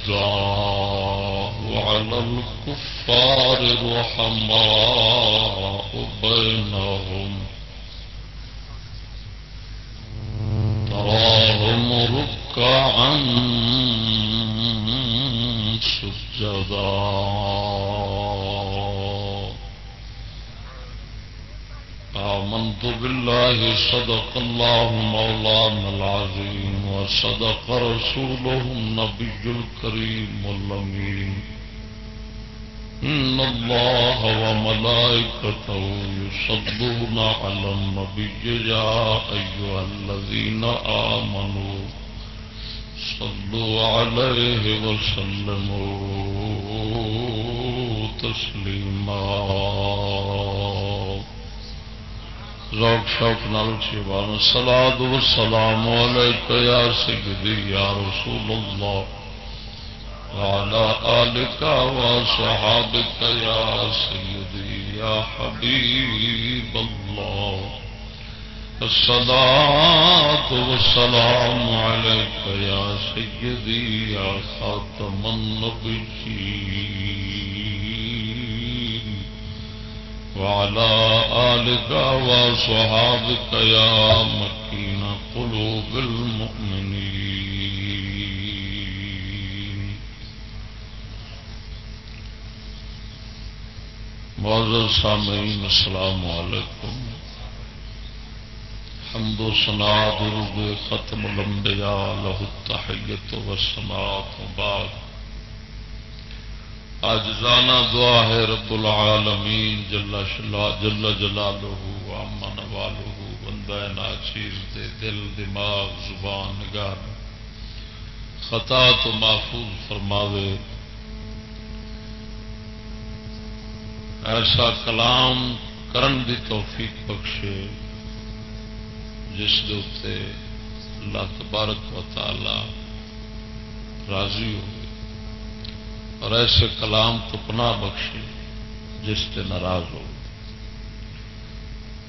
أشداء على الكفار رحماء بينهم تراهم ركعا سجدا آمنت بالله صدق الله مولانا العظيم وصدق رسوله النبي الكريم والأمين. إن الله وملائكته يصدون على النبي يا أيها الذين آمنوا صلوا عليه وسلموا تسليما. ذوق شوق نال شیوان سلاد و سلام علیک یا سیدی، یا رسول اللہ۔ وعلى آلك وصحابك يا سيدي يا حبيب الله الصلاة والسلام عليك يا سيدي يا خاتم النبيين وعلى آلك وصحابك يا مكين قلوب المؤمنين. معزز سامعین، السلام علیکم. حمد و سنا درود ختم الانبیاء له التحیت والسماعت و بعد آجزانہ دعا ہے رب العالمین، جل شلا، جل جلالہ عما نوالہ بندہ ناچیر دے دل، دماغ، زبان نگار۔ خطا تو محفوظ فرماوے۔ ایسا کلام کرن دی توفیق بخشے، جس دے اللہ تبارک و تعالی راضی ہو۔ اور ایسے کلام تو پناہ بخشے جس سے ناراض ہو۔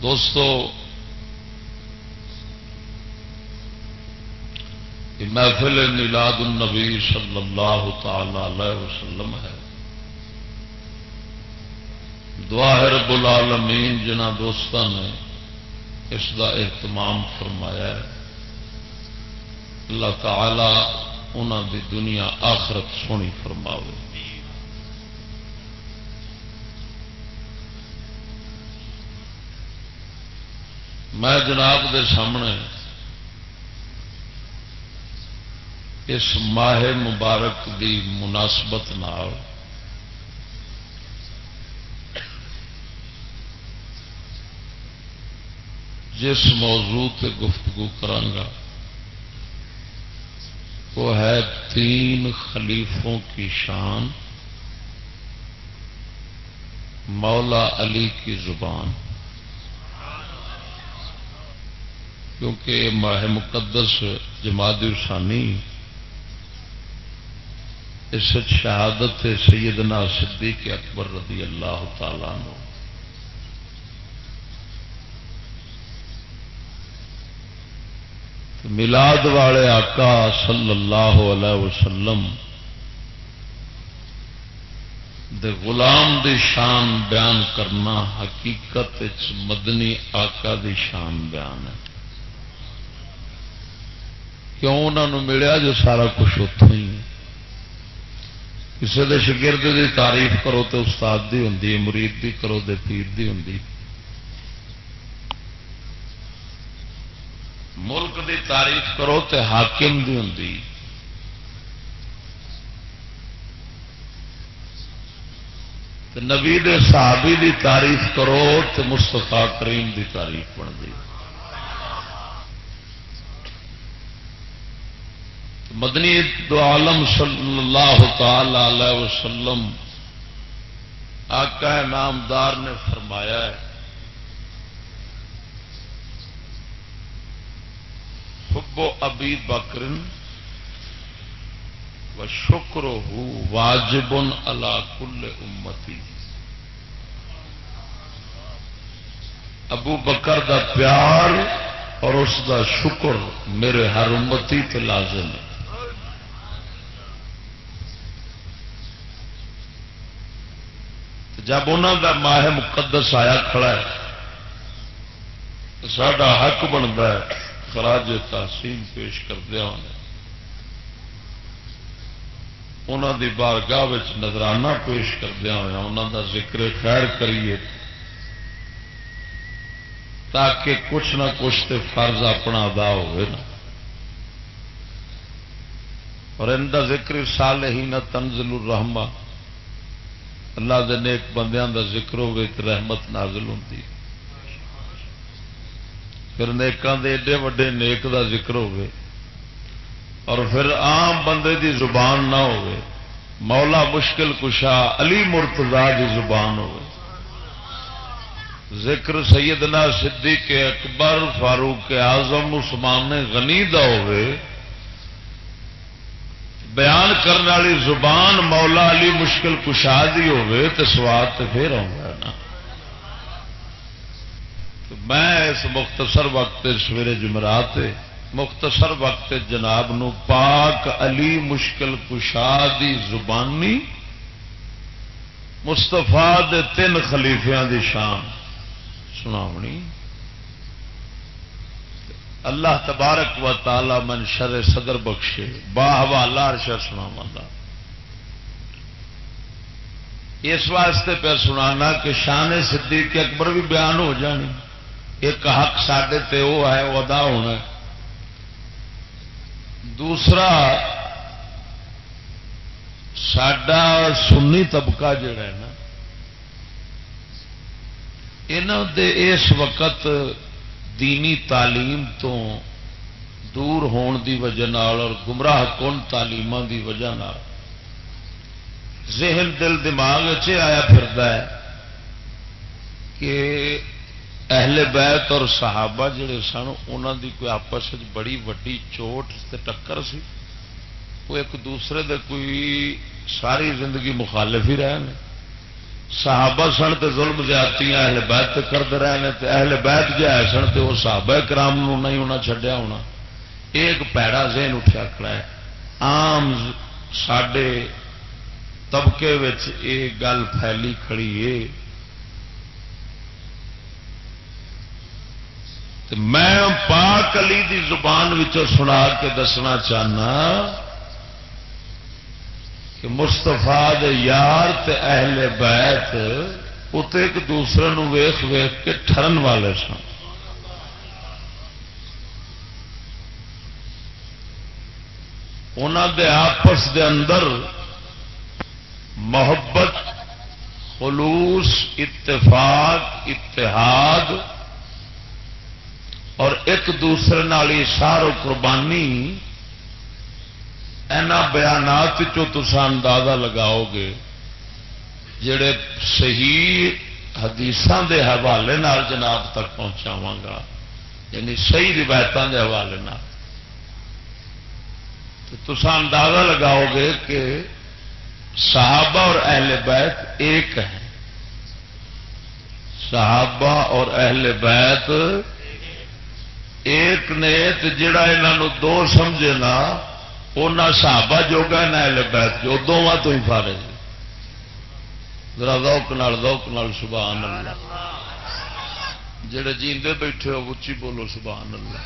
دوستو، یہ محفل میلاد النبی صلی اللہ تعالی علیہ وسلم ہے۔ دعا ہے رب العالمین جنہ دوستوں نے اس کا اہتمام فرمایا ہے۔ اللہ تعالی انہوں دی دنیا آخرت سونی فرماوے۔ میں جناب دے سامنے اس ماہ مبارک دی مناسبت نال جس موضوع تے گفتگو کرانگا وہ ہے تین خلیفوں کی شان، مولا علی کی زبان۔ کیونکہ ماہ مقدس جماعت ثانی، اس شہادت سیدنا صدیق اکبر رضی اللہ تعالی نو ملاد والے آقا صلی اللہ علیہ وسلم دے غلام دی شان بیان کرنا حقیقت مدنی آقا دی شان بیان ہے۔ کیوں انہوں ملیا جو سارا کچھ اتوں ہی کسی دے شگرد دی تعریف کرو تو استاد دی ہوں مرید بھی کرو دے پیر دی ہوں ملک دی تعریف کرو تے حاکم دی ہوں نبی دے صحابی دی تعریف کرو تے مستفا کریم دی تعریف بنتی۔ مدنی دو عالم صلی اللہ تعالی علیہ وسلم، آقا نامدار نے فرمایا ہے حب ابی بکرن و شکر ہو واجب اللہ کل امتی۔ ابو بکر دا پیار اور اس دا شکر میرے ہر امتی تے لازم ہے۔ جب انہوں دا ماہ مقدس آیا کھڑا ہے سڈا حق بنتا ہے خراج تحسین پیش کردیا انہوں دی بارگاہ نظرانہ پیش کردیا ہوا انہوں دا ذکر خیر کریے۔ تاکہ کچھ نہ کچھ تے فرض اپنا ادا ہوئے نا۔ اور ان کا ذکر سال ہی نہ تنزل الرحمہ۔ اللہ دے نیک بندیاں دا ذکر ہوگی تو رحمت نازل ہوتی پھر نیکان دے ایڈے وڈے نیک دا ذکر ہوگی اور پھر عام بندے دی زبان نہ ہوگی مولا مشکل کشا علی مرتضا دی زبان ہوگی ذکر سیدنا صدیق اکبر فاروق اعظم عثمان غنی دا ہوئے بیان کرنے والی زبان مولا علی مشکل کشا دی ہوئے تو سواد تو پھر آؤں میں اس مختصر وقت سویرے جمعرات مختصر وقت جناب نو پاک علی مشکل کشا دی زبانی مستفا تین خلیفیاں دی شان سناونی۔ اللہ تبارک و تعالی من شر صدر بخشے باہوا شر سنا اس واسطے پہ سنانا کہ شان صدیق اکبر بھی بیان ہو جانی۔ ایک حق سڈے وہ ہے وہ ادا ہونا دوسرا سڈا سنی طبقہ جڑا ہے نا دے اس وقت دینی تعلیم تو دور ہون دی وجہ نال اور گمراہ کن تعلیم دی وجہ نال۔ ذہن، دل، دماغ آیا ہے کہ اہل بیت اور صحابہ جڑے سن انہوں دی کوئی آپس بڑی وڈی چوٹ سے ٹکر سی؟ وہ ایک دوسرے دے کوئی ساری زندگی مخالف ہی رہے ہیں صحابہ سن تو ظلم زیادتی اہل بیت کرتے رہے ہیں اہل بیت جی ہے سن تو وہ صحابہ کرام نہیں ہونا چڈیا ہونا۔ ایک پیڑا ذہن اٹھا کھڑا ہے۔ آم سڈے طبقے یہ گل پھیلی کھڑی ہے۔ میں پاک علی دی زبان سنا کے دسنا چاہنا کہ مستفا یار تے اہل بیت اتنے ایک دوسرے نو ویخ ویخ کے ٹرن والے سن۔ دے آپس دے اندر محبت، خلوص، اتفاق، اتحاد اور ایک دوسرے نالی سارو قربانی بیانات تسا اندازہ لگاؤ گے، جڑے صحیح حدیث دے حوالے جناب تک پہنچاوا گا یعنی صحیح روایتوں کے حوالے تسا اندازہ لگاؤ گے کہ صحابہ اور اہل بیت ایک ہے صحابہ اور اہل بیت ایک نے جڑا یہ دو سمجھے نا وہ نہ سابا جوگا نہ بیت جو دونوں تو ہی فارے ذرا روک نال روک نال، سبحان اللہ۔ جڑے جیندے بیٹھے ہو اچھی بولو سبحان اللہ۔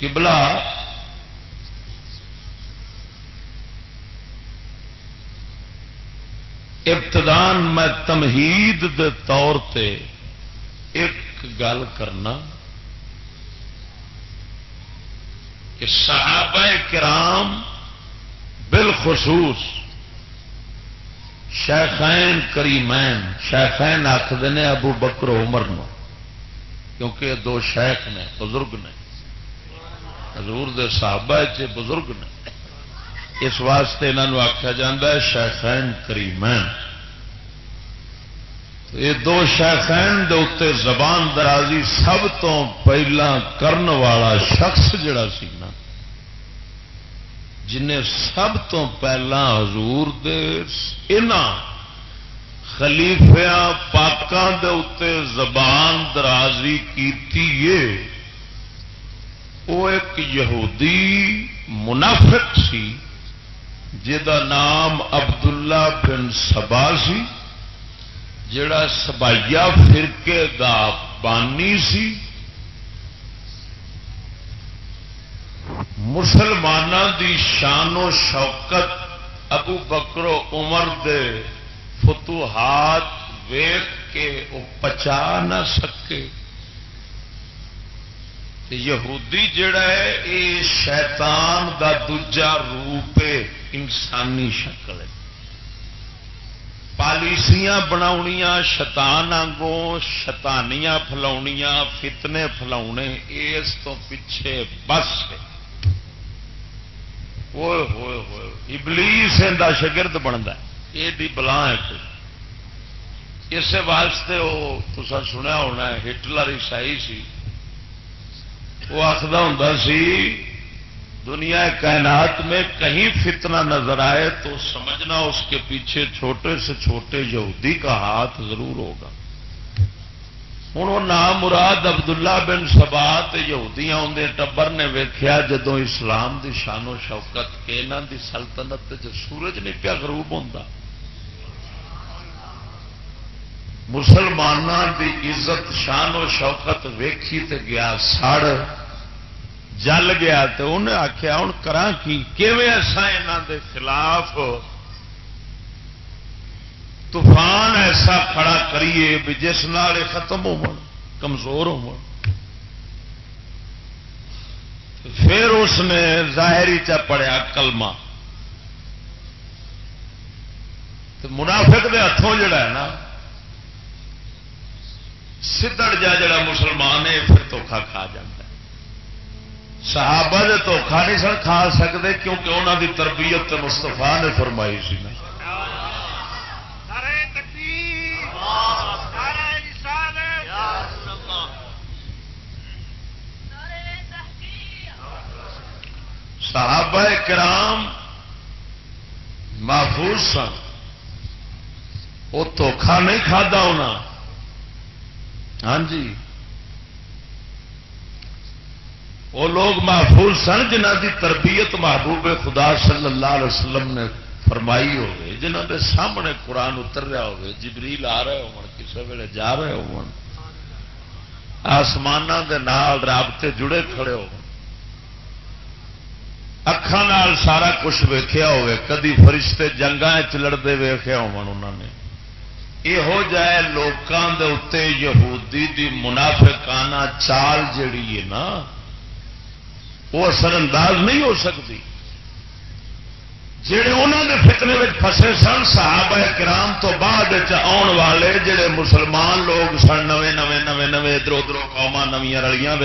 کبلا ابتدان میں تمہید دے طور تے ایک گل کرنا کہ صحابہ کرام بالخصوص شیخین کریمین، شیخین آخر نے ابو بکر عمر نو، کیونکہ دو شیخ نے، بزرگ نے۔ حضور دے صحابہ چ بزرگ نے۔ اس واسطے انہوں آخیا جا شیخین کریمین۔ یہ دو شیخین دے اتنے زبان درازی سب تو پہلا کرن والا شخص جڑا سی نا، جنہیں سب تو پہلا حضور دے خلیفیا پاکوں دے اتنے زبان درازی کی وہ ایک یہودی منافق سی جا نام عبداللہ بن سبا سی۔ جڑا سبائیا فرقے دا بانی سی مسلمانوں دی شان و شوکت ابو بکرو عمر دے فتوحات ویخ کے وہ پچا نہ سکے۔ یہودی جڑا ہے یہ شیطان دا دجا روپ انسانی شکل ہے۔ پالیسیاں بنا شتان آگوں شتانیاں فلا فتنے فلا اس تو پیچھے بس ہوئے ہوئے ہوئے، ابلیس کا شگرد بنتا یہ بلا ہے اس واسطے وہ تصا سنیا ہونا ہٹلر عیسائی سی۔ وہ آخر ہوں سی دنیا کائنات میں کہیں فتنہ نظر آئے تو سمجھنا اس کے پیچھے چھوٹے سے چھوٹے یہودی کا ہاتھ ضرور ہوگا۔ ہوں وہ نام مراد عبداللہ بن سبات یہودیاں اندر ٹبر نے ویخیا جدو اسلام دی شان و شوکت کے دی سلطنت جو سورج نہیں پیا غروب ہوتا مسلمانوں دی عزت، شان و شوکت ویکھی تے گیا سڑ۔ جل گیا تو انہیں آخیا ہوں کرا کی؟ یہاں دے خلاف طوفان ایسا کھڑا کریے بھی جس نال ختم ہو کمزور ہو پھر اس نے ظاہری چا پڑیا کلمہ۔ تو منافق دے ہاتھوں جڑا ہے نا، سدڑ جا جڑا مسلمان ہے، پھر دھوکھا کھا جائے صحابہ دے دھوکھا نہیں سن کھا سکتے کیونکہ انہوں دی تربیت مستفا نے فرمائی سی نا۔ صحابہ کرام محفوظ سن۔ وہ دھوکھا نہیں ہونا ہاں جی۔ وہ لوگ محفوظ سن جنہ کی تربیت محبوب خدا صلی اللہ علیہ وسلم نے فرمائی ہوگی جنہ کے سامنے قرآن اتر رہا ہو جبریل آ رہے ہو کسی ویلے جا رہے ہو آسمان کے نال رابطے جڑے کھڑے ہو اکھان سارا کچھ ویخیا ہوئے، کدی فرشتے جنگا چلڑتے ویخیا ہو یہو جائے لوگوں کے اتنے یہودی دی منافقانہ چال جیڑی ہے نا وہ اثر انداز نہیں ہو سکتی۔ جہے انہوں نے فتنے میں فسے سن، صحابہ کرام تو بعد آن والے جڑے مسلمان لوگ سن، نوے نوے نوے نوے ادھر ادھر قوما نویا رلیاں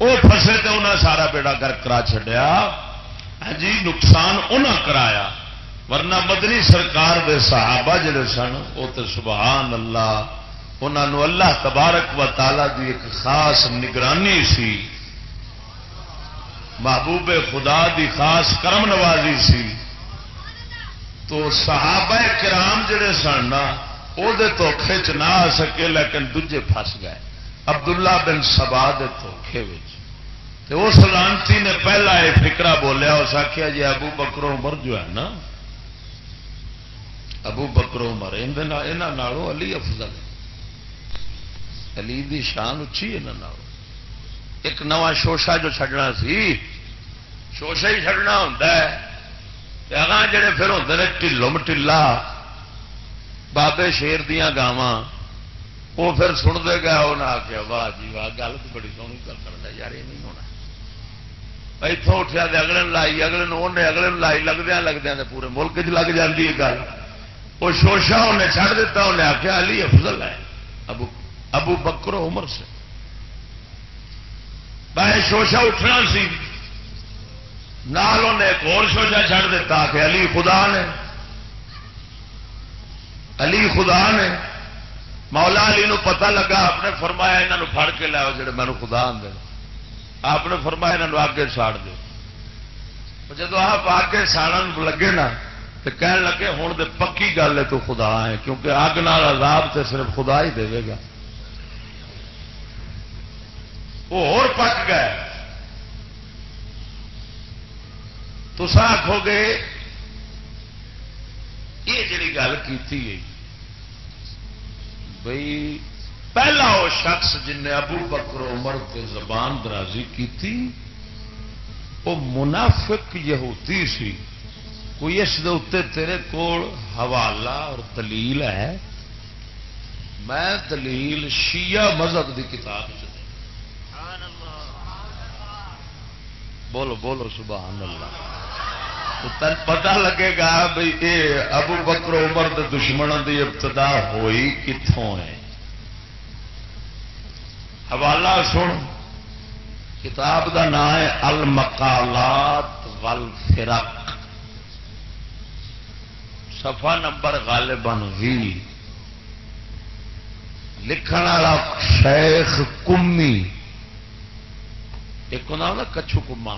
وہ فسے تو انہیں سارا بیڑا گر کرا چڈیا جی نقصان انہیں کرایا۔ ورنہ مدنی سرکار دے صحابہ جڑے سن، وہ تو سبحان اللہ انہوں اللہ تبارک و تعالی دی ایک خاص نگرانی سی۔ محبوب خدا دی خاص کرم نوازی سی۔ تو صحابہ کرام جڑے سن وہ دھوکھے چ نہ آ سکے، لیکن دجے فس گئے۔ عبداللہ بن سبا دھوکھے اس لانتی نے پہلا یہ فکرا بولیا، اس آخیا جی ابو بکرو عمر جو ہے نا، ابو بکرو عمر یہاں علی افضل علی دی شان اچھی یہاں ایک نواں شوشا جو چڈنا سی شوشا ہی چڈنا ہوں اگاں جڑے پھر ہوتے ہیں ٹھلو مٹلا بابے شیر دیا گاواں وہ پھر سنتے گیا انہیں آخیا واہ جی واہ، گل تو بڑی سونی گل کرتا یار یہ نہیں ہونا اتوں اٹھیا اگلے لائی اگلے انہیں اگلے لائی لگدیا لگدیا پورے ملک چ لگ جاتی ہے گل۔ وہ شوشا انہیں چڑھ دیتا انہیں آخیا علی افضل ہے، ابو ابو بکرو عمر سے۔ باہر شوشا اٹھنا سی۔ نال انہیں ایک اور سوچا چڑھ دیتا کہ علی خدا نے۔ علی خدا نے۔ مولا علی نو پتہ لگا، آپ نے فرمایا یہاں فڑ کے لاؤ جڑے مینو خدا آدھے آپ نے فرمایا یہاں آگے ساڑ دو جب آپ آگے ساڑن لگے نا تو کہن لگے ہوں تو پکی گل ہے تو خدا ہے، کیونکہ اگ نال عذاب تو صرف خدا ہی دے گا۔ وہ اور پک گئے۔ تو آخو گے یہ جڑی گل کی بھائی پہلا وہ شخص جن ابو بکر عمر کے زبان درازی کی وہ منافق یہودی سی۔ کوئی اس تیرے کول حوالہ اور دلیل ہے؟ میں دلیل شیعہ مذہب کی کتاب چ بولو بولو، سبحان اللہ۔ تن لگے گا بھائی یہ ابو بکر عمر دے دشمنوں کی ابتدا ہوئی کتوں ہے۔ حوالہ سن، کتاب دا نام ہے المقالات والفرق۔ صفحہ نمبر غالباً بھی لکھن والا شیخ کمی۔ ایک ہوں نا کچھو کما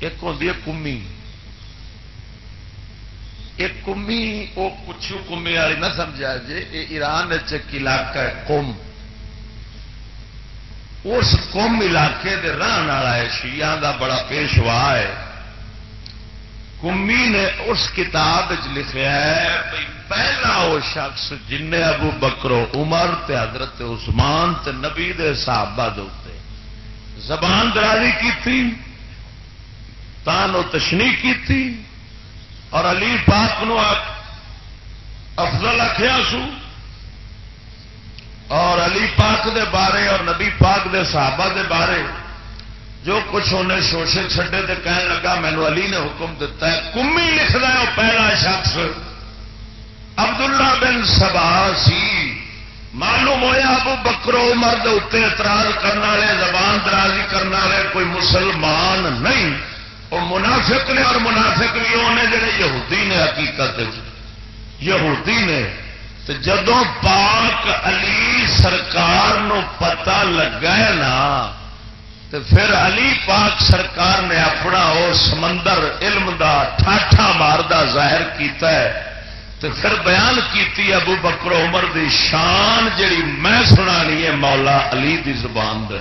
ایک ہوں کمی۔ ایک کمی وہ کچھو کمی والی نہ سمجھا جی یہ ایران علاقہ ہے کم اس کم علاقے دے رہن والا ہے، شیعہ دا بڑا پیشوا ہے۔ کمی نے اس کتاب لکھا ہے پہلا وہ شخص جن ابو بکرو عمر تے حضرت عثمان تے نبی دے صحابہ دے زبان درازی کی تھی تان و تشنی کی تھی اور علی پاک نو افضل آخیا سو۔ اور علی پاک دے بارے اور نبی پاک دے صحابہ دے بارے جو کچھ انہیں شوشے چھڈے تو کہنے لگا مینو علی نے حکم دیتا ہے۔ کمی لکھنا ہے وہ پہلا شخص۔ عبداللہ بن سبا سی۔ معلوم ہوا ابو بکرو مرد اتنے اعتراض کرنے والے، زبان درازی کرنے والے کوئی مسلمان نہیں۔ وہ منافق نے اور منافق بھی وہ جڑے یہودی نے حقیقت یہودی نے۔ جدو پاک علی سرکار نو پتا لگا ہے نا تو پھر علی پاک سرکار نے اپنا وہ سمندر علم دا ٹھاٹھا ماردہ ظاہر کیتا ہے۔ تو پھر بیان کیتی ابو بکر عمر دی شان جڑی میں سنا ہے مولا علی دی زبان دے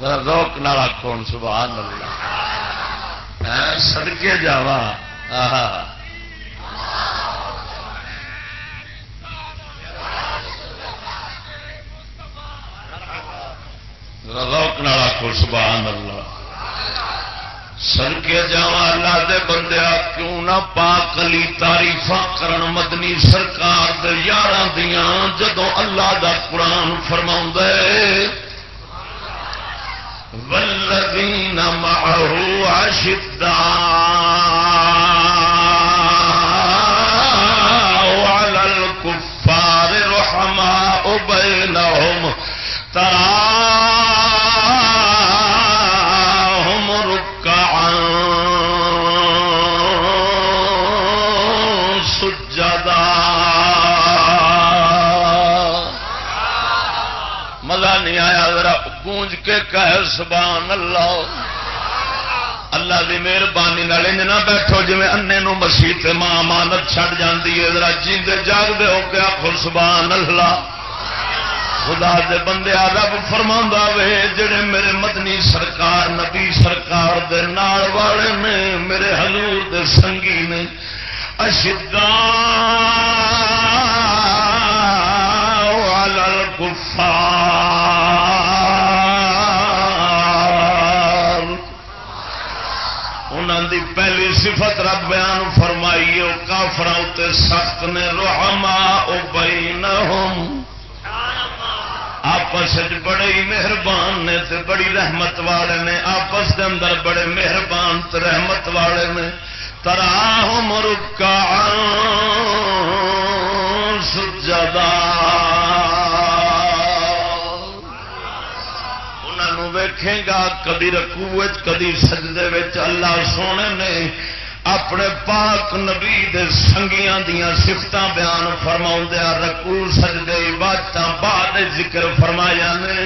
روک نالا کون سبحان اللہ سڑکے جاوا روک نالا کون سبحان اللہ سڑکے جا اللہ دے بندیا کیوں نہ پاک علی تاریف کرن مدنی سرکار دے یار دیا جدو اللہ دا قرآن فرما ولدین معه اشداء۔ گونج کے سبحان اللہ۔ اللہ کی مہربانی نہ بیٹھو جی انے نو مسیح ماں مانت چھڑ جاتی ہے، ذرا جیندے جاگتے ہو کے آخو سبحان اللہ۔ خدا دے بندے، رب فرما وے، جڑے میرے مدنی سرکار، نبی سرکار دے نال والے نے، میرے حضور دے سنگی نے۔ اشدا دی پہلی صفت رب بیان فرمائی وہ کافر سخت نے روحما او بین آپس بڑے ہی مہربان نے تے بڑی رحمت والے نے۔ آپس دے اندر بڑے مہربان تے رحمت والے نے۔ ترا مرکا سجدہ ویکھے گا کدی رکو کدی سجدے اللہ سونے نے اپنے پاک نبی دے سنگیاں دیا سفت بیان فرما رکو سجدے بات بعد ذکر فرمایا نے۔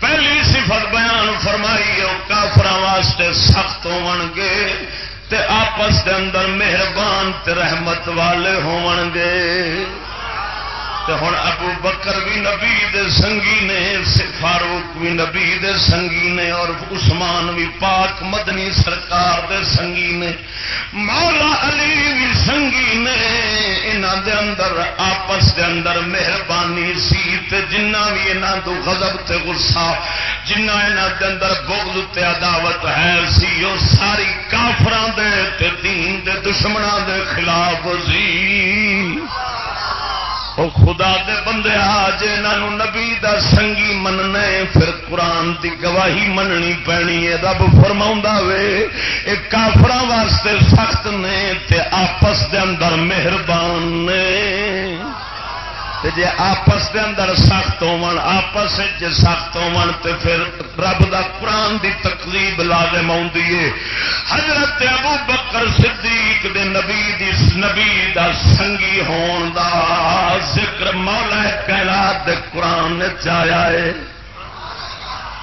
پہلی صفت بیان فرمائی وہ کافر واسطے سخت ہو گے تے آپس دے اندر مہربان تے رحمت والے ہون گے۔ ہوں ابو بکر بھی نبی دے سنگی نے فاروق بھی نبی دے سنگی نے، اور عثمان بھی پاک مدنی سرکار دے سنگی نے، مولا علی بھی سنگی نے۔ انہوں دے اندر، آپس دے اندر مہربانی سی تے جنہ بھی انہوں تو غضب تے غصہ جنہ انہوں دے اندر بغض تے عداوت ہے سی وہ ساری کافران دے تے دین دے دشمنوں دے خلاف سی۔ او خدا دے بندے آج انہوں نبی دا سنگی مننا پھر قرآن دی گواہی مننی پینی ہے رب فرما وے یہ کافر واسطے سخت نے تے آپس دے اندر مہربان نے جی آپس دے اندر سخت ہون، آپس سخت ہون، تے پھر رب دا قرآن دی تقریب لازم آئی حضرت ابو بکر صدیق دے نبی دی نبی دا سنگی ہون دا ذکر مولا کہلا دے قرآن چایا ہے۔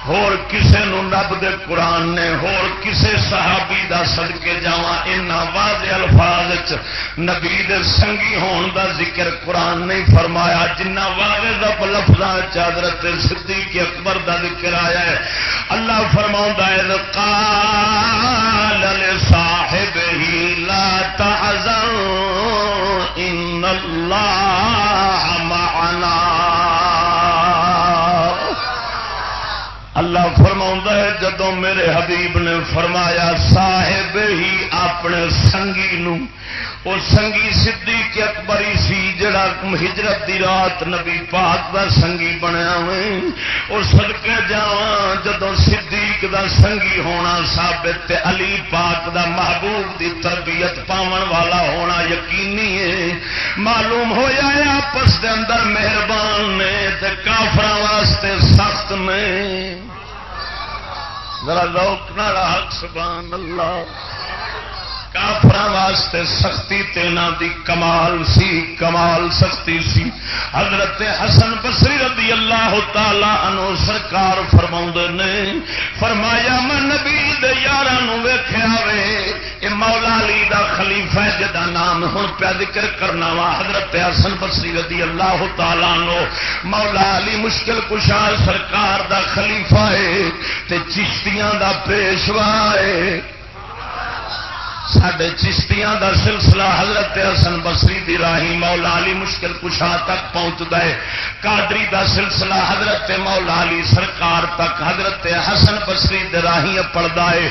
ہور کسے نو رب دے قرآن نے، ہور کسے صحابی دا صدقے جاواں، انہاں واضح الفاظ چ نبی دے سنگی ہون دا ذکر قرآن نہیں فرمایا جنہ واضح دا لفظاں چ حضرت صدیق اکبر دا ذکر آیا ہے۔ اللہ فرماؤں ہے، قال لصاحبه فرمایا، صاحب ہی اپنے سنگی نو۔ وہ سنگی سدھی کے اکبری سی جڑا ہجرت دی رات نبی پاک دا سنگی بنیا ہوئے۔ اور سدکے جا جدو صدیق دا سنگی ہونا ثابت علی پاک دا محبوب دی تربیت پاون والا ہونا یقینی ہے۔ معلوم ہو جائے آپس دے اندر مہربان نے تے کافر واسطے سخت نے۔ ذرا لوک نالا حق سبحان اللہ۔ کافر واسطے سختی تینا دی کمال سی، کمال سختی سی۔ حضرت حسن بصری رضی اللہ تعالی عنہ سرکار فرما نے، فرمایا خلیفہ جدا نام ہوں پیا ذکر کرنا وا، حضرت حسن بسری رضی اللہ تعالی نو مولا علی مشکل کشا سرکار دا خلیفہ ہے، تے چشتیاں دا پیشوا ہے۔ سڈے چشتیاں دا سلسلہ حضرت حسن بسری دی راہی مولا علی مشکل کشا تک پہنچتا ہے۔ کادری دا سلسلہ حضرت مولا علی سرکار تک حضرت حسن بسری دی راہی پڑتا ہے۔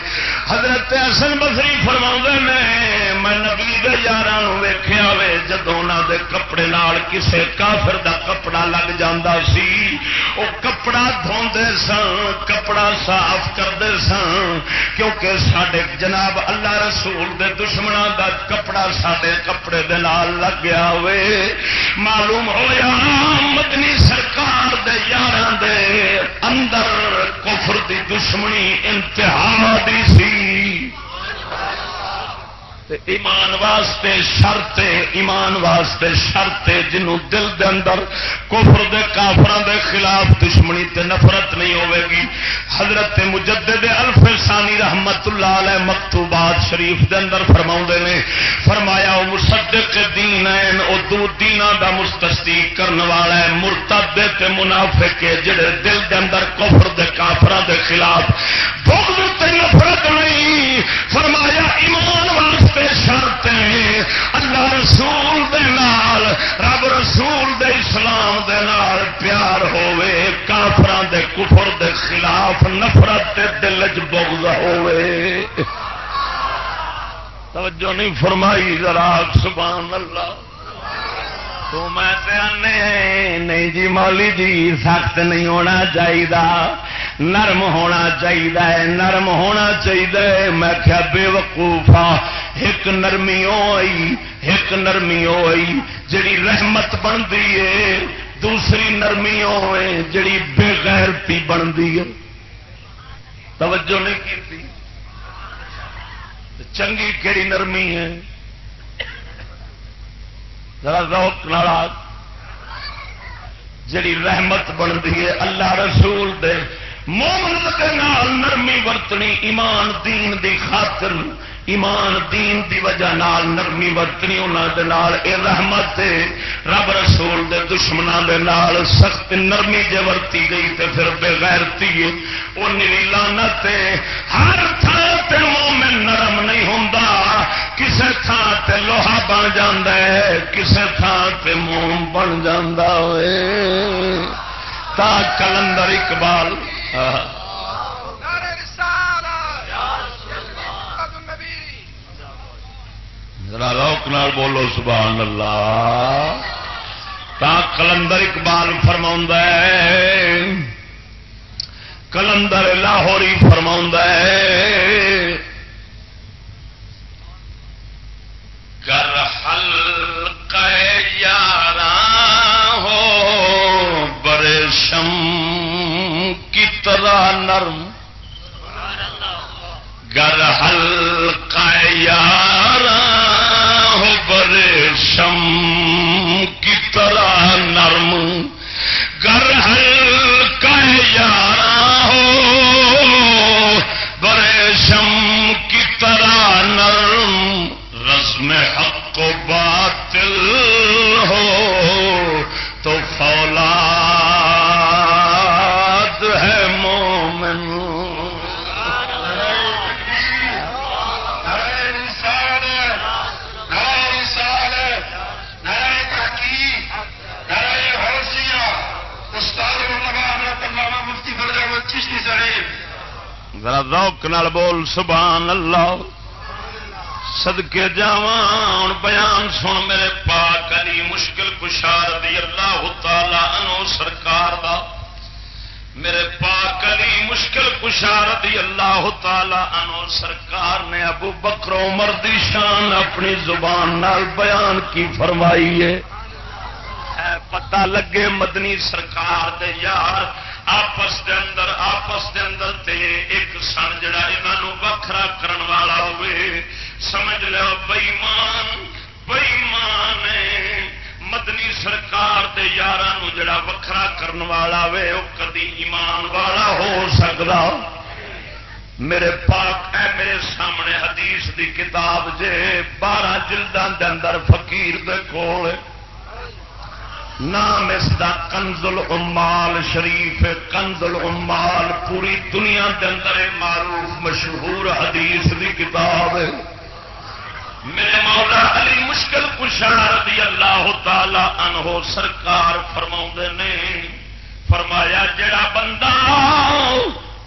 حضرت حسن بسری فرما نے میں نبی دے یار ویخیا وے جدو دے کپڑے نال کسے کافر دا کپڑا لگ جاندہ سی، او کپڑا دھوندے سن، کپڑا صاف کرتے سن، کیونکہ سڈے جناب اللہ رسول دے دشمنوں دا کپڑا سڈے کپڑے دے نال لگ گیا ہوئے معلوم ہوا مدنی سرکار دے یار دے اندر کفر دی دشمنی انتہا دی سی۔ ایمان واسطے شرط ایمان واسطے شرط جنوں دل دے اندر کفر دے کافران دے خلاف دشمنی تے نفرت نہیں ہوے گی۔ حضرت مجدد الف ثانی رحمت اللہ علیہ مکتوبات شریف دے اندر فرماؤں نے، فرمایا، او مصدق دین ہیں، او دو دیناں دا مستصدیق کرن والا ہے، مرتد تے منافق جڑے دل دے اندر کفر دے کافران دے خلاف بغض تے نفرت نہیں۔ فرمایا، ایمان واسطے شرط اللہ رسول دے نال، رب رسول دے اسلام دے نال پیار ہوے کافران دے کفر دے خلاف نفرت دے دل چ بغض ہوے توجہ نہیں فرمائی ذرا، سبحان اللہ۔ تو میں نہیں جی مولی جی سخت نہیں ہونا چاہیے نرم ہونا چاہیے نرم ہونا چاہیے میں کیا بے وقوفا ایک نرمی ہوئی ایک نرمی ہوئی جڑی رحمت بنتی ہے دوسری نرمی ہوئے جڑی بے غیرتی بنتی ہے توجہ نہیں کی چنگی کہڑی نرمی ہے ذرا روک ناراض جڑی رحمت بنتی ہے اللہ رسول دے۔ مومن کے نال نرمی ورتنی، ایمان دین دی خاطر، ایمان دین دی وجہ نال نرمی ورتنی انہوں دے نال۔ اے رحمت رب رسول دے دشمنوں دے نال سخت نرمی جے ورتی گئی تے پھر بے غیرتی ہے۔ وہ نیلی لانت ہر تھان تے مومن نرم نہیں ہوندا۔ کسے تھان تے لوہا بن جاندا ہے، کسے تھان تے موم بن جاندا ہوئے۔ تا کلندر اقبال۔ ذرا روک نال بولو، سبحان اللہ۔ تا کلندر اقبال فرما کلندر لاہوری فرما کر حل یار ہو برے شم کی طرح نرم۔ گر حل یار ہو برے شم کی طرح نرم۔ گر ذرا روک نال بول سبحان اللہ سدکے جا بیان سن میرے پاک علی مشکل کشار دی اللہ تعالی انو سرکار دا۔ میرے پاک علی مشکل کشار دی اللہ تعالی انو سرکار نے ابو بکر عمر دی شان اپنی زبان نال بیان کی فرمائی ہے۔ پتہ لگے مدنی سرکار دے یار، آپس دے اندر، آپس دے اندر تے سمجھ لو بئیمان بئیمان مدنی سرکار دے یار جڑا وکھرا کرن والا ہوئے وہ کدی ایمان والا ہو سکتا میرے پاک، اے میرے سامنے حدیث دی کتاب جے، بارہ جلدان دے اندر فقیر دے کول۔ نام اس دا کنزل امال شریف کنزل امال پوری دنیا کے اندر معروف مشہور حدیث دی کتاب ہے۔ میرے مولا علی مشکل کشار رضی اللہ تعالی عنہ سرکار فرما نے، فرمایا جڑا بندہ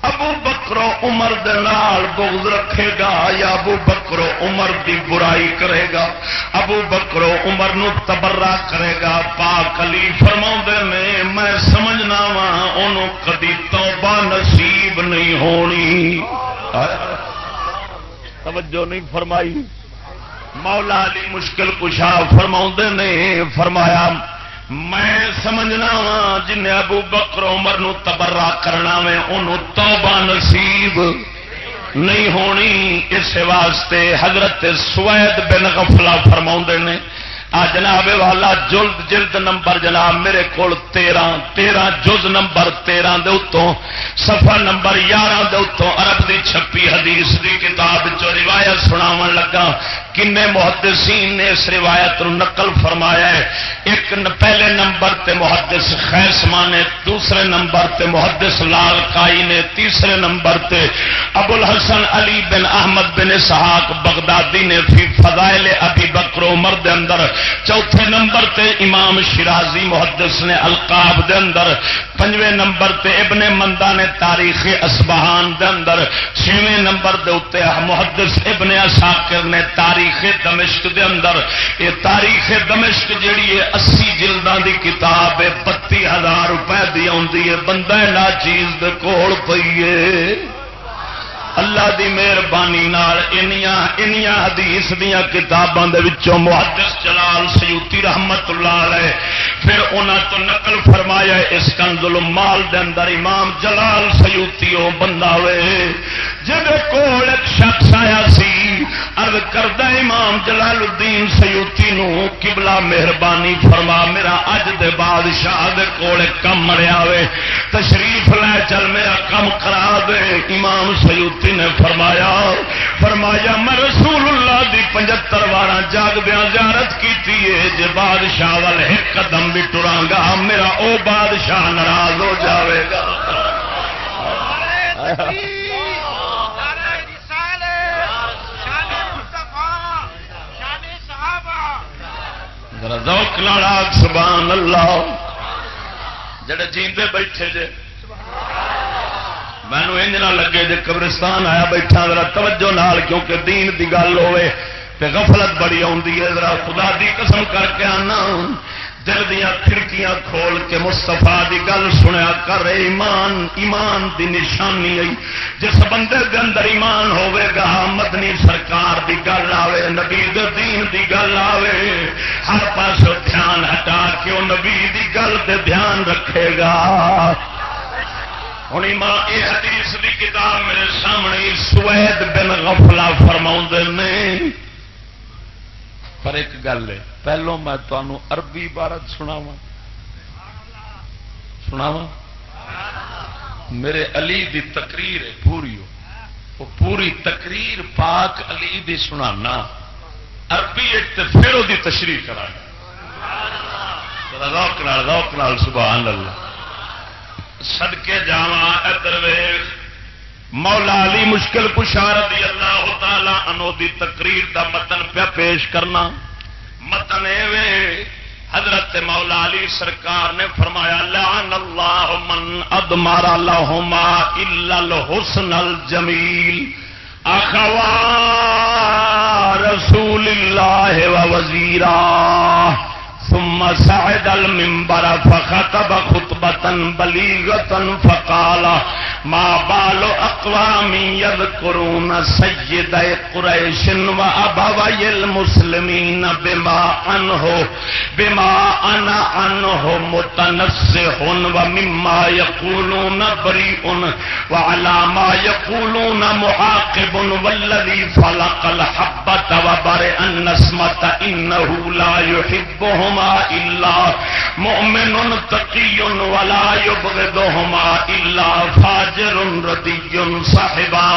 ابو بکرو عمر دال بغض رکھے گا یا ابو بکرو عمر دی برائی کرے گا، ابو بکرو عمر نو تبرا کرے گا، پاک علی فرما نے، میں سمجھنا وا ان کدی توبہ نصیب نہیں ہونی۔ توجہ نہیں فرمائی۔ مولا علی مشکل کشا فرما نے فرمایا، میں سمجھنا وا جن ابو بکر عمر نو تبرا کرنا وے انہوں توبہ نصیب نہیں ہونی، اس واسطے حضرت سوید بن غفلہ فرما نے۔ آ جناب والا، جلد جلد نمبر جناب، میرے کو تیرہ تیرہ جز نمبر تیرہ دے اتوں سفر نمبر یارہ دے اتوں عرب دی چھپی حدیث دی کتاب چو روایت سناو لگا۔ کن محدثین نے اس روایت نو نقل فرمایا ہے، ایک پہلے نمبر تے محدث خیسما نے دوسرے نمبر تے محدث لال کائی نے تیسرے نمبر تے ابو الحسن علی بن احمد بن اسحاق بغدادی نے فی فضائل ابی بکر عمر دے اندر، چوتھے نمبر تے امام شرازی محدث نے القاب دے اندر پنجویں نمبر تے ابن مندا نے تاریخ اسبہان دے اندر چھویں نمبر دے اتنے محدث ابن اساکر نے تاریخ تاریخ دمشق دے اندر یہ تاریخ دمشق جیڑی ہے اسی جلدان دی کتاب ہے بتی ہزار روپے دی آتی ہے بندہ نا چیز دے کول پیے اللہ دی مہربانی حدیث دیا کتابوں کے محدث جلال سیوتی رحمت اللہ علیہ پھر انہوں تو نقل فرمایا اس کنزل مال دے اندر امام جلال سیوتی وہ بندہ وے جب کول ایک شخص آیا سی ارد کردہ امام جلال الدین سیوتی نو قبلہ مہربانی فرما، میرا اج دے بادشاہ دے کول کم مریا وے، تشریف لے، چل میرا کم کرا دے۔ امام سیوتی نے فرمایا فرمایا، میں رسول اللہ دی پچہتر بارہ جاگ دیا زیارت کی جی بادشاہ وال ایک قدم بھی ٹرا گا، میرا او بادشاہ ناراض ہو جاوے گا۔ سبحان اللہ۔ جڑے جیندے بیٹھے جے۔ مینو انج نہ لگے جے قبرستان آیا بیٹھا، ذرا توجہ نال، کیونکہ دین دی گل ہوے تے غفلت بڑی آتی ہے۔ ذرا خدا دی قسم کر کے آنا۔ دل دیا کھڑکیاں کھول کے مستفا دی گل سنیا کر، ایمان ایمان دی نشانی آئی جس بندے دے اندر ایمان ہوے گا، مدنی سرکار دی گل آوے، نبی دین دی گل آوے۔ ہر پاس دھیان ہٹا کے وہ نبی دی گل تے دھیان رکھے گا۔ ہوں ماں یہ حدیث کی کتاب میرے سامنے سوید بن غفلا فرما نے۔ پر ایک گل ہے، پہلو میں تمہوں عربی عبارت سناوا سناوا میرے علی دی تقریر ہے پوری۔ وہ پوری تقریر پاک علی دی سنانا۔ عربی ایک تو پھر وہ تشریح کرا روک نال روک نال، سبحان اللہ۔ سدکے جا ادھر مولا علی مشکل رضی اللہ تعالی انو دی تقریر دا متن پیا پیش کرنا۔ متن حضرت مولا علی سرکار نے فرمایا، لعن اللہ من ادمار لہما الا الحسن الجمیل۔ اخوا رسول اللہ و وزیرہ ثم سعد المنبر فخطب خطبة بليغة فقال، ما بال أقوام يذكرون سيد قريش وأبوي المسلمين بما عنه بما أنا عنه متنسح ومما يقولون بريء وعلى ما يقولون محاقب والذي فلق الحبة وبرئ النسمة إنه لا يحبهم الا مؤمن تقي ولا يبغضهما الا فاجر رضي صاحبا.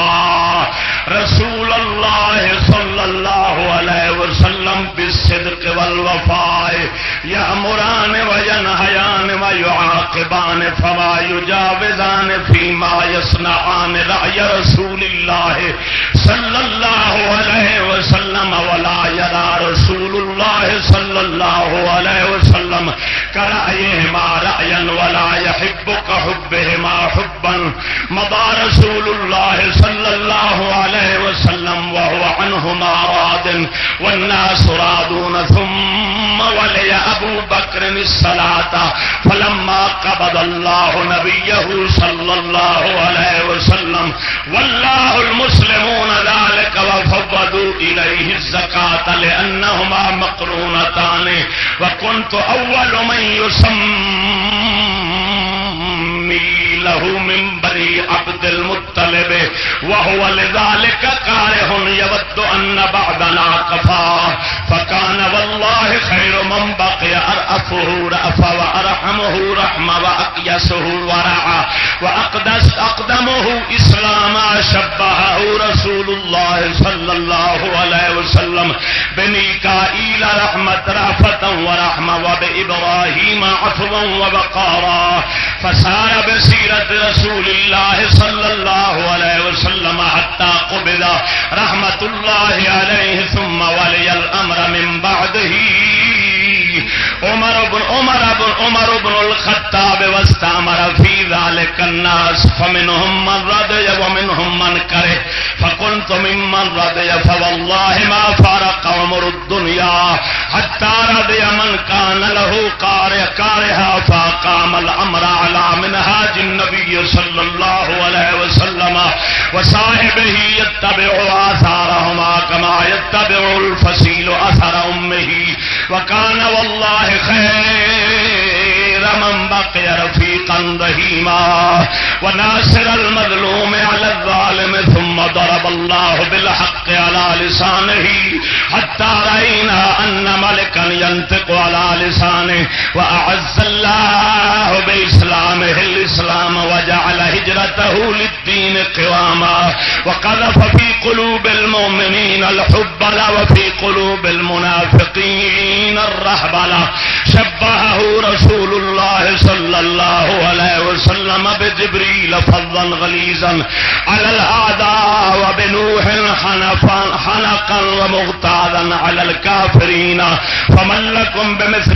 رسول الله صلى الله عليه وسلم وسلم بالصدق والوفاء. يأمران وينهيان ويعاقبان فما يجاوزان فيما يصنعان رأي رسول الله صلى الله عليه وسلم ولا يرى رسول الله صلى الله علیہ وسلم کرائیہما رأین ولا يحبک حبہما حبا. مضى رسول الله صلى الله عليه وسلم وهو عنهما راد. والناس رادون ثم ولي أبو بكر الصلاة فلما قبض الله نبيه صلى الله عليه وسلم والله المسلمون ذلك وفضوا إليه الزكاة لأنهما مقرونتان وكنت أول من يسمي له من بني عبد المطلب وهو لذلك كاره يود أن بعدنا قفا فكان والله خير من بقي أرأفه رأفا وأرحمه رحمة وأقيسه ورعا وأقدس أقدمه إسلاما شبهه رسول الله صلى الله عليه وسلم بميكائيل رحمة رأفة ورحمة وبإبراهيم عفوا وبقارا فسار سیرت رسول اللہ صلی اللہ علیہ وسلم حتى قبض رحمت اللہ علیہ ثم ولی الامر من بعده جی۔ عمر بن عمر بن عمر بن الخطاب واستمر في ذلك الناس فمنهم من رضي ومنهم من كره فكنت ممن رضي فوالله ما فارق عمر الدنيا حتى رضي من كان له قارئ كارها فقام الامر على منهاج النبي صلى الله عليه وسلم وصاحبه يتبع آثارهما كما يتبع الفصيل أثر أمه وکان واللہ خیر. من بقي رفيقا رحيما وناصر المظلوم على الظالم ثم ضرب الله بالحق على لسانه حتى رأينا أن ملكا ينطق على لسانه وأعز الله بإسلامه الإسلام وجعل هجرته للدين قواما وقذف في قلوب المؤمنين الحب وفي قلوب المنافقين الرهبلة شبهه رسول الله صلى الله عليه وسلم بجبريل فظا غليظا على الأعداء وبنوح حنفا حنقا ومغتاظا على الكافرين. فمن لكم بمثل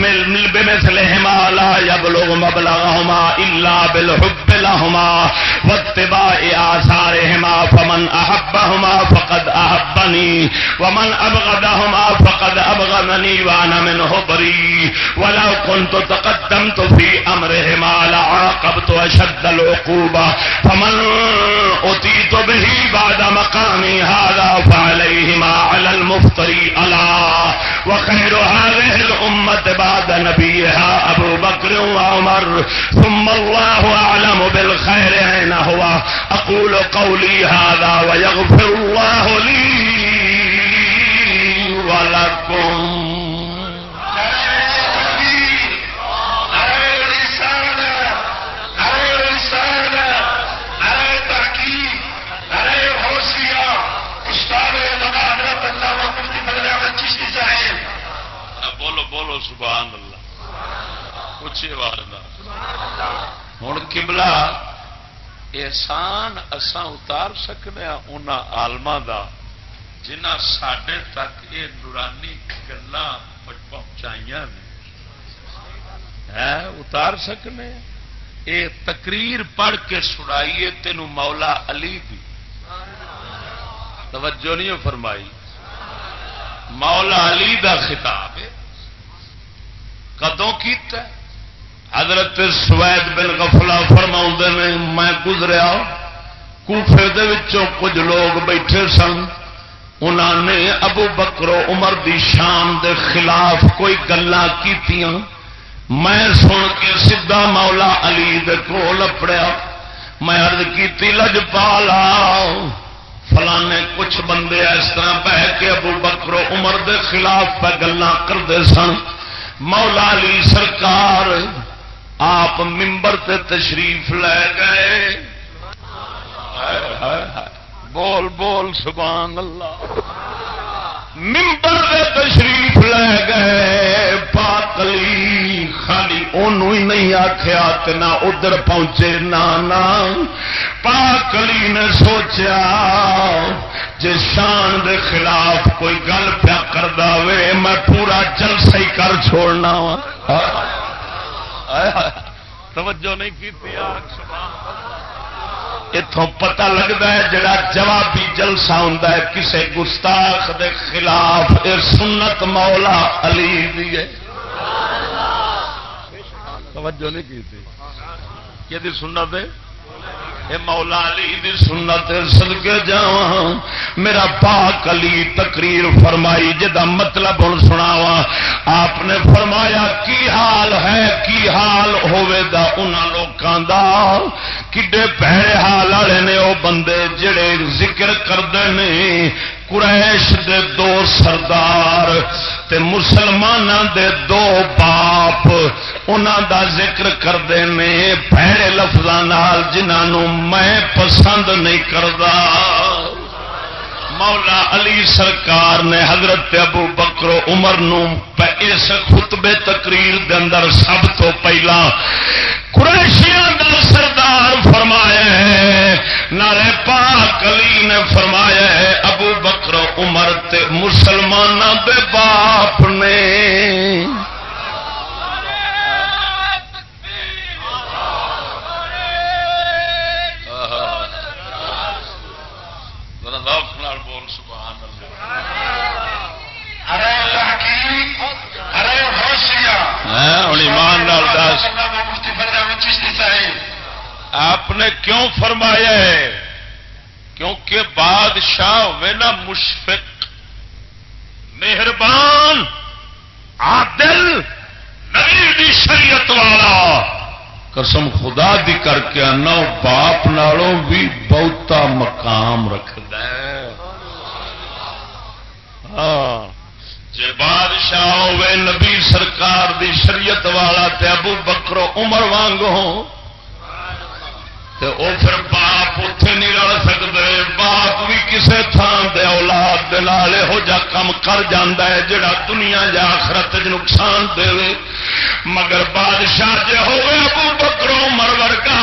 بمثلهما لا يبلغ مبلغهما إلا بالحب لهما واتباع آثارهما. فمن أحبهما فقد أحبني. ومن أبغضهما فقد أبغضني وأنا منه بريء. ولو كنت تقدمت في أمرهما لعاقبت أشد العقوبة. فمن أتيت به بعد مقامي هذا فعليهما على المفتري ألا. وخير هذه الأمة بعد نبيها أبو بكر وعمر. ثم الله أعلم بالخير أين هو. أقول قولي هذا ويغفر الله لي ولكم. بولو سبحان اللہ۔ اچھی آواز ہوں کملا احسان اسان اتار سکنے ہاں ان آلما کا جنہ سڈے تک یہ نورانی گلا پہنچائی اتار سکنے ہاں۔ یہ تقریر پڑھ کے سنائیے تین مولا علی دی۔ توجہ نہیں فرمائی۔ مولا علی دا خطاب ہے۔ کدوں کیتا ہے؟ حضرت سوید بن غفلا فرما نے، میں گزریا کوفے دے وچوں کچھ لوگ بیٹھے سن۔ انہوں نے ابو بکرو عمر دی شان دے خلاف کوئی گلا کی میں سن کے سیدا مولا علی دے کول اپڑیا۔ میں ارد کی لج پالا فلانے کچھ بندے اس طرح بہ کے ابو بکرو عمر دے خلاف پہ گلا کرتے سن۔ مولا علی سرکار، آپ ممبر تے تشریف لے گئے۔ بول بول، سبحان اللہ۔ ممبر تے تشریف لے گئے پاتلی انہوں ہی نہیں آخیا نہ ادھر پہنچے نہ پاکلی نے سوچا جی شان دے خلاف کوئی گل پیا کر دے میں پورا جلسہ ہی کر چھوڑنا وا۔ توجہ نہیں کی اتوں پتہ لگتا ہے جڑا جوابی جلسہ ہوں کسے گستاخ دے خلاف اے سنت مولا علی دی ہے۔ توجہ نہیں کی کہ سنت ہے؟ مولا علی دی سنت سدکے جا میرا پاک علی تقریر فرمائی، جدا مطلب ہوں سناوا آپ نے فرمایا، کی حال ہے، کی حال ہوے دا انہاں لوکاں دا؟ کڈے پیڑے حال والے نے وہ بندے جڑے ذکر کرتے ہیں قریش دے دو سردار تے مسلمان دے دو باپ انہوں دا ذکر کرتے ہیں پیڑے لفظوں جنہوں میں پسند نہیں کرتا مولا علی سرکار نے حضرت ابو بکرو عمر نو اس خطبے تقریر دے اندر سب تو پہلا قریشیاں دا سردار فرمایا ہے نارے پاک علی نے فرمایا ہے عمر تے مسلمان دے باپ نے۔ ہاں، آپ نے کیوں فرمایا ہے؟ کیونکہ بادشاہ ہوئے نا مشفق، مہربان، عادل، نبی دی شریعت والا۔ قسم خدا دی کر کے آنا باپ نالوں بھی بہتا مقام رکھد ہاں۔ جے بادشاہ ہوئے، نبی سرکار دی شریعت والا تے ابو بکرو عمر وانگ ہو تے او پھر باپ اتے نہیں رل سکتے باپ بھی کسی تھان دے اولاد دے نال یہو جا کم کر جاندا ہے جڑا دنیا یا آخرت نقصان دے مگر بادشاہ جے ہوئے ابو بکرو عمر ورگا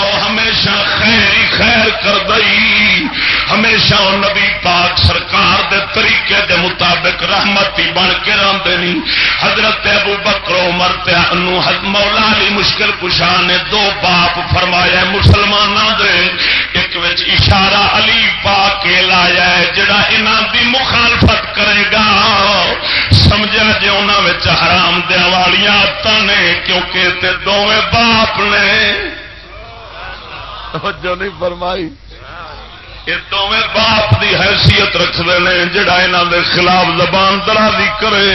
او ہمیشہ خیر ہی خیر کر دئی۔ ہمیشہ وہ نبی پاک سرکار دے طریقے دے مطابق رحمتی بن کے رہتے نہیں حضرت ابو بکرو عمر مولا علی مشکل کشا نے دو باپ فرمایا مسلمانوں دے۔ ایک وچ اشارہ علی پا کے لایا ہے، جڑا انہاں دی مخالفت کرے گا۔ سمجھا جی انہوں حرام دیا والی آدت نے، کیونکہ تے باپ نے۔ جو نہیں فرمائی۔ یہ دونیں باپ دی حیثیت رکھتے ہیں جڑا یہاں دے خلاف زبان درازی کرے۔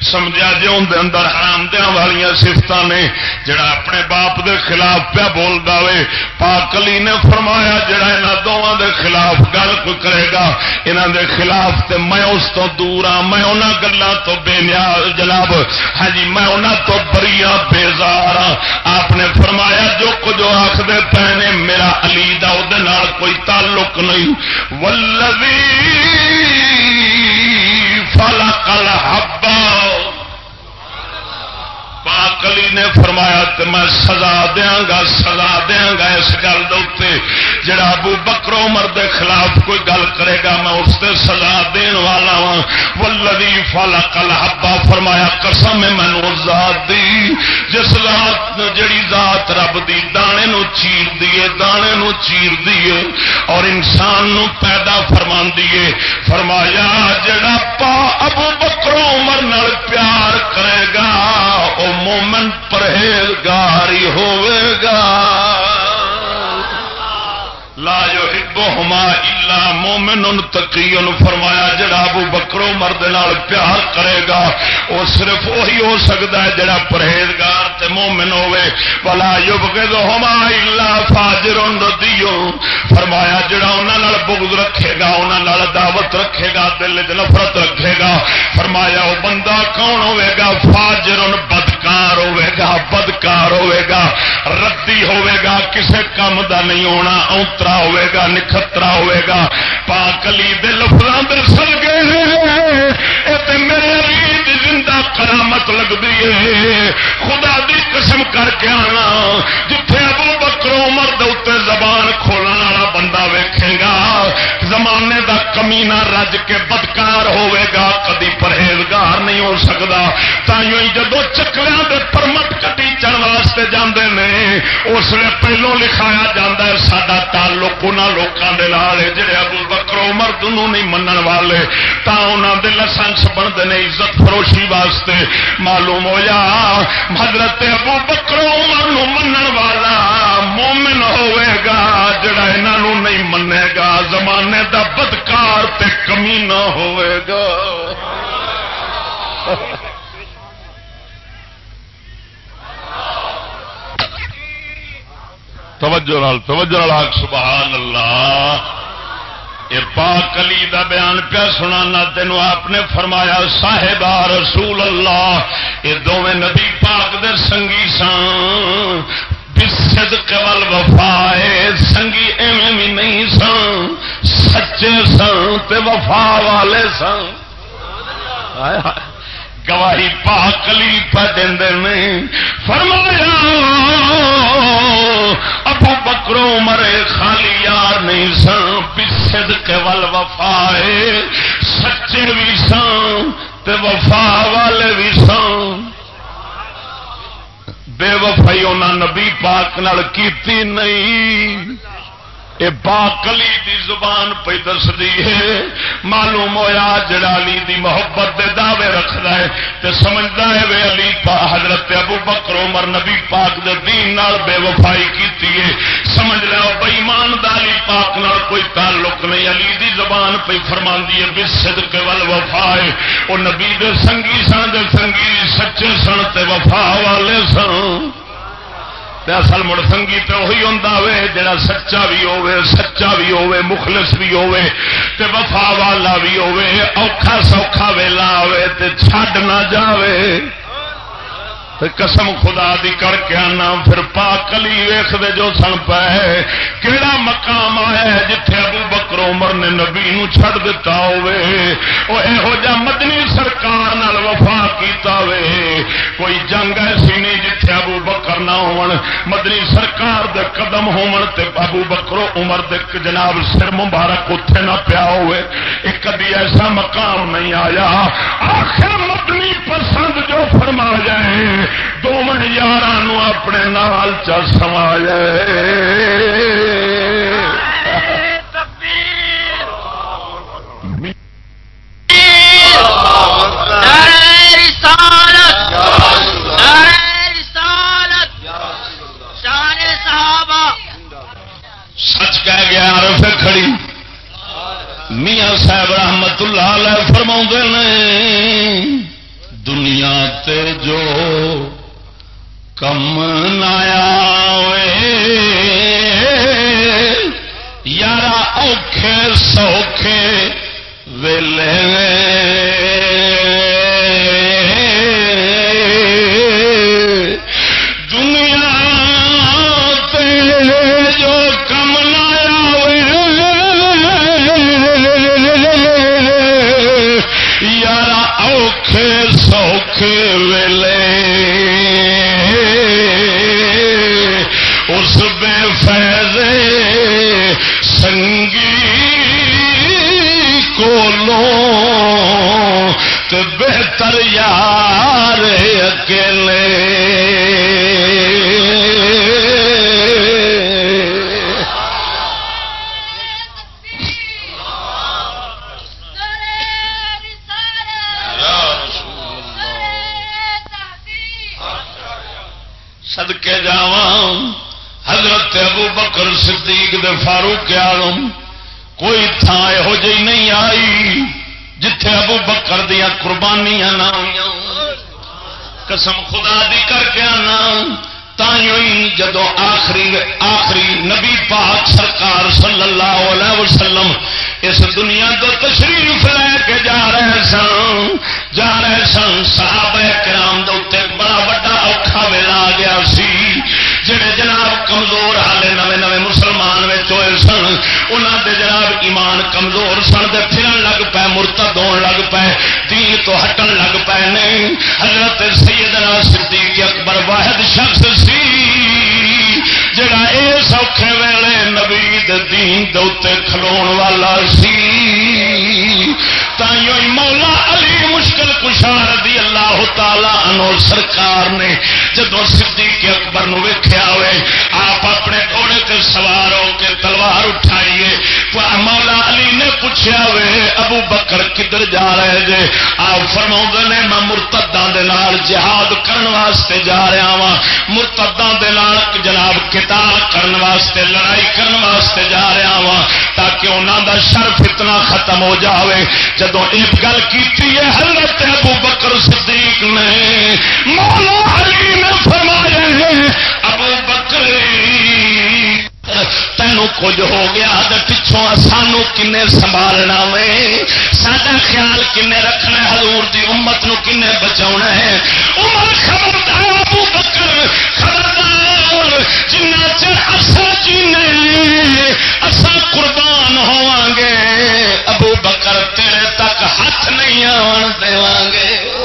سمجھا جی اندر اندر حرام دیا والی سفت نے جڑا اپنے باپ دے خلاف پیا بول دے پاک علی نے فرمایا جڑا یہاں دونوں دے خلاف گل کو کرے گا یہاں دے خلاف تے میں اس تو دور ہاں میں انہوں گلوں تو بے نیا جناب۔ ہاں جی میں انہوں تو بری ہاں بےزار ہاں۔ آپ نے فرمایا جو کچھ آخر پے نے، میرا علی دا کوئی تعلق نہیں نہیں. ولوی فلق کل ہبا پاکلی نے فرمایا کہ میں سزا دیا گا، سزا دیا گا اس گل دے جڑا ابو بکرو مرد خلاف کوئی گل کرے گا، میں اس سے سزا دین والا ہاں۔ وا ولوی فلا کل ہبا فرمایا، قسم مینو ذات دی۔ جس ذات جڑی ذات رب دی، دانے نو چیر دیے دانے نو چیر دیے اور انسان نو پیدا فرما دیے فرمایا، جڑا پا ابو بکرو عمر نال پیار کرے گا، او مومن پرہیزگاری ہوئے گا۔ لا یحبہما الا مومن، تقی فرمایا، جڑا ابو بکرو مرد نال پیار کرے گا، وہ صرف وہی ہو سکتا ہے جڑا پرہیزگار تے مومن ہوے ولا یبغضہما الا فاجر ردیو فرمایا، جڑا انہاں نال بغض رکھے گا، انہاں نال دعوت رکھے گا، دل وچ نفرت رکھے گا۔ فرمایا، وہ بندہ کون ہوے گا؟ فاجر بدکار ہوے گا بدکار ہوے گا ردی ہوے گا کسے کم دا نہیں ہونا اونترا ہوئے گا نکھترا ہوئے گا پاکلی دے لفظاں دے سل گئے اے میرے علی زندہ کرامت لگتی ہے خدا دی قسم کر کے آنا جتھے ابو بکرو مرد اتنے زبان کھولنے والا بندہ ویکھے گا زمانے دا کمینا رج کے بدکار ہوئے گا، کدی پرہیزگار نہیں ہو سکتا تھی جدو چکروں کے پرمٹ کٹی چڑھ واسطے جاندے نے، اس لیے پہلو لکھایا جاتا ہے سڈا تعلق ان لوگوں کے لال جہے ابو بکرو مرد نہیں منن والے، تا انہوں دے لسنس بنتے ہیں عزت فروشی واسطے۔ معلوم ہو جا حضرت ابو بکرو عمر منن والا مومن ہوئے گا، جڑا انہوں نہیں منے گا۔ زمانے دا بدکار تے کمی نہ ہوئے گا۔ توجہ نال توجہ نال سبحان اللہ یہ پاک علی دا بیان پیا سنانا تینوں آپ نے فرمایا صاحب رسول اللہ یہ دونوں نبی پاک دے سنگی سان بسد کول وفا سنگی ایویں بھی نہیں سن سچے سن تے وفا والے سن گواہی پاک علی پہ دیں فرمایا، ابو بکرو مرے خالی یار نہیں سن بسد کے ول وفا سچے بھی سن تے وفا والے بھی سن۔ بے وفائی انہوں نبی پاک نال کیتی نہیں۔ با کلی دی زبان پہ دس دی ہے۔ معلوم ہوا جڑا علی دی محبت دے دعوے رکھدا ہے تے سمجھدا ہے وے علی پا حضرت ابو بکر عمر نبی پاک دے دین نال بے وفائی کیتی ہے۔ سمجھ لو بے ایمان علی پاک نال کوئی تعلق نہیں۔ علی دی زبان پہ فرماندی ہے بصدق ول وفا ہے۔ او نبی دے سنگی سن دے سنگی، سچے سن تے وفا والے سن اصل مڑ سنگی تو وہی ہوں جڑا سچا بھی ہوے سچا بھی ہوے مخلص بھی ہوے تے وفا والا بھی ہوے اوکھا سوکھا ویلا آئے تے چھڈ نہ جاوے۔ قسم خدا دی کر کے آنا، پھر پاک کلی ویخ دے جو سن پہ کیڑا مقام آیا جتھے ابو بکر عمر نے نبی نو چھڑ دیتا ہوئے؟ او اے ہو جا مدنی سرکار نال وفا کیتا ہوئے۔ کوئی جنگ ایسی نہیں جتھے ابو بکر نہ ہون۔ مدنی سرکار دے قدم ہون تے ابو بکر عمر دے جناب سر مبارک اتھے نہ پیا ہوئے۔ ایک کدی ایسا مقام نہیں آیا۔ آخر مدنی پسند جو فرما جائے دونوں یار اپنے نال چ سمایا سچ کہہ گیا عرف کھڑی میاں صاحب رحمت اللہ علیہ فرما نے دنیا تے جو کم نایا یار اوکھے سوکھے ویلے۔ قربانیاں نہ ہوئی قسم خدا دی کر کے آنا۔ جدو آخری آخری نبی پاک سرکار صلی اللہ علیہ وسلم اس دنیا تو تشریف لے کے جا رہے سن، جا رہے سن صاحب کرام دے بڑا وا اوکھا ویلا آ گیا سی، جڑے جناب کمزور ہالے نویں نویں مسلمان ہوئے سن انہوں دے جناب ایمان کمزور سن دے پھرن لگ پے، مرتد ہون لگ پے، دین تو ہٹن لگ پے، نہیں، حضرت سیدنا صدیق اکبر واحد شخص سی، جڑا اے سوکھے ویلے نبی دین دے کھلون والا سی۔ تائیوں مولا علی مشکل کشار دی اللہ تعالی انو سرکار نے جدو صدیق اکبر نو ویکھیا ہوئے، آپ اپنے گھوڑے تے سوار ہو کے تلوار اٹھائیے۔ مولا علی نے پوچھا وے ابو بکر کدھر جا رہے جے؟ آپ فرما نے، میں مرتداں دے نال جہاد کرن واسطے جا رہا وا مرتداں دے نال جناب کتاب کرن واسطے، لڑائی کرن واسطے جا رہا وا تاکہ انہوں دا شرف اتنا ختم ہو جاوے۔ جب جدو ایک گل کی ہے، حضرت ابو بکر صدیق نے مولا علی نے فرمایا ابو بکر، تینوں کچھ ہو گیا پچھوں سانو کن سنبھالنا وے؟ سڈا خیال کن رکھنا حضور دی امت نو کن بچا ہے؟ عمر خبردار، ابو بکر چر اصا جینے اصا قربان ہوا گے۔ ابو بکر تیرے تک ہاتھ نہیں آن گے۔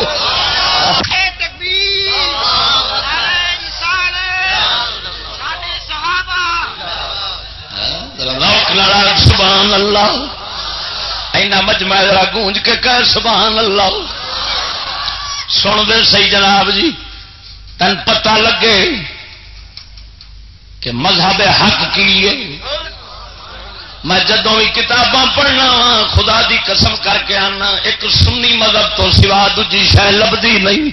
سبحان اللہ۔ اینا مجمع ذرا گونج کے کہ سبحان اللہ۔ سن دے سی جناب جی تن پتہ لگے۔ کہ مذہب حق کی ہے۔ میں جدو بھی کتاباں پڑھنا وا خدا دی قسم کر کے آنا، ایک سنی مذہب تو سوا دجی شہ لبھی نہیں۔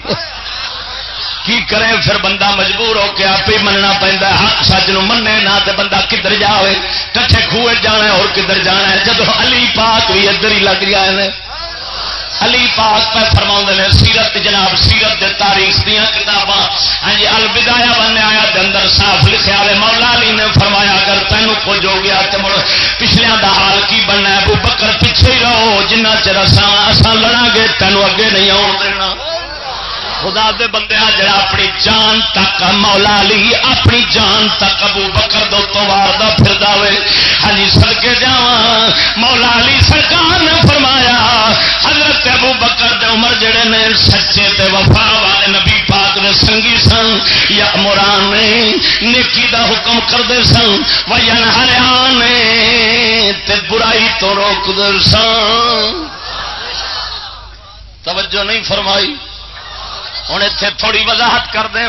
کی کرے پھر بندہ مجبور ہو کے آپ ہی مننا پہنتا حق سچ منے نہ تے بندہ کدھر جائے کٹھے خوہ جانا ہے، اور کدھر جانا ہے۔ جب علی پاک بھی ادھر ہی لگ رہا ہے علی پاک پہ فرما نے سیرت جناب، سیرت دے تاریخ دیا کتاباں۔ ہاں جی الودایا بن آیا دے اندر صاف لکھا ہے مولا علی نے فرمایا، اگر تینوں کچھ ہو گیا تو مڑ پچھلیا دا حال کی بننا ہے؟ ابو بکر، پیچھے ہی رہو، جنہ چر اصا لڑا گے، تینوں اگے نہیں آن دینا۔ خدا دے بندے جڑا اپنی جان تک مولا لی اپنی جان تک ابو بکر دو تو واردا پھر دے ہاں جی، سڑکے جا مولا علی سرکار نے فرمایا، حضرت ابو بکر دے عمر جڑے نے سچے تے وفا والے نبی پاک نے سنگی سن، یا مران نے نیکی دا حکم کرتے سن وجن ہریان تے برائی تو روک دے سن۔ توجہ نہیں فرمائی۔ ہوں اتے تھوڑی وضاحت کر دے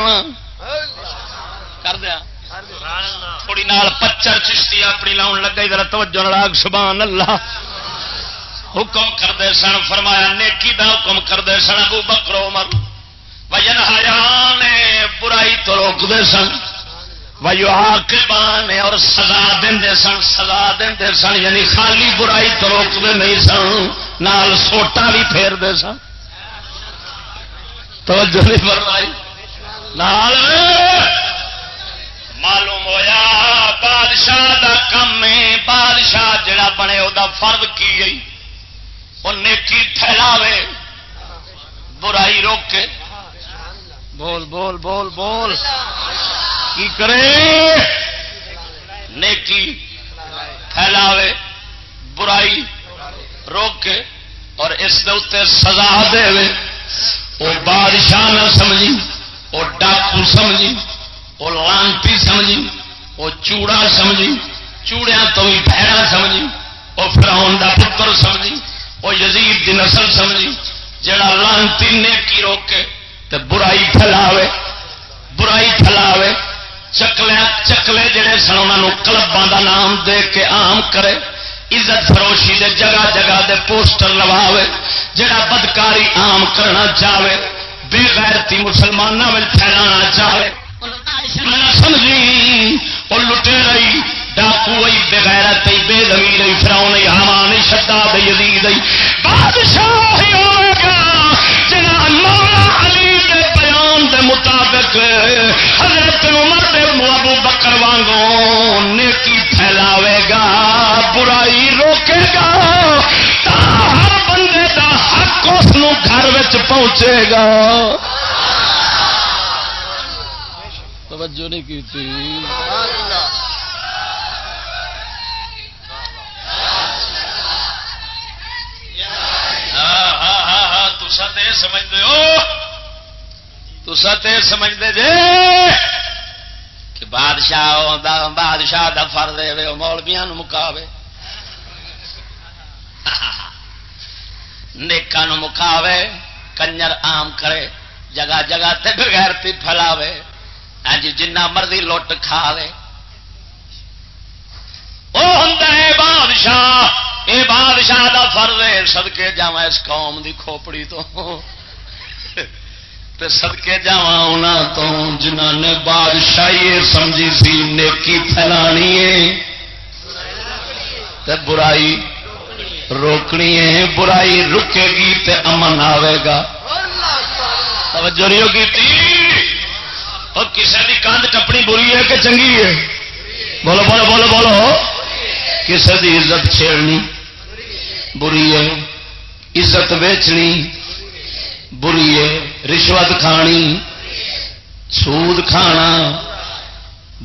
کر دیا۔ تھوڑی نال پچر چشتی اپنی لاؤن لگا ادھر توجہ لاگ سبحان اللہ۔ حکم کرتے سن، فرمایا نیکی دا حکم کرتے سن، ابو بکرو مر وجن ہیا نے برائی تو روکتے سن۔ ویو آکبان اور سزا دے سن، سزا دے سن یعنی خالی برائی تو روکتے نہیں سن۔ نال سوٹا بھی پھیرتے سن۔ توجہ نہیں فرمائی۔ نال۔ معلوم ہویا بادشاہ دا کم ہے۔ بادشاہ جڑا بنے وہ فرد کی گئی وہ نیکی پھیلاوے برائی روکے۔ بول بول بول بول۔ کی کرے؟ نیکی پھیلاوے برائی روکے۔ اور اس دے سزا دے۔ وہ بادشاہ نہ سمجھی، وہ ڈاکو سمجھی، وہ لانتی سمجھی، وہ چوڑا سمجھی چوڑیا تو بھی پہرا سمجھی، وہ فراؤن کا پتر سمجھی، وہ یزید کی نسل سمجھی، جڑا لانتی نے کی روکے تو برائی پھیلاوے برائی پھیلاوے، چکلے چکلے جڑے سن انہوں کلباں کا نام دے کے عام کرے۔ عزت فروشی دے جگہ جگہ دے پوسٹر لواوے، جڑا بدکاری عام کرنا چاہے بے غیرتی مسلمانوں میں پھیلانا چاہے سمجھی وہ لٹے رہی، ڈاکو آئی بے غیرت بے زمین رہی فراؤ ہما نہیں شدا بے یزید بادشاہ ہی جنا مولا علی دے بیان دے مطابق حضرت عمر دے ابو بکر وانگو نیکی پھیلاوے گا۔ برائی روکے گا ہر بندے دا حق اس گھر پہنچے گا۔ توجہ نہیں کی تھی۔ تسا تو سمجھتے ہو۔ تسا تو سمجھتے جے۔ بادشاہ بادشاہ دا فرد دے مولبیا مکاوے۔ نیکا مکاوے، کنجر آم کرے، جگہ جگہ تے بغیرتی پھیلاوے ہاں جی جنہ مرضی لٹ کھاوے۔ وہ ہوں بادشاہ، اے بادشاہ دا فرض ہے سدکے جا اس قوم دی کھوپڑی تو۔ سدکے جا تو جنہ نے بادشاہی سمجھی سی، نیکی پھیلانی ہے۔ برائی روکنی ہے، برائی رکے گی تے امن آئے گا۔ توجہ نہیں ہوگی اور کسی کی کندھ ٹپنی بری ہے کہ چنگی ہے؟ بولو بولو بولو بولو۔ کسی کی عزت چھیڑنی بری ہے، عزت ویچنی بری رشوت کھانی، سود کھانا،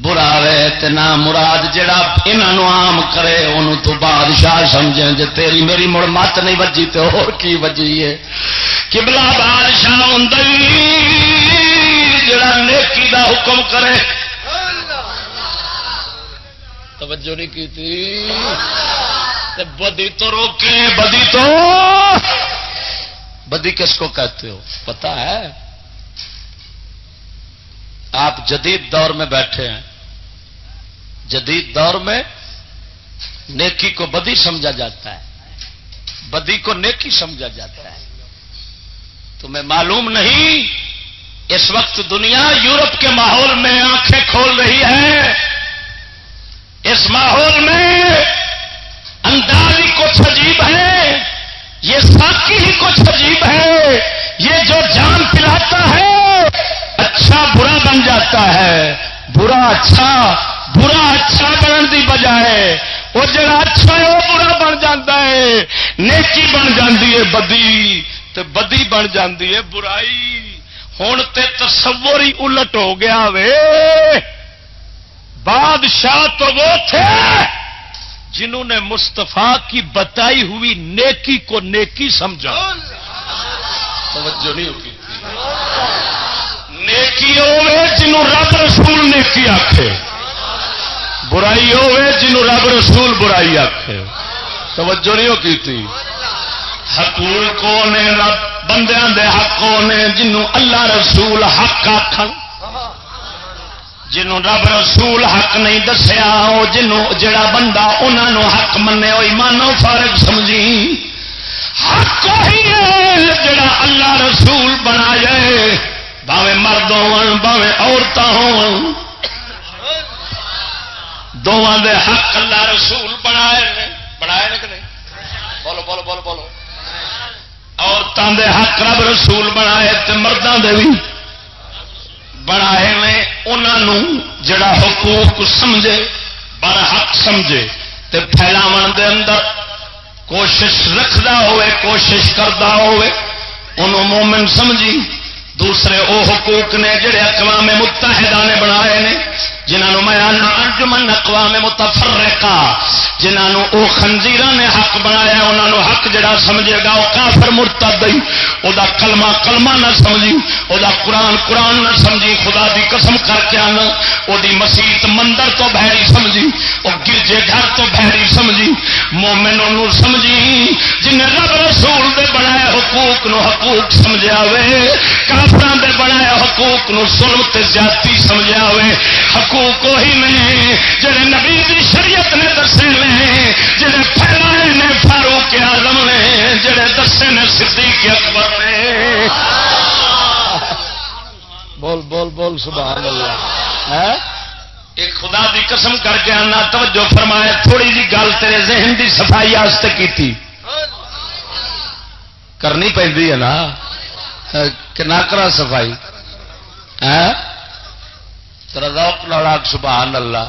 برا وے نہ مراد جڑا انہوں آم کرے انہوں تو بادشاہ سمجھے جی تیری میری مڑ مت نہیں بجی تو اور کی بجی ہے؟ کبلا بادشاہ ہوں جڑا نیکی دا حکم کرے۔ توجہ نہیں کی تھی بدی تو روکے، بدی تو بدی کس کو کہتے ہو؟ پتا ہے؟ آپ جدید دور میں بیٹھے ہیں۔ جدید دور میں نیکی کو بدی سمجھا جاتا ہے۔ بدی کو نیکی سمجھا جاتا ہے۔ تمہیں معلوم نہیں اس وقت دنیا یورپ کے ماحول میں آنکھیں کھول رہی ہے۔ اس ماحول میں انداز ہی کچھ عجیب ہے۔ یہ ساکی ہی کچھ عجیب ہے۔ یہ جو جان پلاتا ہے اچھا برا بن جاتا ہے۔ برا اچھا برا اچھا بننے کی بجائے، وہ جڑا اچھا ہے، وہ برا بن جاتا ہے۔ نیکی بن جاتی ہے، بدی۔ تو بدی بن جاتی ہے، برائی۔ ہوں تے تصور ہی الٹ ہو گیا وے۔ بادشاہ تو وہ تھے۔ جنہوں نے مستفا کی بتائی ہوئی نیکی کو نیکی سمجھا۔ توجہ نہیں ہوگی نیکی ہوے جنہوں رب رسول نیکی آخے برائی ہوے جنہوں رب رسول برائی آخے توجہ نہیں ہوگی تھی۔ حقوق نے رب؟ بندیاں دے حق نے جنوں اللہ رسول حق آخ جنوں رب رسول حق نہیں دسیا وہ جنوں جڑا بندہ انہوں حق منے ہوئی مانو فارغ سمجھی۔ حق وہی ہے جڑا اللہ رسول بنا جائے باوے مرد ہو عورتیں ہو دونوں دے حق اللہ رسول بنائے بنائے کہ نہیں؟ بولو بولو بولو بولو۔ عورتوں دے حق رب رسول بنائے تے مردوں دے بھی بنائے میں انہوں جڑا حقوق سمجھے برحق سمجھے تے پھیلاو دے اندر کوشش رکھدا ہوئے کوشش کرتا ہوئے انہوں مومن سمجھی دوسرے او حقوق نے جڑے اقوام متحدہ نے بنائے نے جنہوں میں آنا انجمن اقوام متفرقہ، جنہوں او خنزیر نے حق بنایا، انہوں حق جڑا سمجھے گا وہ کافر مرتد دئی او دا کلمہ کلمہ نہ سمجھی، او دا قرآن قرآن نہ سمجھی، خدا دی قسم کر کے آنا، او دی مسیت مندر تو بہری سمجھی، او گرجے گھر تو بہری سمجھی مومن انہوں سمجھی، جنہیں رب رسول دے بنائے حقوق نو حقوق سمجھا وے کافران دے بنائے حقوق نو ظلم تے زیادتی سمجھا وے حقوق وہی نے جڑے نبی دی شریعت نے دسے نے، جڑے پھیلائے نے فاروق آزم نے، جڑے دسے نے صدیق اکبر نے۔ بول بول بول، سبحان اللہ۔ ایک خدا دی قسم کر کے آنا، توجہ فرمایا تھوڑی جی گل تیرے ذہن دی صفائی آستے کی تھی کرنی پہ نا؟ کہ نہ کرا صفائی؟ روک لڑاک سبحان اللہ۔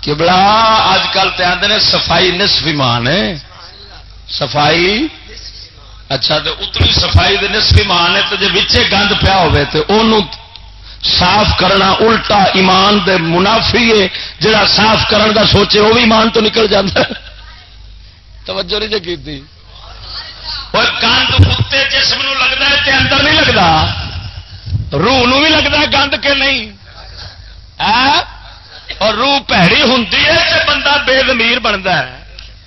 کہ بڑا اج کل تو آتے نے صفائی نصف ایمان ہے۔ صفائی؟ اچھا تو اتنی صفائی دے نصف ایمان ہے تو جی بچے گند پیا ہوئے تو انہوں صاف کرنا الٹا ایمان دے منافی ہے۔ جڑا صاف کرن دا سوچے وہ بھی ایمان تو نکل جاتا ہے۔ توجہ نہیں جی کی اور گند کتے جسم لگتا ہے تے اندر نہیں لگتا روح نو بھی لگتا گند کے نہیں۔ اور روح پیڑی ہوں بندہ بے زمیر بنتا ہے۔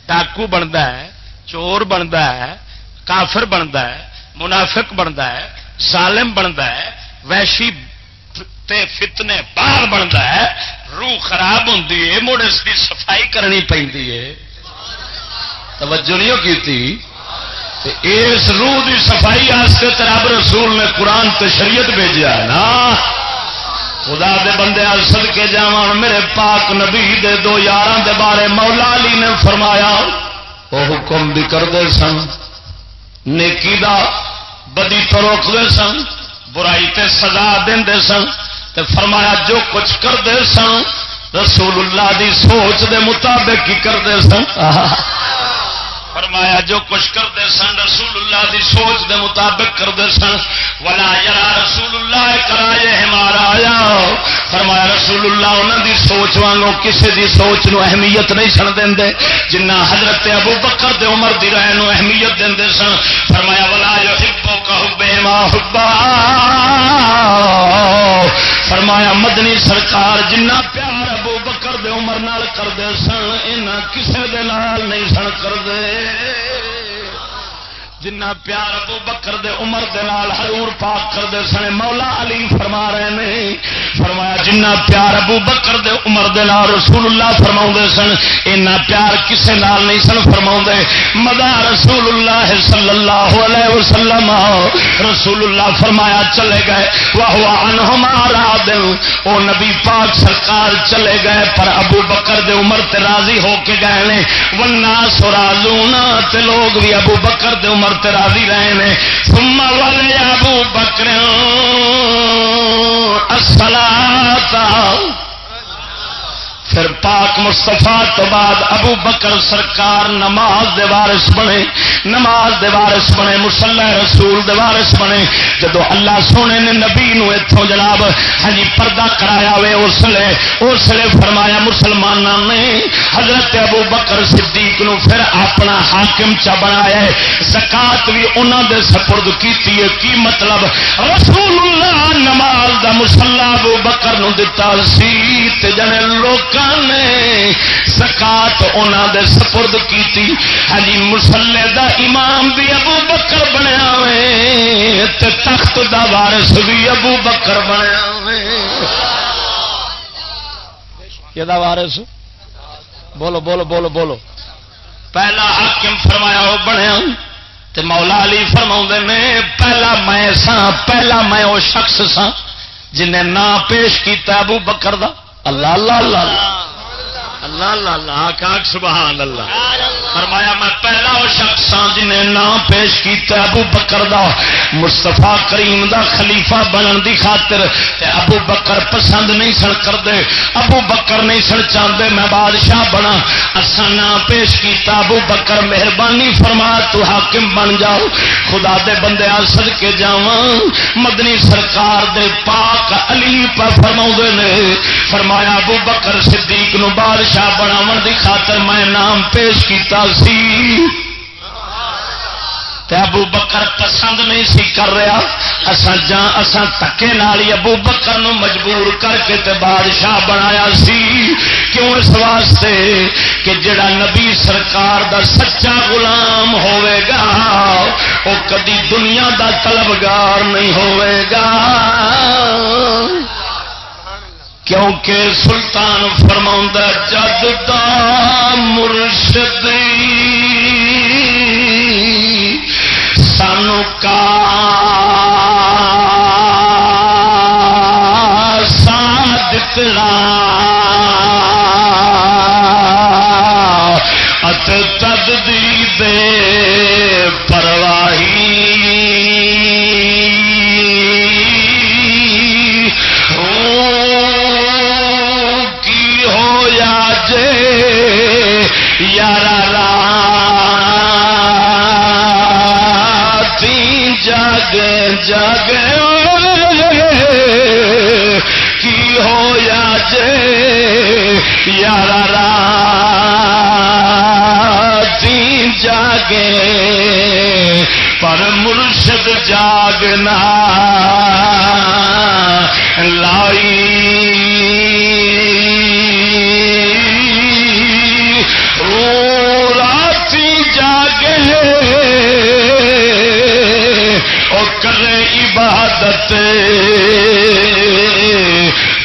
ڈاکو بنتا ہے، چور بنتا ہے، کافر بنتا ہے، منافق بنتا ہے سالم بنتا ہے ویشی تے فتنے باہر بنتا ہے۔ روح خراب ہوں مڑ اس کی صفائی کرنی پہ توجہ نہیں کی اس روح کی صفائی واسطے تراب رسول نے قرآن تو شریعت بھیجا نا؟ خدا دے بندے سد کے جا میرے پاک نبی دے دو یار دے بارے مولا علی نے فرمایا، وہ حکم بھی کرتے سن، نیکی دا بدی تو روکتے سن، برائی تے سزا دے سن، تے فرمایا جو کچھ کرتے سن، رسول اللہ دی سوچ دے مطابق ہی کرتے سن۔ فرمایا، جو کچھ کرتے سن رسول اللہ دی سوچ دے مطابق کرتے سن، ولا یار رسول اللہ کرائے ہمارا آیا فرمایا، رسول اللہ انہوں دی سوچ وانگوں کسی دی سوچ نو اہمیت نہیں سن دے جنہ حضرت ابو بکر دے عمر دی رائے نو اہمیت دے سن، فرمایا، ولا جو حبو کا حبے ما حبا۔ فرمایا، مدنی سرکار جنہ پیار ابو بکر دے عمر نال کرتے سن یہاں کسے دے نال نہیں سن کرتے۔ جنا پیار ابو بکر دے عمر دے نال حضور پاک کرتے سن، مولا علی فرما رہے ہیں فرمایا، جنہ پیار ابو بکر دے عمر دے نال رسول اللہ فرما سن، اینا پیار کسے نال نہیں سن فرما مدا رسول اللہ صلی اللہ علیہ وسلم رسول اللہ فرمایا، چلے گئے۔ وہ ہمارا دل او نبی پاک سرکار چلے گئے، پر ابو بکر دے عمر تے راضی ہو کے گئے نے۔ ونا سرازونا تے لوگ بھی ابو بکر دے عمر تے راضی رہے نے۔ سما والے ابو بکر الصلاة پھر پاک مستفا تو بعد ابو بکر سرکار نماز دے وارث بنے، نماز دے وارث بنے مسلح رسول دے وارث بنے۔ جدو اللہ سونے نے نبی نو اتوں جناب ہاں جی، پردہ کرایا وے، اس لیے اس لیے فرمایا مسلمانوں نے، حضرت ابو بکر صدیق نو پھر اپنا حاکم چا بنایا زکات بھی انہوں دے سپرد کی کی مطلب؟ رسول اللہ نماز دا مسلح ابو بکر نو دتا سی جنے لوگ نے سکات انہوں دے سپرد کی ہاں جی، مسلے دا امام بھی ابو بکر بنیا وے تخت دا وارث بھی ابو بکر بنیا وے وارث؟ بولو بولو بولو بولو۔ پہلا حاکم فرمایا وہ بنیا، تے مولا علی فرما نے، پہلا میں سا پہلا میں وہ شخص سا جنہیں نام پیش کیتا ابو بکر دا۔ اللہ اللہ اللہ. اللہ اللہ اللہ کاک سبحان اللہ۔ فرمایا میں پہلا وہ شخص ہاں جنہیں نام پیش کیتا ابو بکر دا مستفا کریم دا خلیفہ بنن دی خاطر۔ تے ابو بکر پسند نہیں سن کردے ابو بکر نہیں سن چاہتے میں بادشاہ بنا۔ اصا نام پیش کیتا ابو بکر مہربانی فرما تو حاکم بن جاؤ۔ خدا دے بندے سد کے جا مدنی سرکار دے پاک علی پر فرما نے۔ فرمایا ابو بکر صدیق نو بادشاہ بادشاہ بناو دی خاطر میں نام پیش کیتا سی۔ ابو بکر پسند نہیں سی کر رہا۔ اصا جا اصا تکے نال ابو بکر نو مجبور کر کے تے بادشاہ بنایا سی۔ کیوں اس واسطے کہ جڑا نبی سرکار دا سچا غلام ہوئے گا وہ کدی دنیا دا طلبگار نہیں ہوئے گا۔ کیونکہ سلطان فرما جد دا مرشد سانو کا سادتنا ات تد دی دے جگ کی ہو یا جے یار جاگے پر مرشد جاگنا لائی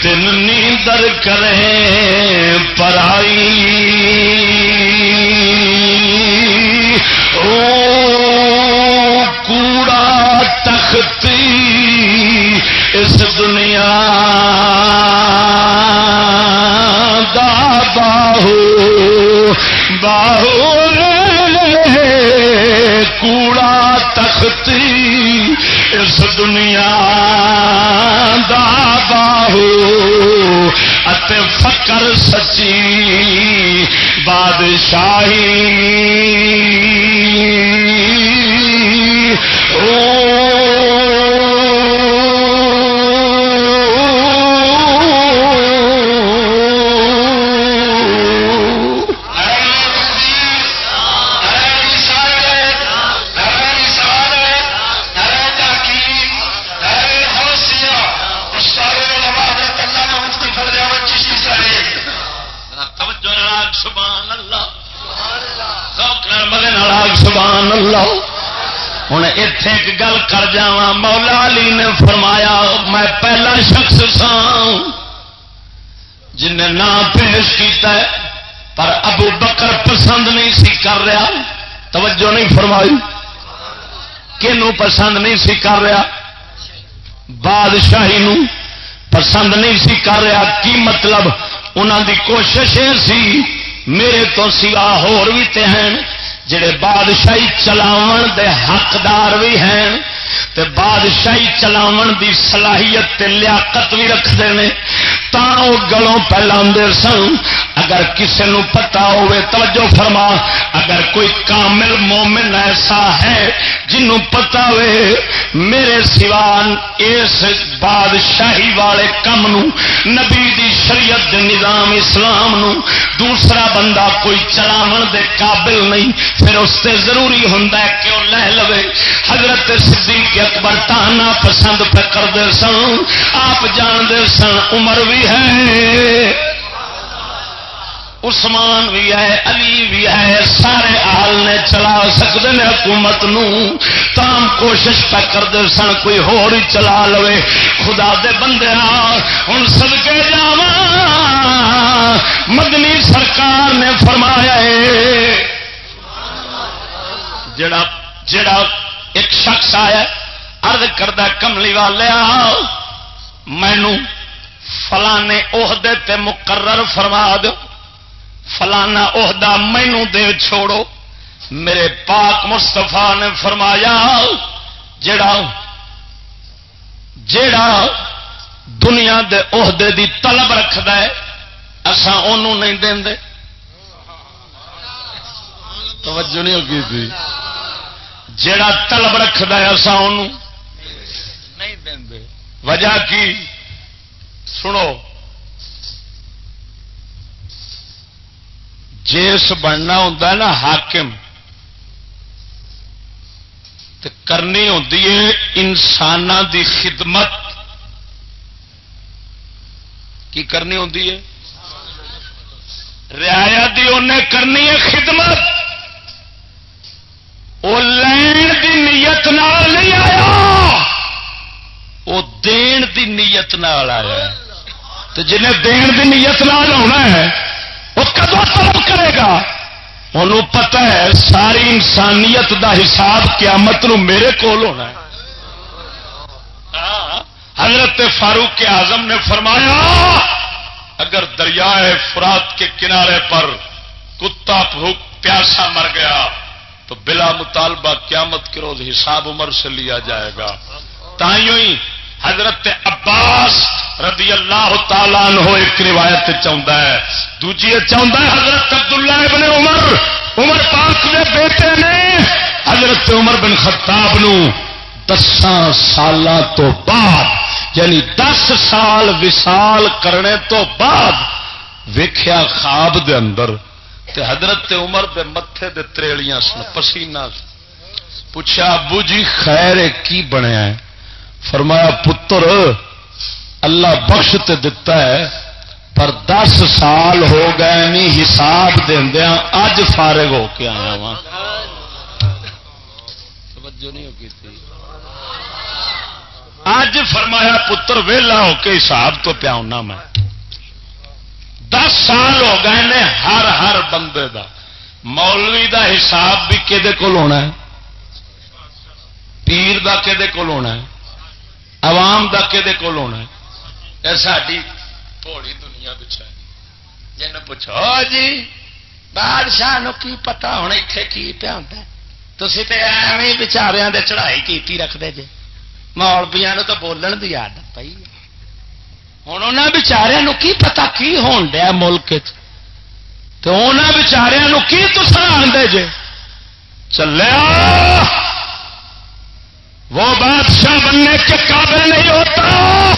تین نیندر کریں پڑھائی او کوڑا تختی اس دنیا دا باہو باہو کوڑا تختی اس دنیا دا باہو اتے فقر سچی بادشاہی او سبحان اللہ۔ ہوں اتے ایک گل کر جا مولا علی نے فرمایا، میں پہلا شخص سا جن نے نام پیش کیتا ہے، پر ابو بکر پسند نہیں سی کر رہا۔ توجہ نہیں فرمائی۔ کنو پسند نہیں سی کر رہا؟ بادشاہی نو پسند نہیں سی کر رہا۔ کی مطلب؟ انہوں دی کوشش یہ سی، میرے تو سوا ہو بھی ہیں۔ جڑے بادشاہی چلاو دے حقدار بھی ہیں تے بادشاہی چلاو دی صلاحیت تے لیاقت بھی رکھتے ہیں تا وہ گلوں پہلا سن۔ اگر کسی نو پتا ہوئے، توجہ فرما۔ اگر کوئی کامل مومن ایسا ہے جنوں پتا ہوئے، میرے سوان اس بادشاہی والے کم نو، نبی دی شریعت دے نظام اسلام نو، دوسرا بندہ کوئی چلاو دے قابل نہیں، پھر اس سے ضروری ہوں کہ وہ لہ لو حضرت صدیق اکبر تانا پسند پہ کرتے سن، آپ جانتے سن، عمر بھی ہے، عثمان بھی ہے، علی بھی ہے، سارے آل نے چلا سکتے ہیں حکومت نو۔ تام کوشش پہ کرتے سن، کوئی ہی چلا لو خدا دے بندے ہوں سد کے جا مدنی سرکار نے فرمایا جڑا جڑا ایک شخص آیا ارد کردہ کملی والے مینو فلانے عہدے تے مقرر فرما دو۔ فلانا عہدہ مینو دے چھوڑو۔ میرے پاک مستفا نے فرمایا، جڑا جڑا دنیا دے عہدے دی طلب رکھد ہے اسان انہوں نہیں دیں دے توجہ نہیں ہوگی تھی؟ جڑا طلب رکھد ہے نہیں دیں دے وجہ کی؟ سنو۔ جس بننا ہوں نا حاکم تو کرنی ہے انسان دی خدمت۔ کی کرنی ہے؟ رعایا دی انہیں کرنی ہے خدمت۔ وہ لین دی نیت نال نہیں آیا۔ وہ دین دی نیت نال آیا۔ تو جنہیں دین دی نیت نال ہونا ہے، وہ کدو طلب کرے گا؟ انہوں پتا ہے، ساری انسانیت دا حساب قیامت نو میرے کول ہونا ہے۔ حضرت فاروق اعظم نے فرمایا، اگر دریائے فرات کے کنارے پر کتا بھوک پیاسا مر گیا تو بلا مطالبہ قیامت کے روز حساب عمر سے لیا جائے گا۔ تائیوں ہی حضرت عباس رضی اللہ تعالیٰ عنہ ایک روایت چاہتا ہے۔ دوجی چاہتا ہے حضرت عبداللہ ابن عمر عمر پاک کے بیٹے نے حضرت عمر بن خطاب نو دساں سال تو بعد یعنی دس سال وسال کرنے تو بعد ویخیا خواب دے اندر تے حضرت عمر دے متے دے تریلیاں سن، پسینہ پوچھا، ابو جی خیر کی بنیا ہے؟ فرمایا، پتر، اللہ بخش تے دتا ہے، پر دس سال ہو گئے نہیں، حساب دیا ہاں، اج فارغ ہو کے آیا ہاں۔ وا اج فرمایا، پتر، ویلا ہو کے حساب تو پیا ہونا میں۔ دس سال ہو گئے نے ہر ہر بندے دا۔ مولوی دا حساب بھی کہ ہونا ہے۔ پیر دا کہ ہونا ہے۔ عوام کا کہ ہونا ہے۔ ساری تھوڑی دنیا پچھا جن پوچھو جی بادشاہ نو کی پتا ہوں اتے کی پیا ہوں تھی تو ایویں بچاریا چڑھائی کی رکھتے جی مولبیا تو بولن کی آدت پی ہوں انہوں بچاریا کی پتا کی ہون دیا ملک تو انہوں بچاریا کی تصا آدھے جے؟ چلیا وہ بادشاہ بننے کے قابل نہیں ہوتا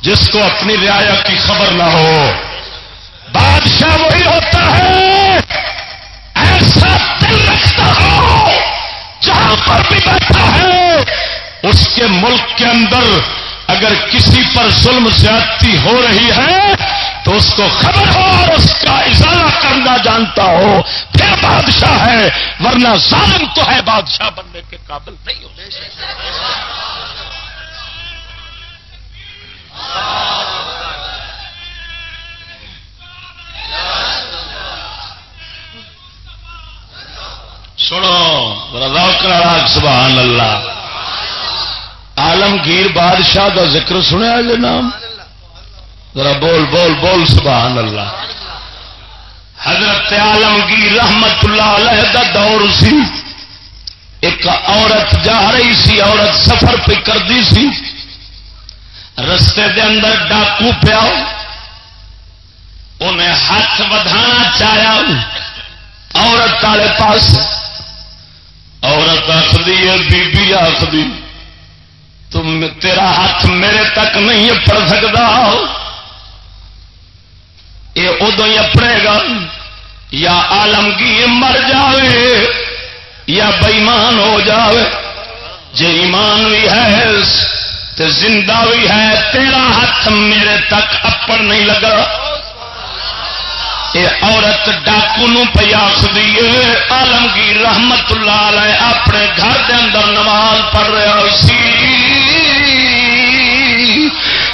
جس کو اپنی رعایا کی خبر نہ ہو۔ بادشاہ وہی ہوتا ہے۔ ایسا دل رکھتا ہو جہاں پر بھی بیٹھا ہے، اس کے ملک کے اندر اگر کسی پر ظلم زیادتی ہو رہی ہے تو اس کو خبر ہو اور اس کا اشارہ کرنا جانتا ہو پھر بادشاہ ہے؟ ورنہ ظالم تو ہے بادشاہ بننے کے قابل نہیں ہو سنو راگ سبحان اللہ۔ عالمگیر بادشاہ کا ذکر سنیا جی نام ذرا بول بول بول، سبحان اللہ۔ حضرت عالمگیر رحمت اللہ علیہ دا دور سی۔ ایک عورت جا رہی سی، عورت سفر پہ کرتی سی۔ رستے دے اندر ڈاکو پیا۔ انہیں ہاتھ بدھانا چاہیا۔ عورت والے پاس۔ عورت آخری ہے، بی بی آخری۔ تم تیرا ہاتھ میرے تک نہیں پڑ سکتا۔ یہ ادو ہی اپنے گا۔ یا آلمگیر مر جاوے، یا بےمان ہو جاوے۔ جی ایمان بھی ہے تو زندہ بھی ہے، تیرا ہاتھ میرے تک اپڑ نہیں لگا۔ یہ عورت ڈاکو پہ آخری آلمگیر رحمت اللہ علیہ اپنے گھر دے اندر نماز پڑھ رہا سی۔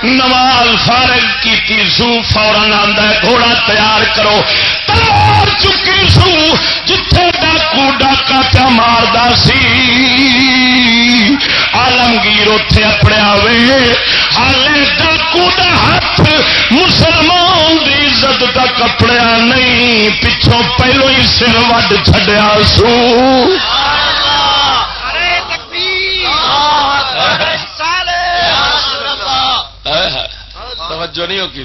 نماز فارغ کی سو فورن آدھا گھوڑا تیار کرو۔ تلوار چکی سو جتھے ڈاکو ڈاکا پیا ماردا سی۔ آلمگیر اتے اپنے آوے۔ ہالے ڈاکو دا ہاتھ مسلمان دی عزت کا کپڑیا نہیں، پچھوں پہلو ہی سر وڈ چڈیا سو۔ توجہ نہیں کی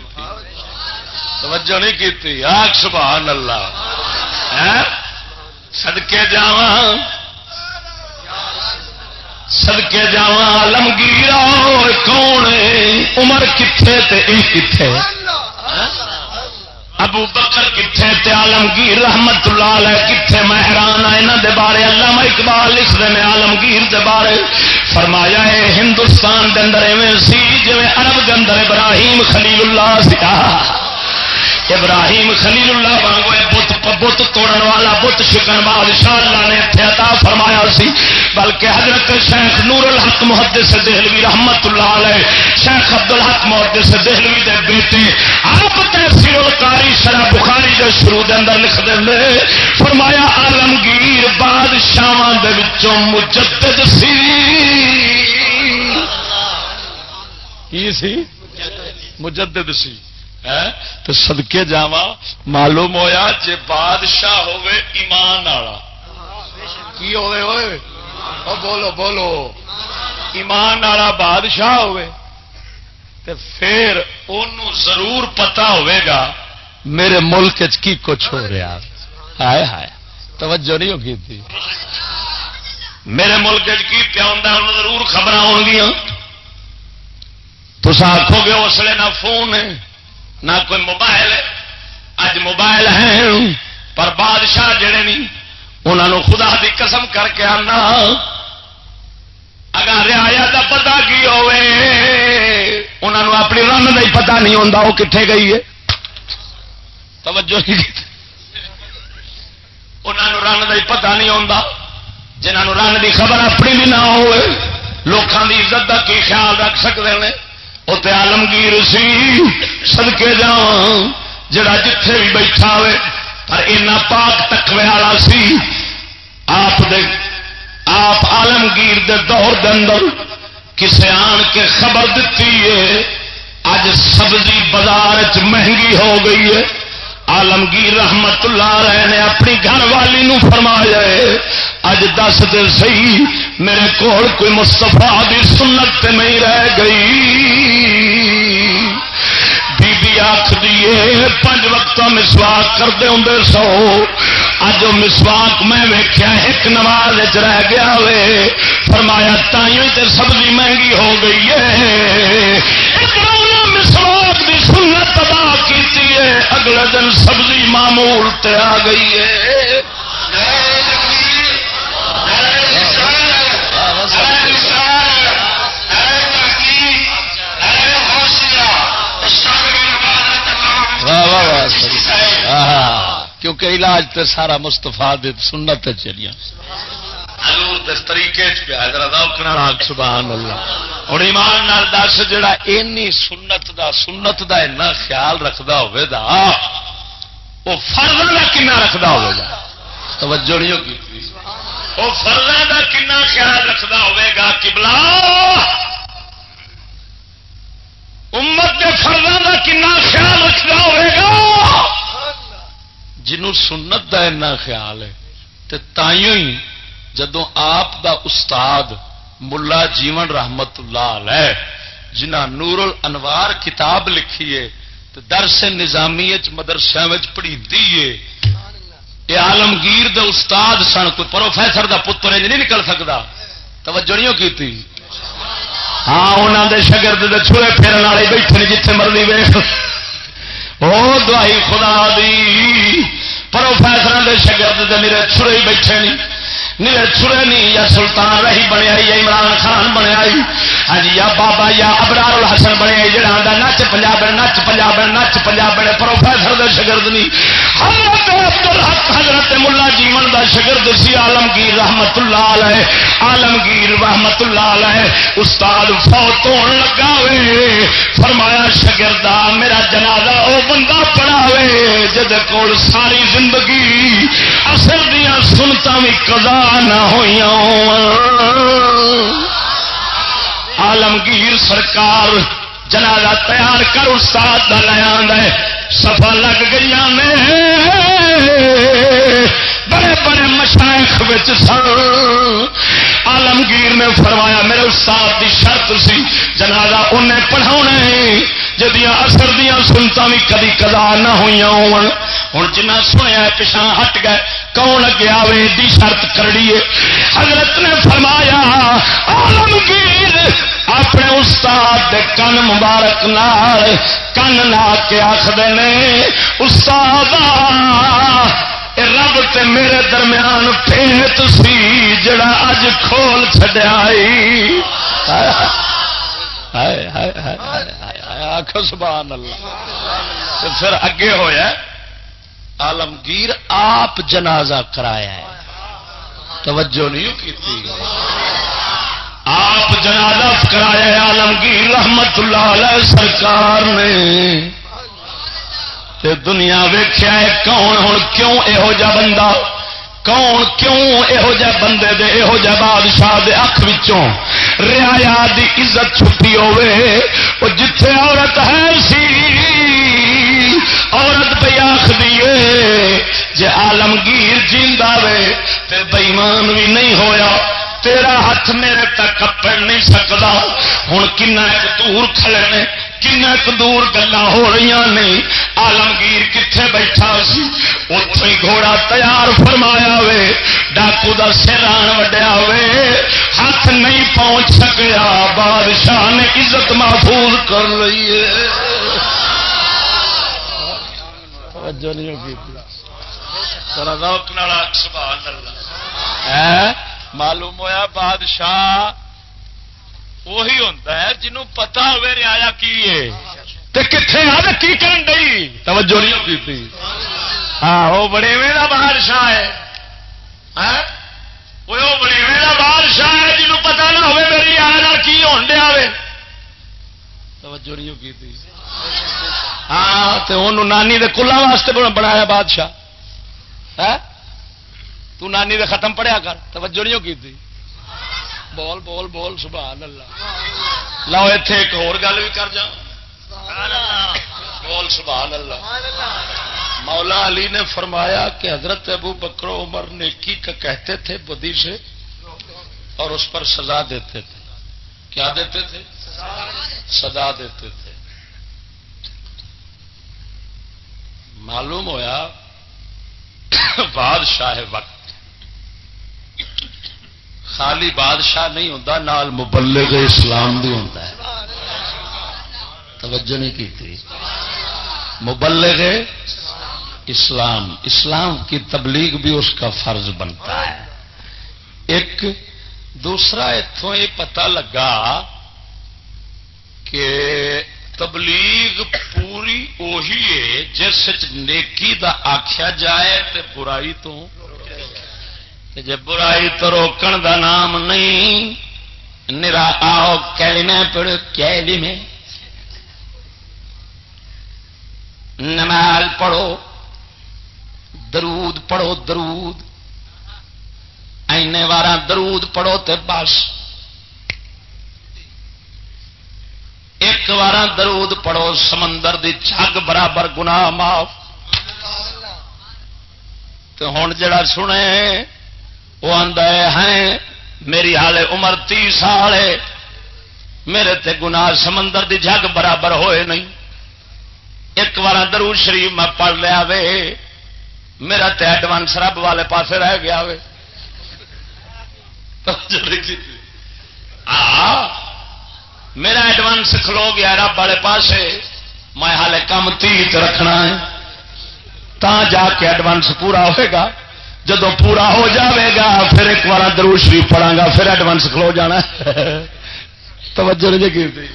توجہ نہیں کی آگ سبحان اللہ۔ سدکے جا سدکے جا لمگیر کون عمر کتنے کتنے ابو بکر کتنے آلمگیر رحمت اللہ علیہ کتنے میں حیران ہاں یہاں دے بارے اللہ اقبال لکھ رہے آلمگیر دے بارے فرمایا ہے ہندوستان دے اندر ایویں سی جی عرب دے اندر ابراہیم خلیل اللہ سکھا۔ ابراہیم خلیل اللہ وانگو بت بت توڑن والا بت شکن بادشاہ اللہ نے اتنے عطا فرمایا سی، بلکہ حضرت شیخ نور الحق محدث دہلوی رحمت اللہ علیہ، شیخ عبد الحق محدث دہلوی دے بیٹے، آپ تحصیل الکاری شرح بخاری دے شروع دے اندر لکھ دیں فرمایا عالمگیر بادشاہ دے وچوں مجدد سی۔ کی سی؟ مجدد سی۔ تو سدکے جا معلوم ہویا جے بادشاہ ہوئے ایمان والا۔ کی ہوئے ہوئے؟ او بولو بولو۔ ایمان والا بادشاہ ہوئے تے پھر انہوں ضرور پتا ہوئے گا، میرے ملک کی کچھ ہو رہا۔ ہائے ہائے۔ توجہ نہیں ہوگی تھی؟ میرے ملک کی پیا ہوں ضرور خبر ہو گیا تو آخو گے، اس لیے نہ فون ہے۔ نہ کوئی موبائل اج موبائل ہے پر بادشاہ جڑے نہیں انہوں خدا دی قسم کر کے آنا۔ اگر ریا کا پتا کی انہوں اپنی رن کا ہی پتا نہیں ہوتا وہ کتنے گئی ہے؟ توجہ انہوں رن کا ہی پتا نہیں ہوتا جنہوں رن کی خبر اپنی بھی نہ ہوئے لوگوں کی عزت کا کی خیال رکھ سکتے ہیں وہ آلمگیر سی سدکے جا جڑا جتھے بھی بیٹھا ہوئے پر اینا پاک تکوے والا سی آپ دے آپ آلمگیر دے دور دے اندر کسے آن کے خبر دیتی ہے اج سبزی بازار مہنگی ہو گئی ہے آلمگیر رحمت اللہ رہے نے، اپنی گھر والی نو فرمایا اج دس دے سی میرے کول کوئی مستفا دی سنت نہیں رہ گئی۔ بی آخ دیے پانچ وقت مسواک کرتے ہوں سو۔ اج مسواک میں ویخیا ایک نماز رہ گیا وے فرمایا، تائیوں تے سبزی مہنگی ہو گئی ہے۔ پاک دی سنت تباہ کیتی ہے، اگلے دن سبزی معمول تے آ گئی ہے۔ کیونکہ علاج تے سارا مستفا سنت چلیا چلیا طریقے سبحان اللہ۔ ہوں ایمان نال دس، جڑا اینی سنت دا سنت دا اینا خیال رکھدا ہوئے دا وہ فرض دا کنا رکھدا ہوئے گا توجہ نہیں ہوگی؟ وہ فرض دا کنا خیال رکھدا ہوئے گا، قبلہ۔ امت کے فرضوں کا کنا خیال رکھنا ہوئے گا۔ جنوں سنت دا اینا خیال ہے، تے تائیوں ہی جدو آپ دا استاد ملا جیون رحمت اللہ علیہ جنہ نور الانوار کتاب لکھی ہے تو درس نظامی مدرسے پڑھی یہ آلمگیر دے استاد سن، کوئی پروفیسر دا پتر نہیں نکل سکتا توجہ نہیں کی ہاں انہوں دے شگرد دے چھوڑے پھیرن والے بیٹھے جتنے مرضی ویخ او دعائی خدا دی پروفیسر دے شگرد دے میرے چھوڑے بیٹھے نہیں نیل چھڑے نہیں یا سلطان رہی بنیا یا عمران خان بنیا ہاں جی، یا بابا، یا ابرار الحسن بنیا جڑا آدھا نچ پنجاب نچ پنجاب نچ پنجاب، پروفیسر دے شگرد نہیں حضرت عبدالحق حضرت ملا جیون دا شگرد سی عالمگیر رحمت اللہ علیہ، عالمگیر رحمت اللہ علیہ، استاد فوت ہون لگا وے۔ فرمایا شگردا میرا جنازہ او بندہ پڑا وے۔ جد کول ساری زندگی اصل دیا سنتا بھی قضا نہ ہوئی آلمگیر سرکار جنازہ تیار کر استاد کا لیا سفا لگ گئی بڑے بڑے مشائخ سن۔ آلمگیر نے فرمایا، میرے استاد کی شرط سی۔ جنازہ انہیں پڑھا جدیا اثر دیا سنتا بھی کدی کدا نہ ہوئی ہوں جنہ سنیا پچھا ہٹ گئے، کون اگے آئے دی شرط کریے حضرت نے فرمایا آلمگیر اپنے استاد کن مبارک نال، کن لا کے آخر نے، استاد رب تے میرے درمیان پیت سی جڑا اج کھول چڈیا آخ سبحان اللہ۔ پھر اگے ہویا آلمگیر آپ جنازہ کرایا ہے۔ توجہ نہیں کی آپ جنازہ کرایا ہے آلمگیر رحمت اللہ علیہ سرکار نے۔ تے دنیا ویخیا کون ہوں کیوں یہو جا بندہ؟ کون کیوں یہو جہ بندے دے یہو جہ بادشاہ دے اکھ وچوں رعایا دی عزت چھپی ہوے او جتھے عورت ہے سی، عورت پہ آخ دیے جے عالمگیر جیندا وے، تے بےمان بھی نہیں ہویا، تیرا ہاتھ میرے تک کپڑ نہیں سکتا ہوں کن دور کھڑے نے کن دور گلا ہو رہی نہیں آلمگیر کتنے بیٹھا سی اتوں ہی گھوڑا تیار فرمایا وے، ڈاکو کا سر آن وڈیا وے، ہاتھ نہیں پہنچ سکیا، بادشاہ نے عزت محفوظ کر لی معلوم ہوا بادشاہ وہی ہوتا ہے جنوں پتا ہوئے ریا کی کتنے آ کی کرن ڈی توجہ نہیں کی ہاں وہ بڑے کا بادشاہ ہے۔ ہاں؟ وہ بڑے کا بادشاہ ہے جنوں پتا نہ ہوئے میری آیا کی ہون دیا توجہ نہیں کی ہاں تو انہوں نانی دے کلا واسطے بنایا بادشاہ۔ ہاں؟ تو نانی دے ختم پڑھیا کر۔ توجہ نہیں کی بول بول بول، سبحان اللہ۔ لو اتے ایک اور گل بھی کر جا بول، سبحان اللہ۔ مولا علی نے فرمایا کہ حضرت ابو بکرو عمر نیکی کا کہتے تھے، بدی سے، اور اس پر سزا دیتے تھے۔ کیا دیتے تھے؟ سزا دیتے تھے۔ معلوم ہویا، بادشاہ وقت خالی بادشاہ نہیں ہوتا نال مبلغ اسلام بھی ہوتا ہے۔ توجہ نہیں کی مبلغ اسلام اسلام کی تبلیغ بھی اس کا فرض بنتا ہے۔ ایک دوسرا اتوں یہ پتا لگا کہ تبلیغ پوری اوہی ہے جس نیکی دا آخیا جائے تے برائی تو جی برائی تو روکن دا نام نہیں، نرا آؤ کیلمے پڑھو کیلمے نماز پڑھو، درود پڑھو، درود۔ اینے وارا درود پڑھو تے بس۔ ایک بار درود پڑھو، سمندر دی چھگ برابر گناہ معاف۔ تو ہوں جڑا سنے وہ آدھا ہے میری حال عمر تی سال ہے۔ میرے تے گناہ سمندر دی جگ برابر ہوئے نہیں۔ ایک بار درود شریف میں پڑھ لیا وے۔ میرا تے ایڈوانس رب والے پاسے رہ گیا وے۔ میرا ایڈوانس کھلو گیا رب والے پاس میں ہال کم تیت رکھنا ہے۔ تا جا کے ایڈوانس پورا ہوئے گا۔ جدو پورا ہو جاوے گا، پھر ایک بار درو شریف پڑا گا، پھر ایڈوانس کھلو جانا توجہ نہیں جی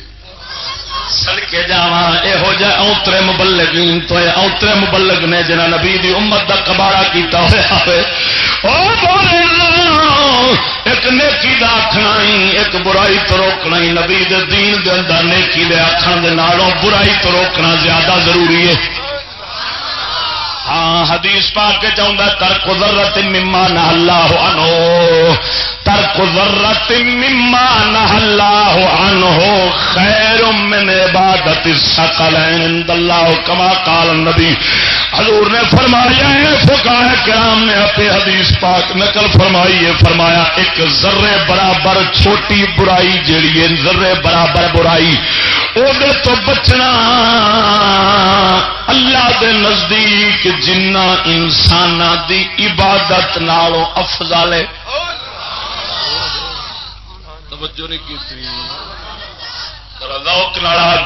سڑکے جا یہو جہ اوترے مبلک تو اوترے مبلک نے جنہ نبی دی امت دا کباڑا کیتا ہوا ایک نیکی دا آخنا ایک برائی تو روکنا ہی۔ نبی دے دین دے اندر نیکی دے آخر دے نالوں برائی تو روکنا زیادہ ضروری ہے۔ ہاں حدیث پا کے چاہتا ترک ضرورت مما نہ اللہ انو ترک ضرورت مما نہ اللہ انو خیر من عبادت سقلین اللہ، کما قال النبی۔ حضور نے فرمایا ہے فقہ کرام نے اپنے حدیث پاک نقل فرمائی ہے فرمایا، ایک ذرے برابر چھوٹی برائی جیڑی ہے ذرے برابر برائی وہ تو بچنا، اللہ دے نزدیک جنہ انسان دی عبادت نالوں افضل ہے۔ توجہ نہیں کی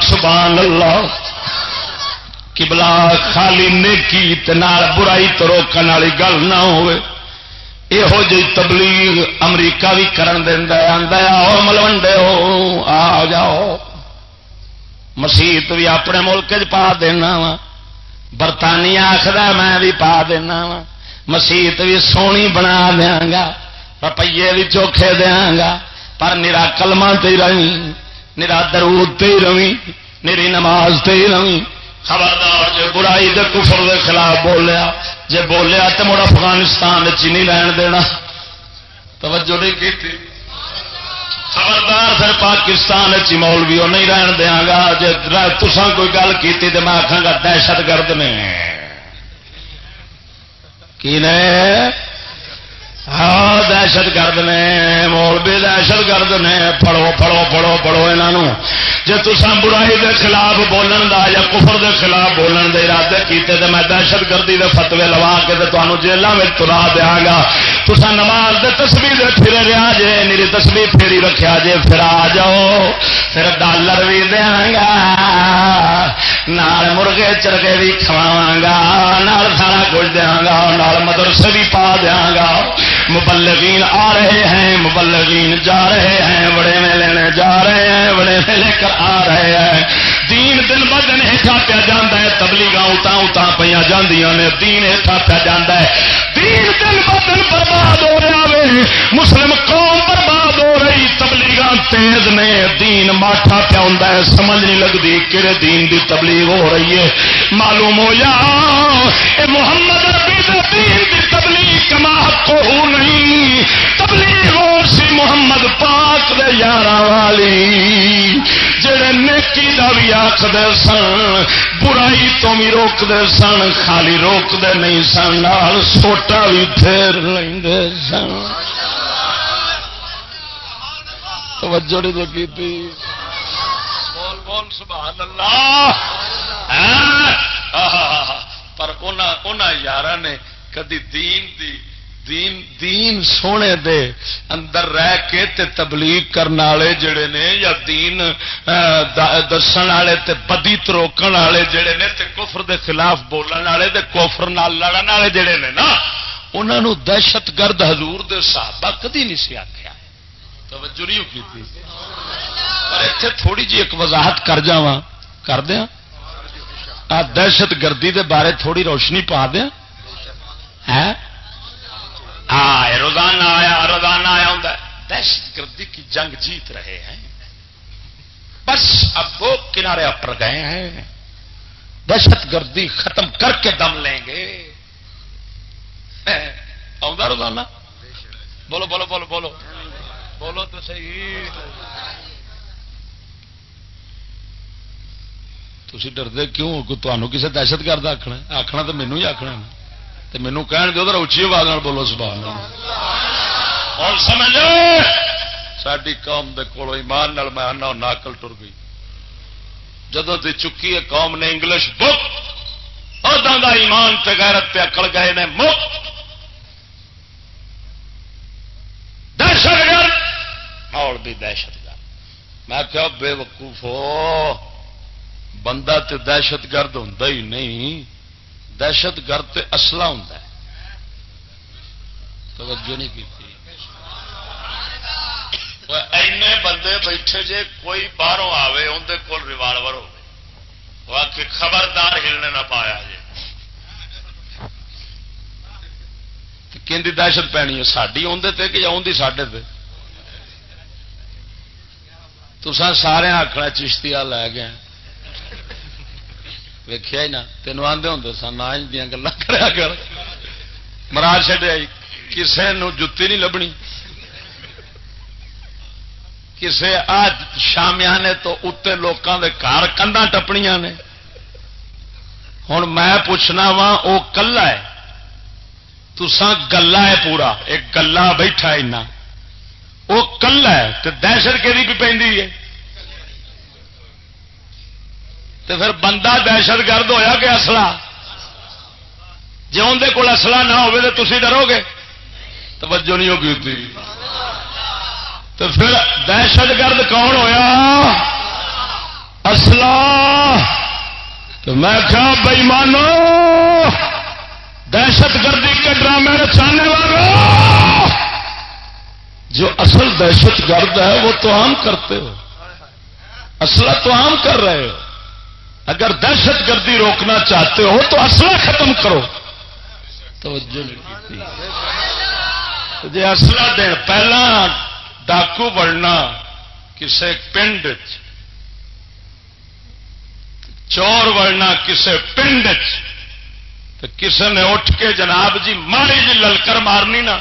سبحان اللہ کبلا خالی نیکی تنال برائی تو روکن والی گل نہ ہوئے۔ یہو جی تبلیغ امریکہ بھی کرن دینا آدھا آؤ ملوڈے ہو آ جاؤ۔ مسیت بھی اپنے ملک چ پا دینا وا۔ برطانیہ آخر میں بھی پا دینا وا. مسیت بھی سونی بنا دیا گا روپیے بھی چوکھے دیا گا پر نرا کلما تے رہی، نرا درود تے رہی میری نماز تے رہی. خبردار جی برائی دے کفر دے خلاف بولیا، جے بولیا تو مڑ افغانستان چینی لین دینا. توجہ نہیں کی خبردار پھر پاکستان چی مولوی وہ نہیں رہن دیا گا۔ جی تسان کوئی گل کی تو میں آخا گا دہشت گرد نے۔ کی نے؟ ہاں دہشت گرد نے مولوی دہشت گرد نے، پڑھو پڑھو پڑھو پڑھو یہاں جی تسان برائی دے خلاف بولن دا یا کفر دے خلاف بولن دے ارادے کیتے تے میں دہشت گردی دے فتوے لوا کے تمہوں جیلوں میں تلا دیا گا۔ تسا نماز دے تصویر دے پھرے رہا جے میری تصویر پھیری رکھا جے، پھر آ جاؤ۔ پھر ڈالر بھی دیا گا۔ نال مرغے چرگے بھی کھواوا گا۔ نال سارا کچھ دیا گا۔ نال مدرسے بھی پا دیا گا۔ مبلغین آ رہے ہیں، مبلغین جا رہے ہیں، بڑے میں لینے جا رہے ہیں، بڑے میں لے کر آ رہے ہیں۔ دین دن ب دن ہیٹا پیا جا ہے تبلیغ اتنا اتنا پہ جاندیاں نے، دین ہیٹا پیا جا ہے۔ دین دن ب دن برباد ہو رہا ہے مسلم قوم برباد ہو رہی تبلیغ تیز نے، دین ماٹھا پیا ہوں سمجھ نہیں لگتی کہڑے دین دی تبلیغ ہو رہی ہے۔ معلوم ہو جا محمد ربی دے دین دی تبلیغ کما کو نہیں۔ تبلیغ ہو سی محمد پاک دے یار والی۔ جڑے نیکی دا بھی آ آخد سن، برائی تو بھی روکتے سن، خالی روکتے نہیں سن لال سوٹا بھی پھیر لیں سن۔ توجہ نہیں لگی تھی بول بول، سبحان اللہ۔ ہاں۔ پر یار نے کدی دین دی دین دین سونے دے اندر رہ کے تے تبلیغ کرنے والے جڑے نے یا دین دسن والے تے بدی تروکن والے جڑے نے تے کفر دے خلاف بولن والے تے کفر نال لڑن والے جڑے نے نا انہوں دہشت گرد حضور دے صحابہ کدی نہیں سی آخیا توجہ نہیں کی پر اتنے تھوڑی جی ایک وضاحت کر جا کر دیا آ، دہشت گردی دے بارے تھوڑی روشنی پا دیا ہے ہاں؟ ہاں روزانہ آیا روزانہ آیا ہوں دہشت گردی کی جنگ جیت رہے ہیں۔ بس اب وہ کنارے اپر گئے ہیں۔ دہشت گردی ختم کر کے دم لیں گے۔ روزانہ؟ بولو بولو بولو بولو۔ بولو تو صحیح۔ تھی ڈردے کیوں؟ تمہوں کسی دہشت گرد آخنا آخنا تو مینو ہی آخنا تو مینو کہن دو ادھر اچھی آواز بولو، سبحان اور سمجھ ساری قوم دے کولو ایمان نال میں آنا ناکل ٹر گئی۔ جدو دی چکی ہے، قوم نے انگلش بک ادا کا ایمان تے غیرت پہ اکڑ گئے نے مفت دہشت گرد۔ اور بھی دہشت گرد۔ میں کیا بے وقوف ہو۔ بندہ تے دہشت گرد ہوں ہی نہیں۔ دہشت گرد تے اصلہ ہوں توجہ نہیں کی اینے بندے بیٹھے جے کوئی باہروں آوے اندر کول ریوالور ہو خبردار ہلنے نہ پایا جی کہ دہشت پینی ہے؟ ساری اندر تے کہ آدھی سڈے تو سارے آخنا چشتی لے گیا ویخیا ہی نہ تینوں آدھے ہوں سن، آج دیا گلا کر۔ مرا چڈیا کسی جتی نہیں لبنی۔ کسے آج شامیا نے تو اتنے لوگوں کے کار کنڈا ٹپنیاں نے۔ ہوں میں پوچھنا وا وہ کلا ہے؟ تسان گلا ہے پورا۔ ایک گلا بیٹھا اینا۔ وہ کلا ہے؟ تو دہشت کہ بھی پہ تو پھر بندہ دہشت گرد ہویا کہ اصلا جی اندر کول اصلا نہ ہو تو تھی ڈرو گے؟ توجہ نہیں ہوگی تو پھر دہشت گرد کون ہویا؟ اصلا تو میں کیا بئی مانو دہشت گردی کے ڈرامے رچانے والا جو اصل دہشت گرد ہے، وہ تو عام کرتے ہو۔ اصلہ تو عام کر رہے ہو۔ اگر دہشت گردی روکنا چاہتے ہو تو اصلہ ختم کرو۔ توجہ جی اصلہ دین پہلا ڈاکو بڑھنا کسی پنڈ چور بڑھنا کسی پنڈ کسی نے اٹھ کے جناب جی ماری جی للکر مارنی نا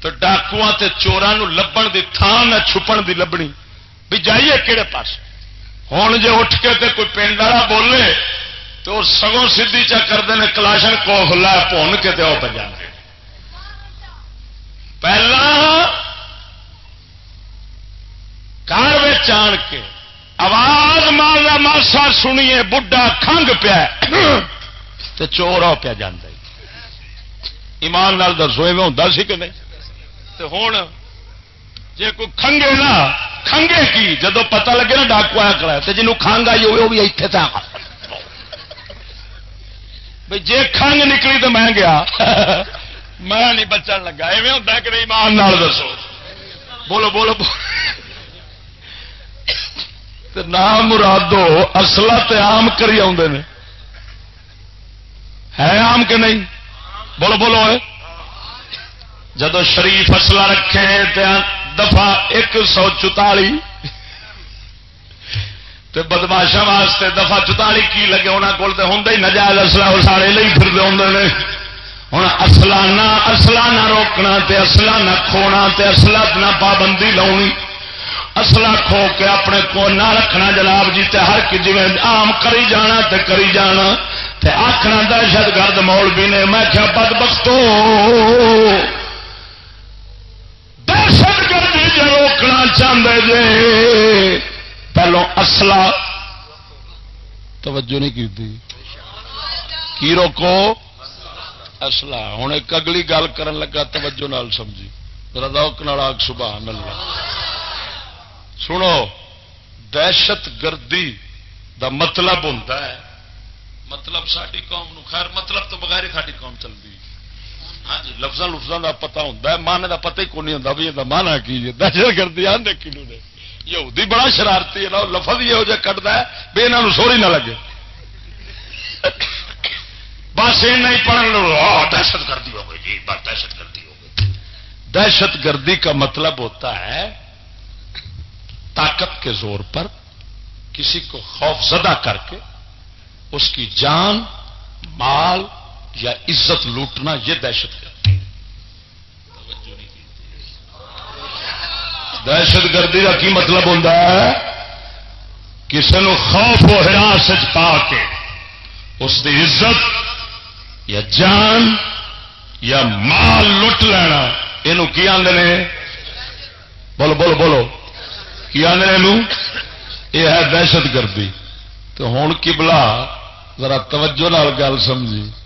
تو ڈاکو چوران لبن کی تھان نہ چھپن دی لبنی۔ بھی جائیے کہڑے پاس ہوں جی اٹھ کے تے کوئی پنڈ والا بولے تو سگوں سیدھی چا کرتے ہیں کلاشن کوخلا پون کے تو پہ پہلا کار آن کے آواز مارا ماسا سنیے، بڈھا کنگ پیا تو چور آ پیا جانا ایمان نال دسو میں ہوں سی کہ نہیں؟ تو ہوں جی کوئی کھنگے نا کھنگے کی؟ جدو پتا لگے نا ڈاکو آیا کرا تو جنوب کھانگ آئی ہوئے وہ بھی اتنے تک بھائی جی کھنگ نکلی تو میں گیا۔ میں نہیں بچن لگا۔ ایویں ہوتا کہ نہیں؟ ایمان نال دسو۔ بولو بولو بولو. نام مرادو اصلا تے آم کری آدھے ہے آم کہ نہیں؟ بولو بولو۔ جدو شریف اصلا رکھے دفعہ ایک سو چوتالی بدماشا واسطے دفعہ چوتالی کی لگے انہوں کو ہوں ہی نجائز اصلا وہ سارے لے پھر آدھے ہوں اصلانہ اصلا نہ روکنا تے اصلا نہ کھونا تے اصلا نہ پابندی لاؤنی اصلا کھو کے اپنے کو نہ رکھنا جناب جی تے ہر جی آم کری جانا تے کری جانا۔ تے آخنا دہشت گرد مول بھی نے، میں کیا بد بختو دہشت جو چاہتے جے۔ پہلو اصلا توجہ نہیں کی کی روکو؟ اصلا ہوں ایک اگلی گل کرن لگا، توجہ نال سمجھی۔ ردوک نال سبحان اللہ۔ سنو، دہشت گردی دا مطلب ہوتا ہے۔ مطلب ساری قوم نو خیر مطلب تو بغیر ساری قوم چلتی ہاں جی لفظوں لفظوں کا پتا ہوتا ہے مانے کا پتا ہی کون نہیں ہوتا بھی یہ مانا کی جی؟ دہشت گردی آدھے کلو نے یہودی بڑا شرارتی ہے نا لفظ یہ ہو جا کٹتا ہے، بے یہاں سوری نہ لگے۔ بس یہ نہیں پڑھن دہشت گردی ہو گئی جی بس دہشت گردی ہو گئی۔ دہشت گردی کا مطلب ہوتا ہے طاقت کے زور پر کسی کو خوف زدہ کر کے اس کی جان، مال یا عزت لوٹنا یہ دہشت گردی دہشت گردی کا کی مطلب ہوتا ہے؟ کسی نو خوف و ہراس پا کے اس کی عزت یا جان یا مال لٹ لینا۔ یہ کی آدھے بولو بولو بولو۔ کی آدھے یہ ہے دہشت گردی۔ تو ہوں کبلا ذرا توجہ نال گل سمجھی۔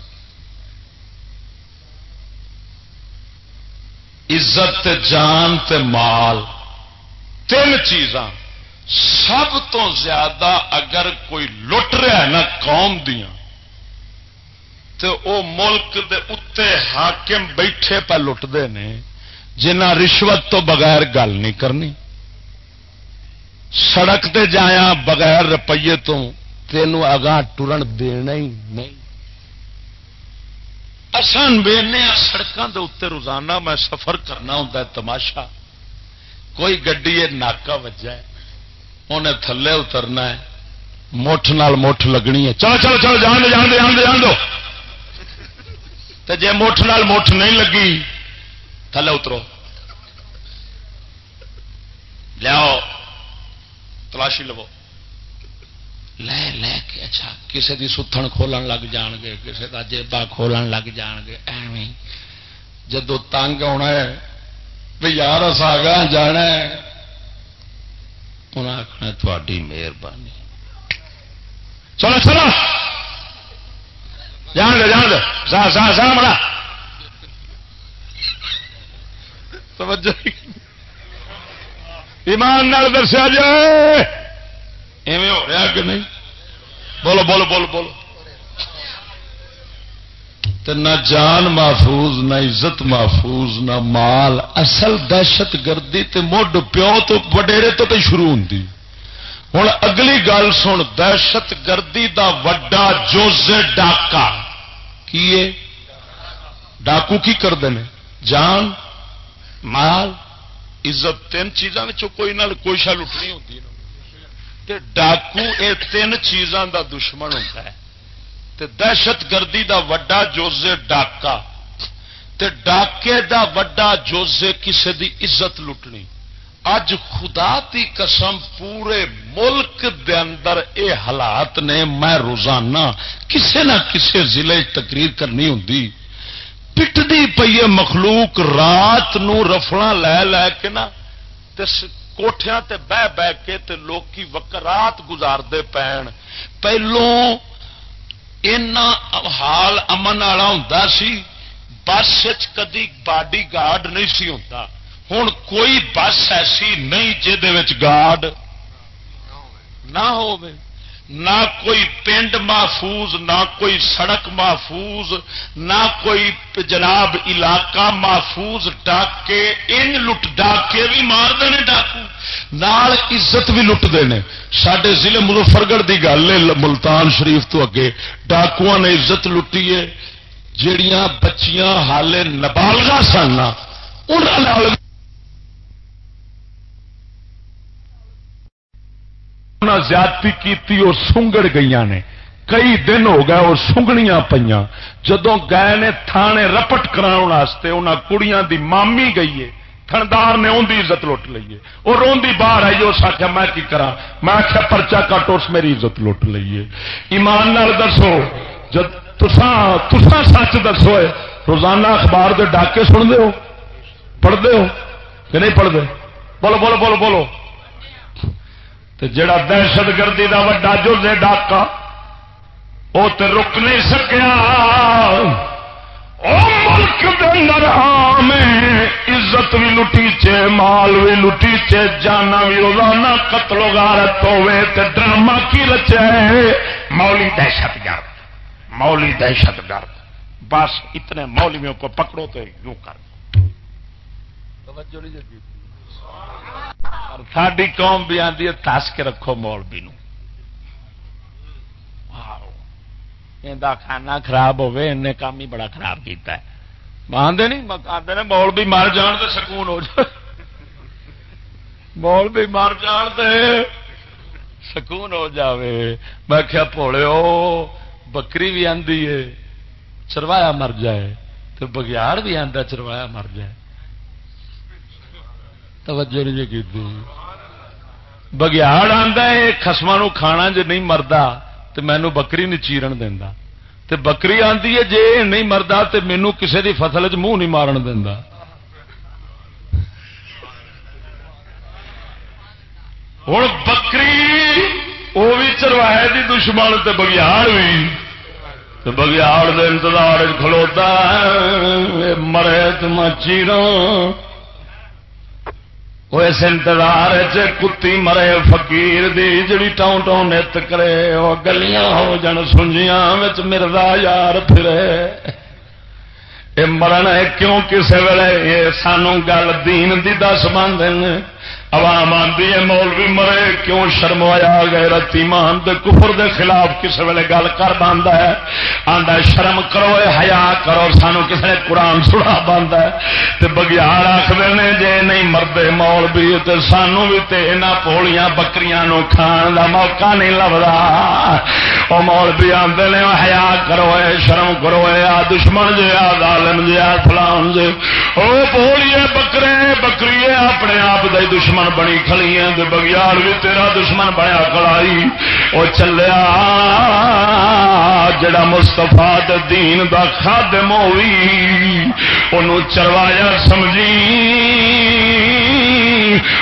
عزت جان تے مال، تین چیزاں۔ سب تو زیادہ اگر کوئی لٹ رہا ہے نا قوم دیا تو وہ ملک دے اتے حاکم بیٹھے پہ لٹتے ہیں جنہ رشوت تو بغیر گل نہیں کرنی۔ سڑک تے جایا بغیر روپیے تو تینوں اگاں ٹرن دینا ہی نہیں۔ اصل وینے سڑکوں کے اتنے روزانہ میں سفر کرنا ہوں تماشا۔ کوئی گڈی ناکا وجا ہے انہیں تھلے اترنا ہے، مٹھ نال مٹھ لگنی ہے۔ چلو چلو چلو، جان دو جان دو جان دو جان دو۔ تو جی مٹھ نال مٹھ نہیں لگی، تھلے اترو۔ لیاؤ، تلاشی لو لے لے کے اچھا کسی کی ستھن کھولن لگ جان گے کسی کا جیبا کھولن لگ جان گے ایویں جدو تنگ آنا ہے بھی یار ساگا جانا ہے انہیں آخنا تھوڑی مہربانی چلو چلو جان دے جان دے سا سا سا بڑا توجہ ایمان نال دسیا جائے ایویں ہو رہا کہ نہیں؟ بولو بولو بولو بولو۔ نہ جان محفوظ، نہ عزت محفوظ، نہ مال۔ اصل دہشت گردی تے مڈ پیو تو وڈیرے تو پہ شروع ہوں ہوں اگلی گل سن، دہشت گردی دا وڈا جوز ڈاکا۔ کی ڈاکو کی کرتے ہیں جان، مال، عزت، تین چیزوں کوئی نہ کوئی شا لٹنی ہوتی ڈاکو یہ تین چیزاں دا دشمن ہوتا ہے۔ تے دہشت گردی دا وڈا جوزے ڈاکا۔ تے ڈاکے دا وڈا جوزے کسے دی عزت لٹنی۔ اج خدا دی قسم پورے ملک دے اندر اے حالات نے میں روزانہ کسے نہ کسے ضلع تقریر کرنی ہوں پٹتی پی مخلوق، رات نو رفڑا لے لے کے نا کوٹھیاں تے بہ بہ کے تے لوکی وکرات گزارتے پین پہلو اینا حال امن والا ہوں سی بس کدی باڈی گارڈ نہیں سی ہوتا ہوں کوئی بس ایسی نہیں جہد گارڈ نہ ہو نہ کوئی پنڈ محفوظ، نہ کوئی سڑک محفوظ، نہ کوئی جناب علاقہ محفوظ ڈاکے، ان لٹ ڈاکے بھی مارتے ہیں ڈاکو۔ نال عزت بھی لٹتے ہیں سڈے ضلع مظفرگڑھ کی گل ہے، ملتان شریف تو اگے ڈاکو نے عزت لٹی ہے۔ جڑیاں بچیاں حالے نبالگا سن زیادتی کی اور سنگڑ گئی نے۔ کئی دن ہو گئے اور سنگنیاں پہ جدو گئے نے تھانے رپٹ کراستے انہوں کڑیاں دی مامی گئی ہے۔ تھندار نے اندی عزت لٹ لیے اور روندی باہر آئی اس آخیا میں کی کرا میں آخیا پرچا کٹ، اس میری عزت لٹ لیے ایمان نال دسو جب تسا سچ دسو روزانہ اخبار دے ڈاکے سن دے ہو پڑھتے ہو کہ نہیں پڑھتے بولو بولو بولو بولو۔ تو جڑا دہشت گردی کا وا جو ڈاکا وہ تو رک نہیں سکیا۔ ملک اندر عزت بھی لٹی چے، مال بھی لٹی چے، جانا بھی روزانہ قتل غارت ہوے تے ڈرامہ کی رچے۔ مولی دہشت گرد، مولی دہشت گرد۔ بس اتنے مولویوں کو پکڑو تو یوں کر۔ توجہ نہیں ساری قوم بھی آتی ہے تس کے رکھو مولوی نو کھانا خراب ہوے ان کام ہی بڑا خراب کیتا ہے مانتے نہیں آتے نے مر جان تو سکون ہو جائے مول مر جان تو سکون ہو جاوے میں کیا پوڑے بکری بھی آدھی ہے چروایا مر جائے تو بگیاڑ بھی آتا چروایا مر جائے توجہ نہیں جی کی بگیاڑ آتا ہے خسما کھانا جی نہیں مردا تو مینو بکری نہیں چیرن دینا تے بکری آتی ہے جی نہیں مردا تو مینو کسی کی فصل چ منہ نہیں مارن دینا ہوں بکری وہ بھی چروائے کی دشمن تے بگیاڑ بھی بگیاڑ دے انتظار کھلوتا مرے تو میں چیروں وہ اس انتظار کتی مرے فقیر دی جڑی ٹاؤں ٹاؤں نت کرے وہ گلیاں ہو جن سنجیاں مردا یار پھرے یہ مرن ہے کیوں کسے ویلے یہ گل دین دی دس مان عوام آدھی ہے، مولوی مرے، کیوں شرمایا گئے رتی دے کفر دے خلاف کس ویلے گل کر باندھا ہے۔ آندا شرم کرو حیا کرو، سانو کسے قرآن سنا باندھا ہے۔ تے بگیار آخر نے، جے نہیں مردے مولوی، تے سانو بھی تے انہاں پولیاں بکریاں نو کھان دا موقع نہیں لبدا۔ او مولوی آندے نے حیا کرو، اے شرم کرو، اے آ دشمن جے، آ ظالم جے، آ فلان جے۔ او پولیے بکرے، بکریے اپنے آپ دے دشمن دشمن بنی کھڑی ہے بگیار بھی تیرا دشمن بنیا کڑائی وہ چلیا، جڑا مستفا دین دا خادم ہوئی انہوں چروایا سمجھی۔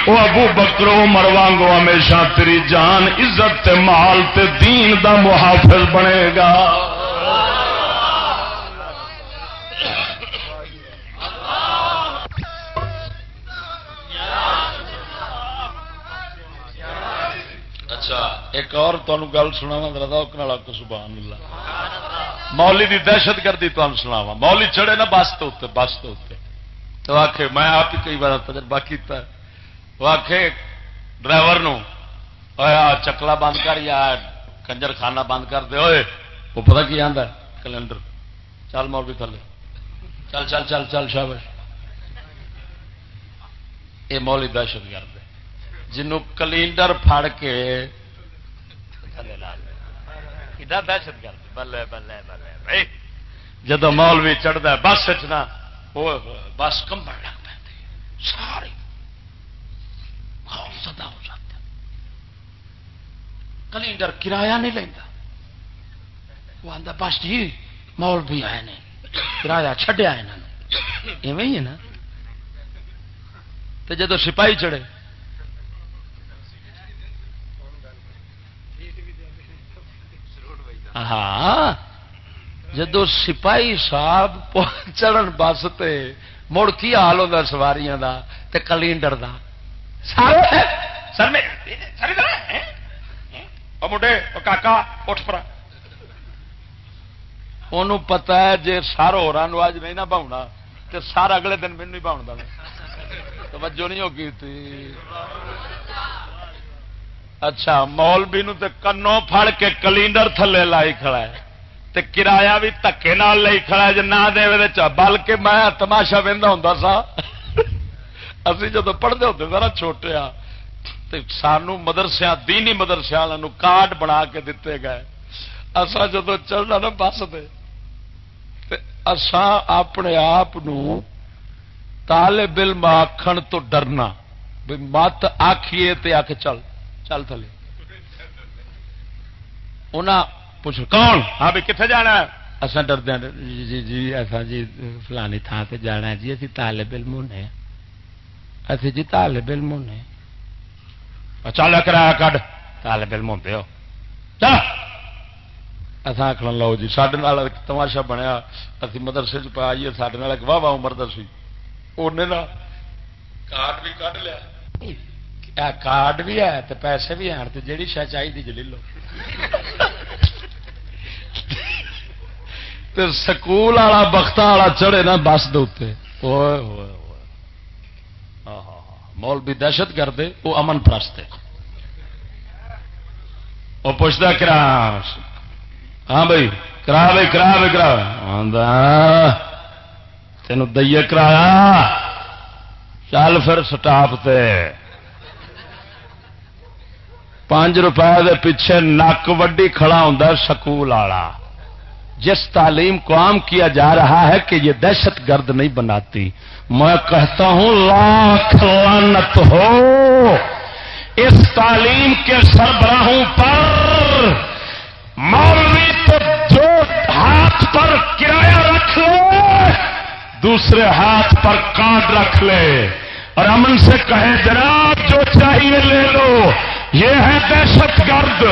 وہ ابو بکرو مروانگو ہمیشہ تیری جان، عزت مال تے دین دا محافظ بنے گا۔ ایک اور تمہیں گل سنا وا کو سبحان اللہ مولی کی دہشت گردی تمہیں سناوا مولی چڑھے نا بس تو بس تو تو آخ میں آپ ہی کئی بار تجربہ کیا وہ آخ ڈرائیور چکلا بند کر یا کنجر خانہ بند کر دے ہوئے وہ پتا کی آدھا کلینڈر چل مولوی تھلے چل چل چل چل شابش یہ مولی دہشت گرد جنوں کلینڈر پھڑ کے دہشت گرد بلے بلے بلے جب مال بھی چڑھتا بس چنا بس کمبن لگ پہ سارے۔ سدا ہو جاتا کلینڈر کرایہ نہیں لینا وہ آتا بس جی مول بھی آئے نے۔ کرایہ چڈیا ایویں ہی ہے نا۔ تو جدو سپاہی چڑھے ہاں۔ جدو سپاہی صاحب چڑھن بس تے مڑ کی حال ہوتا سواریاں دا تے کلینڈر دا؟ سر مڈے کاکا اٹھ پرا۔ ان پتا ہے جی سر ہو اج نہیں نہ باؤنا تو سر اگلے دن مینو ہی باؤ توجہ نہیں ہوگی اچھا مولوی نو تے کنوں پھڑ کے کلینڈر تھلے لائی کھڑا ہے تے کرایہ بھی تکے نال لئی کھڑا ہے نہ دے بلکہ میں تماشا وہدا ہوندا سا۔ اسی جدو پڑھتے ہوتے ذرا چھوٹے آ سانو مدرسیا دینی مدرسے والوں کارڈ بنا کے دیتے گئے۔ اسا جدو چلنا نا بس دے اسا اپنے آپ طالب علم آخن تو ڈرنا مت آخیے تے آ کے چل۔ چل تھلے پوچھ کون ہاں بھی کتنے جانا اصا ڈرد جی جی ایسا جی فلانی تھان سے جانا جی اسی طالب علم نے اسی جی طالب علم نے چل کرایہ کڈ طالب علم ہوتے ہو چل اصا آخر لو جی سڈے تماشا بنیا اسی مدرسے چ پائیے سڈے واہ واہ عمر دسی ان کارڈ بھی کھ لیا کارڈ بھی ہے تو پیسے بھی ہیں تو جیڑی شہ چاہیے جی لو سکول والا بخت والا چڑھے نا بس دے مول بھی دہشت گرد وہ امن پرست وہ پوچھتا کرا ہاں بھائی کرا بھائی کرا بھائی کرا تین دئیے کرایا چل پھر سٹاپ تے پانچ روپئے پیچھے نک وڈی کھڑا ہوں سکول والا۔ جس تعلیم کو عام کیا جا رہا ہے کہ یہ دہشت گرد نہیں بناتی۔ میں کہتا ہوں لاکھ لانت ہو۔ اس تعلیم کے سربراہوں پر مولوی تو جو ہاتھ پر کرایہ رکھ لے، دوسرے ہاتھ پر کارڈ رکھ لے۔ اور امن سے کہے جناب، جو چاہیے لے لو۔ یہ ہے دہشت گرد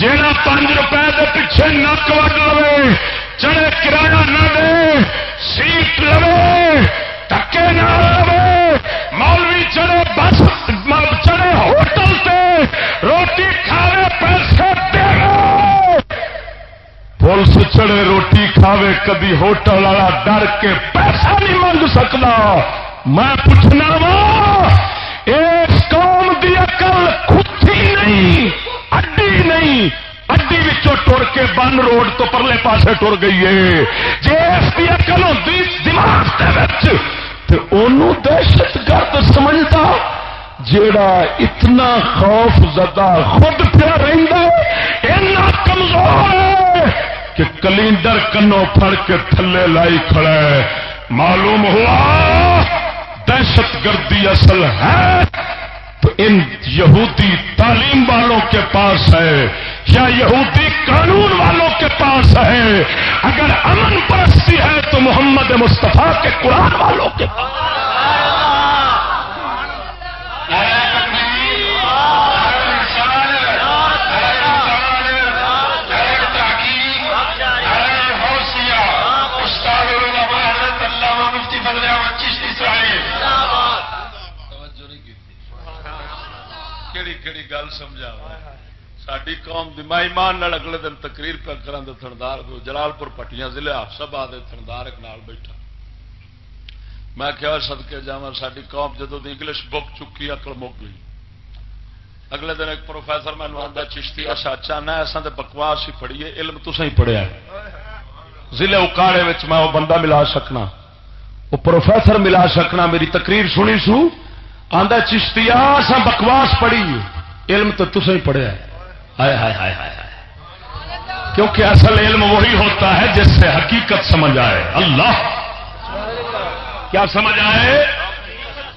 جہاں پانچ روپئے کے پیچھے نک وڈ لو چڑے کرایہ نہ دے، سیٹ لو ٹکے نہ لو مولوی چڑے بس چڑے ہوٹل سے روٹی کھاوے، پیسے دے پولیس چڑے روٹی کھاوے کدی ہوٹل والا ڈر کے پیسہ نہیں منگ سکتا۔ میں پوچھنا وا، اس قوم کی اکل کھتی نہیں. اڈی نہیں. اڈی ٹر کے بن روڈ تو پرلے پاسے ٹر گئی ہے. جی اس کی اکل ہوتی دماغ دہشت گرد سمجھتا جیڑا اتنا خوف زدہ خود پیا رہتا کمزور ہے کہ کلینڈر کنو پھڑ کے تھلے لائی کھڑا ہے۔ معلوم ہوا دہشت گردی اصل ہے۔ ان یہودی تعلیم والوں کے پاس ہے یا یہودی قانون والوں کے پاس ہے؟ اگر امن پرستی ہے تو محمد مصطفیٰ کے قرآن والوں کے پاس۔ کہڑی گل سمجھا ساری قوم دمائی مان اگلے دن تقریر پہ کرن تھندار جلال پور پٹیاں ضلع سبا دے تھندار ایک نال بیٹھا۔ میں کیا سدکے جا ساری قوم جدو دی انگلش بک چکی اکل مک گئی۔ اگلے دن ایک پروفیسر مینو آتا چشتی اچھا نہ ایسا تو بکواس ہی پڑھیے علم تو ہی پڑھیا ضلع اکاڑے میں وہ بندہ ملا سکنا وہ پروفیسر ملا سکنا میری تقریر سنی سو آدھا چشتی سا بکواس پڑھی۔ علم تو تصے ہی پڑھیا ہائے ہائے ہائے ہائے کیونکہ اصل علم وہی ہوتا ہے جس سے حقیقت سمجھ آئے۔ اللہ۔ کیا سمجھ آئے؟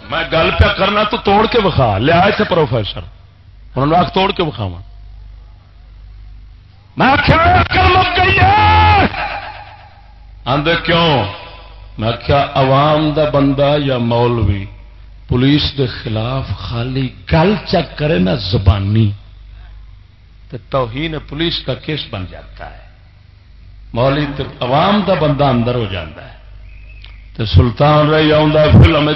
میں گل پہ کرنا تو توڑ کے بخا لیا تھے پروفیسر۔ انہوں نے آخ توڑ کے بخاوا میں گئی آدھے کیوں؟ میں کیا عوام دا بندہ یا مولوی؟ پولیس دے خلاف خالی گل چک کرے نا زبانی تو توہین پولیس کا کیس بن جاتا ہے۔ مولی تو عوام دا بندہ اندر ہو جاتا ہے۔ تو سلطان رہی فلم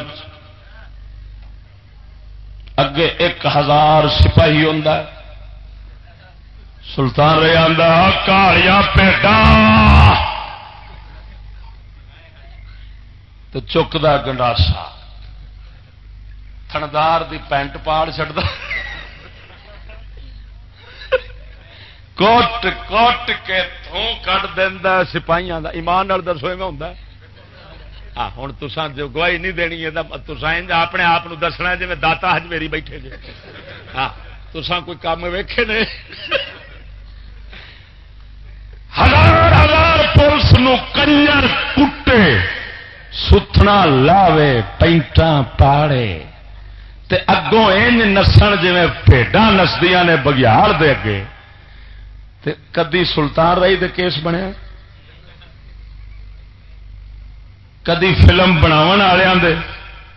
اگے ایک ہزار سپاہی ہوں سلطان رہی آدھا پیٹا۔ تو چکتا گنڈاسا۔ تھندار دی پینٹ پاڑ چڑھتا کوٹ کوٹ کے تھوں کٹ دینا سپاہیاں دا ایمان نال دسو میں ہوں ہوں تسان جو گواہی نہیں دینی ہے تسان اپنے آپ دسنا جی میں دتا ہج میری بیٹھے جی ہاں تسان کوئی کام ویکھے نے ہزار ہزار پولیس کنجر کٹے ستنا لاوے پینٹا پاڑے تے اگوں این نسن جی پیڈا نسدیا نے بگیار دے اگے۔ تے کدی سلطان رہی دے کیس بنیا؟ کدی فلم بناو والے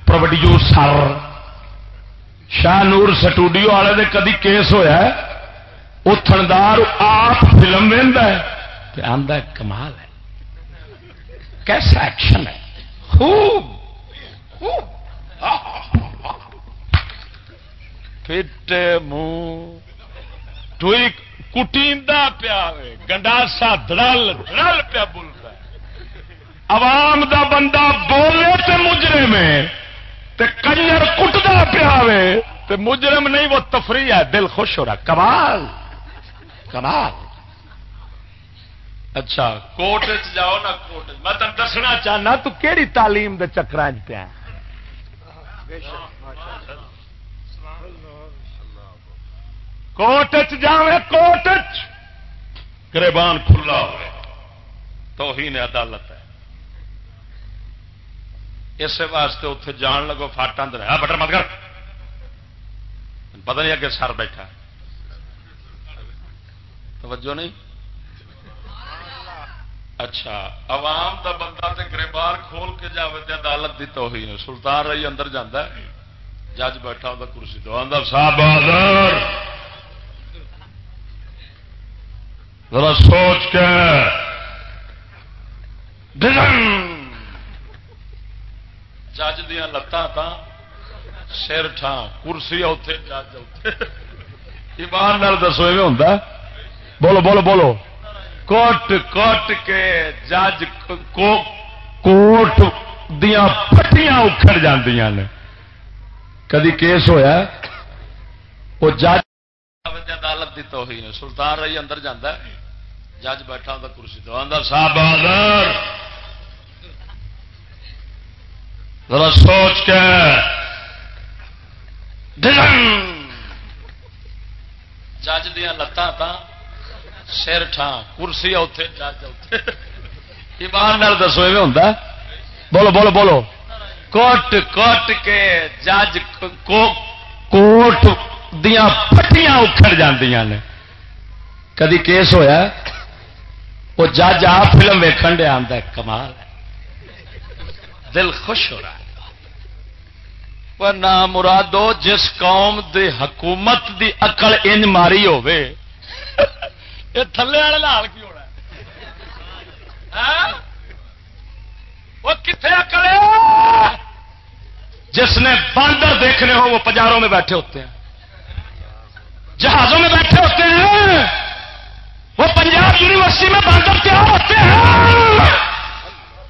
پروڈیو سر شاہ نور سٹوڈیو والے دے کدی کیس ہویا ہے؟ وہ تھندار آپ فلم آدھا کمال ہے۔ کیسا ایکشن ہے؟ خوب خوب۔ آہ! فٹ منہ ٹوئی کٹیندا پیا گنڈاسا دڑل دڑل پیا بولتا عوام دا بندہ بولے تے مجرے میں تے کنجر کٹدا پیا تے مجرم نہیں وہ تفریح ہے دل خوش ہو رہا کمال کمال اچھا کوٹ جاؤ نا کوٹ میں تم دسنا چاہنا تو کیڑی تعلیم دے چکر پیا کوٹ جاوے، کوٹ گریبان کھلا ہوئے۔ تو ہی نے عدالت ہے۔ اس واسطے اتے جان لگو فاٹ اندر ہے بٹر مت کر۔ پتہ نہیں اگے سر بیٹھا۔ توجہ نہیں؟ اچھا عوام دا بندہ تے گریبار کھول کے جاوے تے عدالت دی توہین سلطان رہی اندر جاندا ہے۔ جج بیٹھا ہوتا، کرسی تو آدھا صاحب ذرا سوچ کے۔ جج دیا لتان سر ٹھان کرسی اتے جج ایمان نال دسو ہوں بولو بولو بولو۔ کوٹ کوٹ کے جج کوٹ دیا پٹیاں اکھڑ جاندیاں نے۔ کدی کیس ہویا وہ جج عدالت دی توہین سلطان رہی اندر جانا جج بیٹھا ہوتا کرسی تو آدھا صاحب ذرا سوچ کے۔ جج دیا لتان تا سر ٹھان کرسی اتے جج ایمان نال دسو ہوں بولو بولو بولو۔ کوٹ کوٹ کے جج کوٹ دیا پٹیاں اکھڑ جاندیاں نے۔ کدی کیس ہویا وہ جج آ فلم ویکن دیا آتا کمال دل خوش ہو رہا ہے۔ نہ مرادو، جس قوم دی حکومت دی اقل انج ماری ہوے یہ تھلے والے لال کی ہونا ہاں؟ وہ کتنے اکل جس نے باندر دیکھنے ہو، وہ پجاروں میں بیٹھے ہوتے ہیں۔ جہازوں میں بیٹھے ہوتے ہیں۔ وہ پنجاب یونیورسٹی میں باندر کیا ہوتے ہیں۔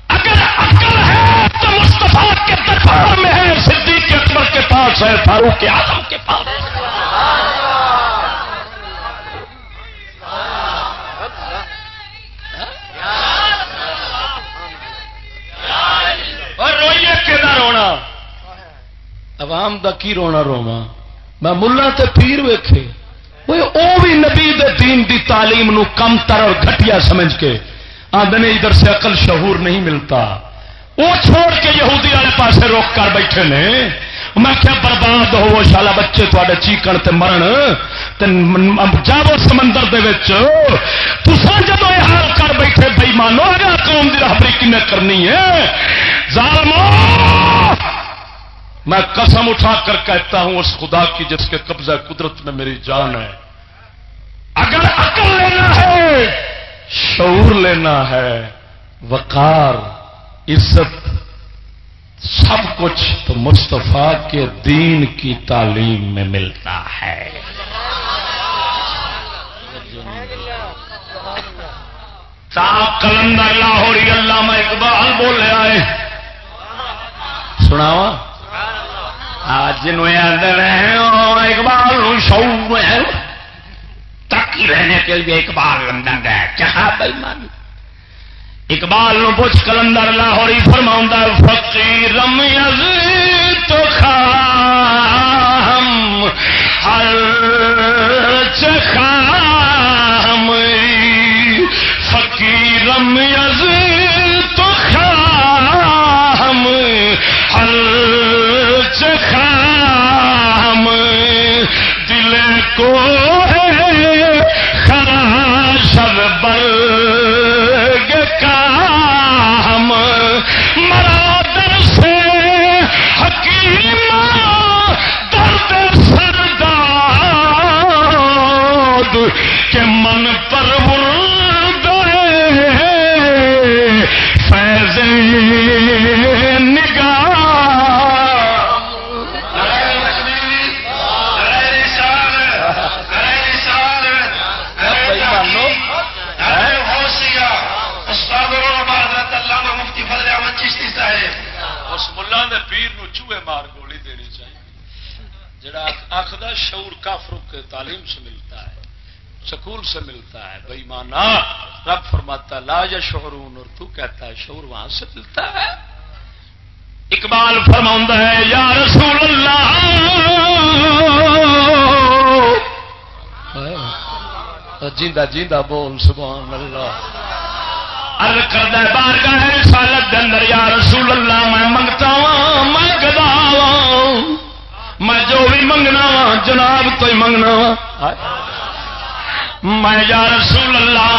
اگر عقل ہے تو مستفا کے دربار میں ہے، صدیق اکبر کے پاس ہے، فاروق اعظم کے پاس اور روئیے کہ رونا؟ عوام دا کی رونا رونا میں ملا تے پیر ویکھے۔ وہ بھی نبی دے دین دی تعلیم نو کم تر اور گھٹیا سمجھ کے آدھے ادھر سے عقل شعور نہیں ملتا۔ وہ چھوڑ کے یہودی والے پاسے روک کر بیٹھے نے۔ میں کیا برباد ہو شالا بچے تے چیکن تے مرن؟ جاو سمندر دے جب یہ حال کر بیٹھے بئی مانو اگر قوم کی رابری کن کرنی ہے؟ ظالمو! میں قسم اٹھا کر کہتا ہوں، اس خدا کی جس کے قبضہ قدرت میں میری جان ہے۔ اگر عقل لینا ہے، شعور لینا ہے، وقار، عزت، سب کچھ تو مستفا کے دین کی تعلیم میں ملتا ہے۔ کلندر لاہوری اللہ میں اقبال بولے آئے سناوا جنویں اقبال شعور ہے۔ ترقی رہنے کے لیے اقبال لندن گئے کیا بھائی مان اقبال نو پوچھ کلندر لاہوری فرما فقیر تو خام، ہر چخام فقیرم یز تو خام، ہر چخام دل کو رب لا یا شعرون، اور تو کہتا ہے شعور وہاں سے ملتا ہے۔ اقبال فرما ہے، یا رسول اللہ۔ جیندہ جیندہ بول سبحان اللہ ارد کردہ بار گاہ رسالت دے اندر، یا رسول اللہ، میں منگتا وا میں گدا وا میں جو بھی منگنا وا جناب تو ہی منگنا وا میں یا رسول اللہ،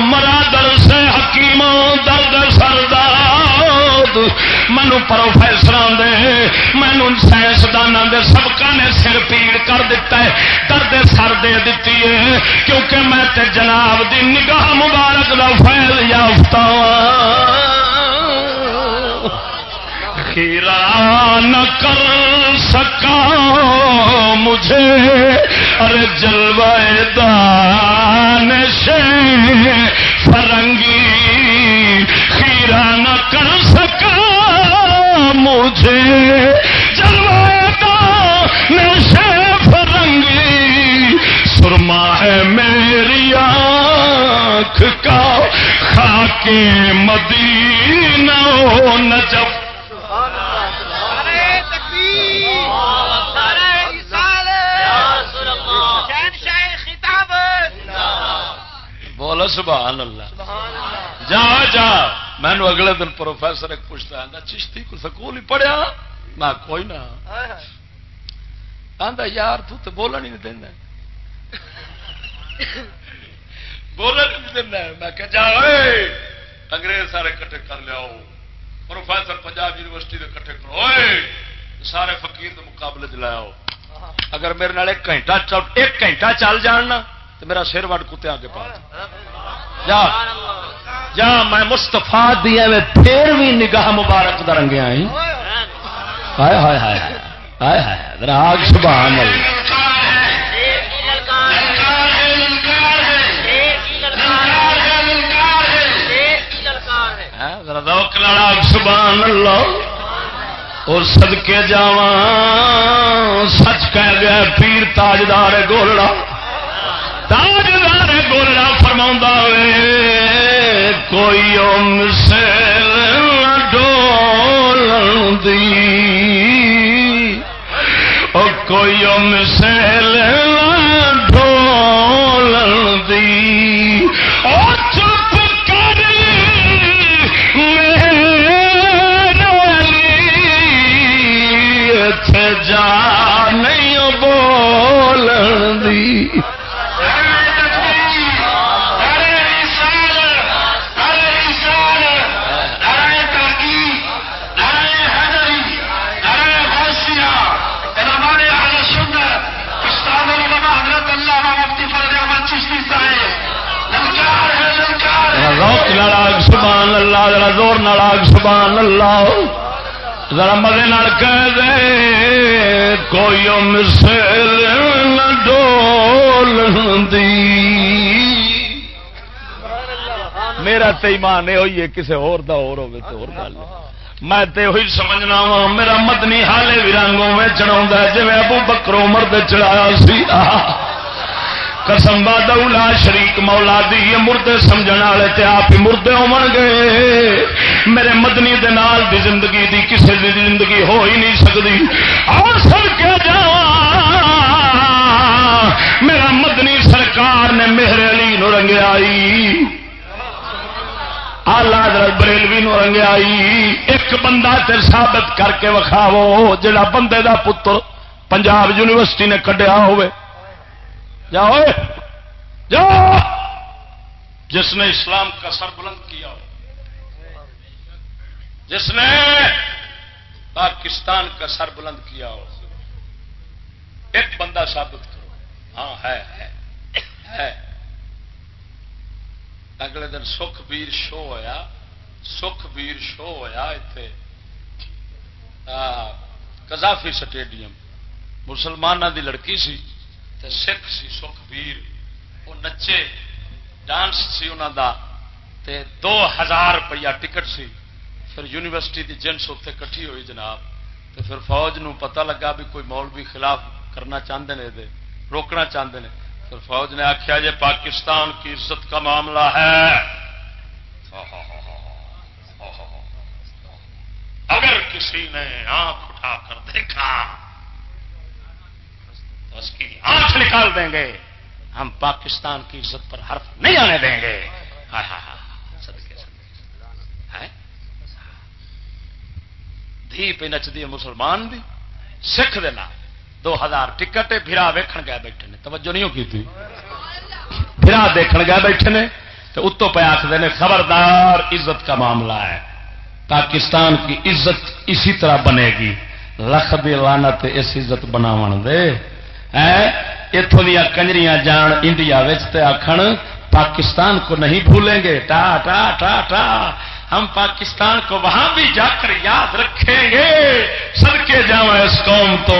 مرا در سے حکیم درد سردار۔ مینو پروفیسر دے مینو سائنسدان دے سبکا نے سر پیڑ کر دیتا ہے، درد سر دے دیتی ہے۔ کیونکہ میں تے جناب دی نگاہ مبارک دا فیل یافتہ ہاں۔ خیرا نہ کر سکا مجھے۔ ارے جلوائے دان سے فرنگی خیرا نہ کر سکا مجھے۔ جلوائے دان سے فرنگی سرما ہے میری آنکھ کا خاک مدینہ نجف بولا سبحان اللہ۔ جا جا۔ مینو اگلے دن پروفیسر ایک پوچھتا ہے چشتی کو سکول ہی پڑھیا؟ میں کوئی نہ۔ آندا، یار، تو تے بولن ہی نہیں دینا بولن ہی نہیں دینا میں کہ جا انگریز سارے کٹھے کر لیاؤ پروفیسر پنجاب یونیورسٹی کے کٹھے کرو۔ سارے فقیر کے مقابلے چلاؤ اگر میرے نال ایک گھنٹہ ایک گھنٹہ چل جان نا تو میرا سر وڈ کتے آگے پا جا۔ جا، میں مستفا دیا پھر بھی نگاہ مبارک درنگے آئی۔ ہائے ہائے ہائے ہائے ہائے راگ سبحان اللہ۔ ہاں، سبحان اللہ۔ اور سدکے جا سچ کہہ گیا، پیر تاجدار گولڑا۔ تاجدار گولڑا فرما کوئی ام سے ڈول دی کوئی ام سے روک ناراگ سبحان اللہ، ذرا زور ناراگ سبحان اللہ۔ ذرا مزے نال کہہ دے، کوئی مسل ڈول دی میرا تو ایمان یہ ہوئی ہے کسی اور دا اور ہوگی تو اور گل۔ میں تے ہوئی سمجھنا وا، میرا مدنی حالے بھی رنگوں میں چڑھا جی ابو بکرو عمر دے چڑھایا سی۔ آہ قسم دولا شریک مولا دی، یہ مردے سمجھن والے تے آپ ہی مردے ہو میرے مدنی دے نال دی زندگی دی کسی دی زندگی ہو ہی نہیں سکتی اور سب کے جا، میرا مدنی سرکار نے مہر علی نو رنگ آئی آلہ بریلوی نو رنگ آئی ایک بندہ تے ثابت کر کے وکھاو، جڑا بندے دا پتر پنجاب یونیورسٹی نے کڈیا ہوئے جاؤ جاؤ۔ جس نے اسلام کا سر بلند کیا ہو۔ جس نے پاکستان کا سر بلند کیا ہو۔ ایک بندہ ثابت کرو۔ ہاں ہے ہے ہے۔ اگلے دن سکھ بیر شو ہوا سکھ بیر شو ہوا اتے کزافی سٹیڈیم۔ مسلمانوں دی لڑکی سی۔ تے سکھ سی، سکھ وہ نچے ڈانس سی انہوں دا تے دو ہزار روپیہ ٹکٹ سی۔ پھر یونیورسٹی کی جنس اتنے کٹھی ہوئی جناب۔ تو پھر فوج نو پتہ لگا بھی کوئی مولوی خلاف کرنا چاہتے ہیں روکنا چاہتے ہیں پھر فوج نے آخیا جی پاکستان کی عزت کا معاملہ ہے۔ اگر کسی نے آنکھ اٹھا کر دیکھا اس کی آنکھ نکال دیں گے۔ ہم پاکستان کی عزت پر حرف نہیں آنے دیں گے۔ دھی پہ نچتی ہے مسلمان دی۔ سکھ دینا دو ہزار ٹکٹ بھرا ویکھن گیا بیٹھے نے۔ توجہ نہیں کی تھی بھرا دیکھن گیا بیٹھے نے۔ تو اتوں پہ آخر نے، خبردار عزت کا معاملہ ہے۔ پاکستان کی عزت اسی طرح بنے گی۔ لکھ دی لانت اس عزت بناو دے۔ اتوں دیا کنجریاں جان انڈیا آخر پاکستان کو نہیں بھولیں گے، ٹا ٹا ٹا ٹا۔ ہم پاکستان کو وہاں بھی جا کر یاد رکھیں گے۔ سڑکے جا اس قوم تو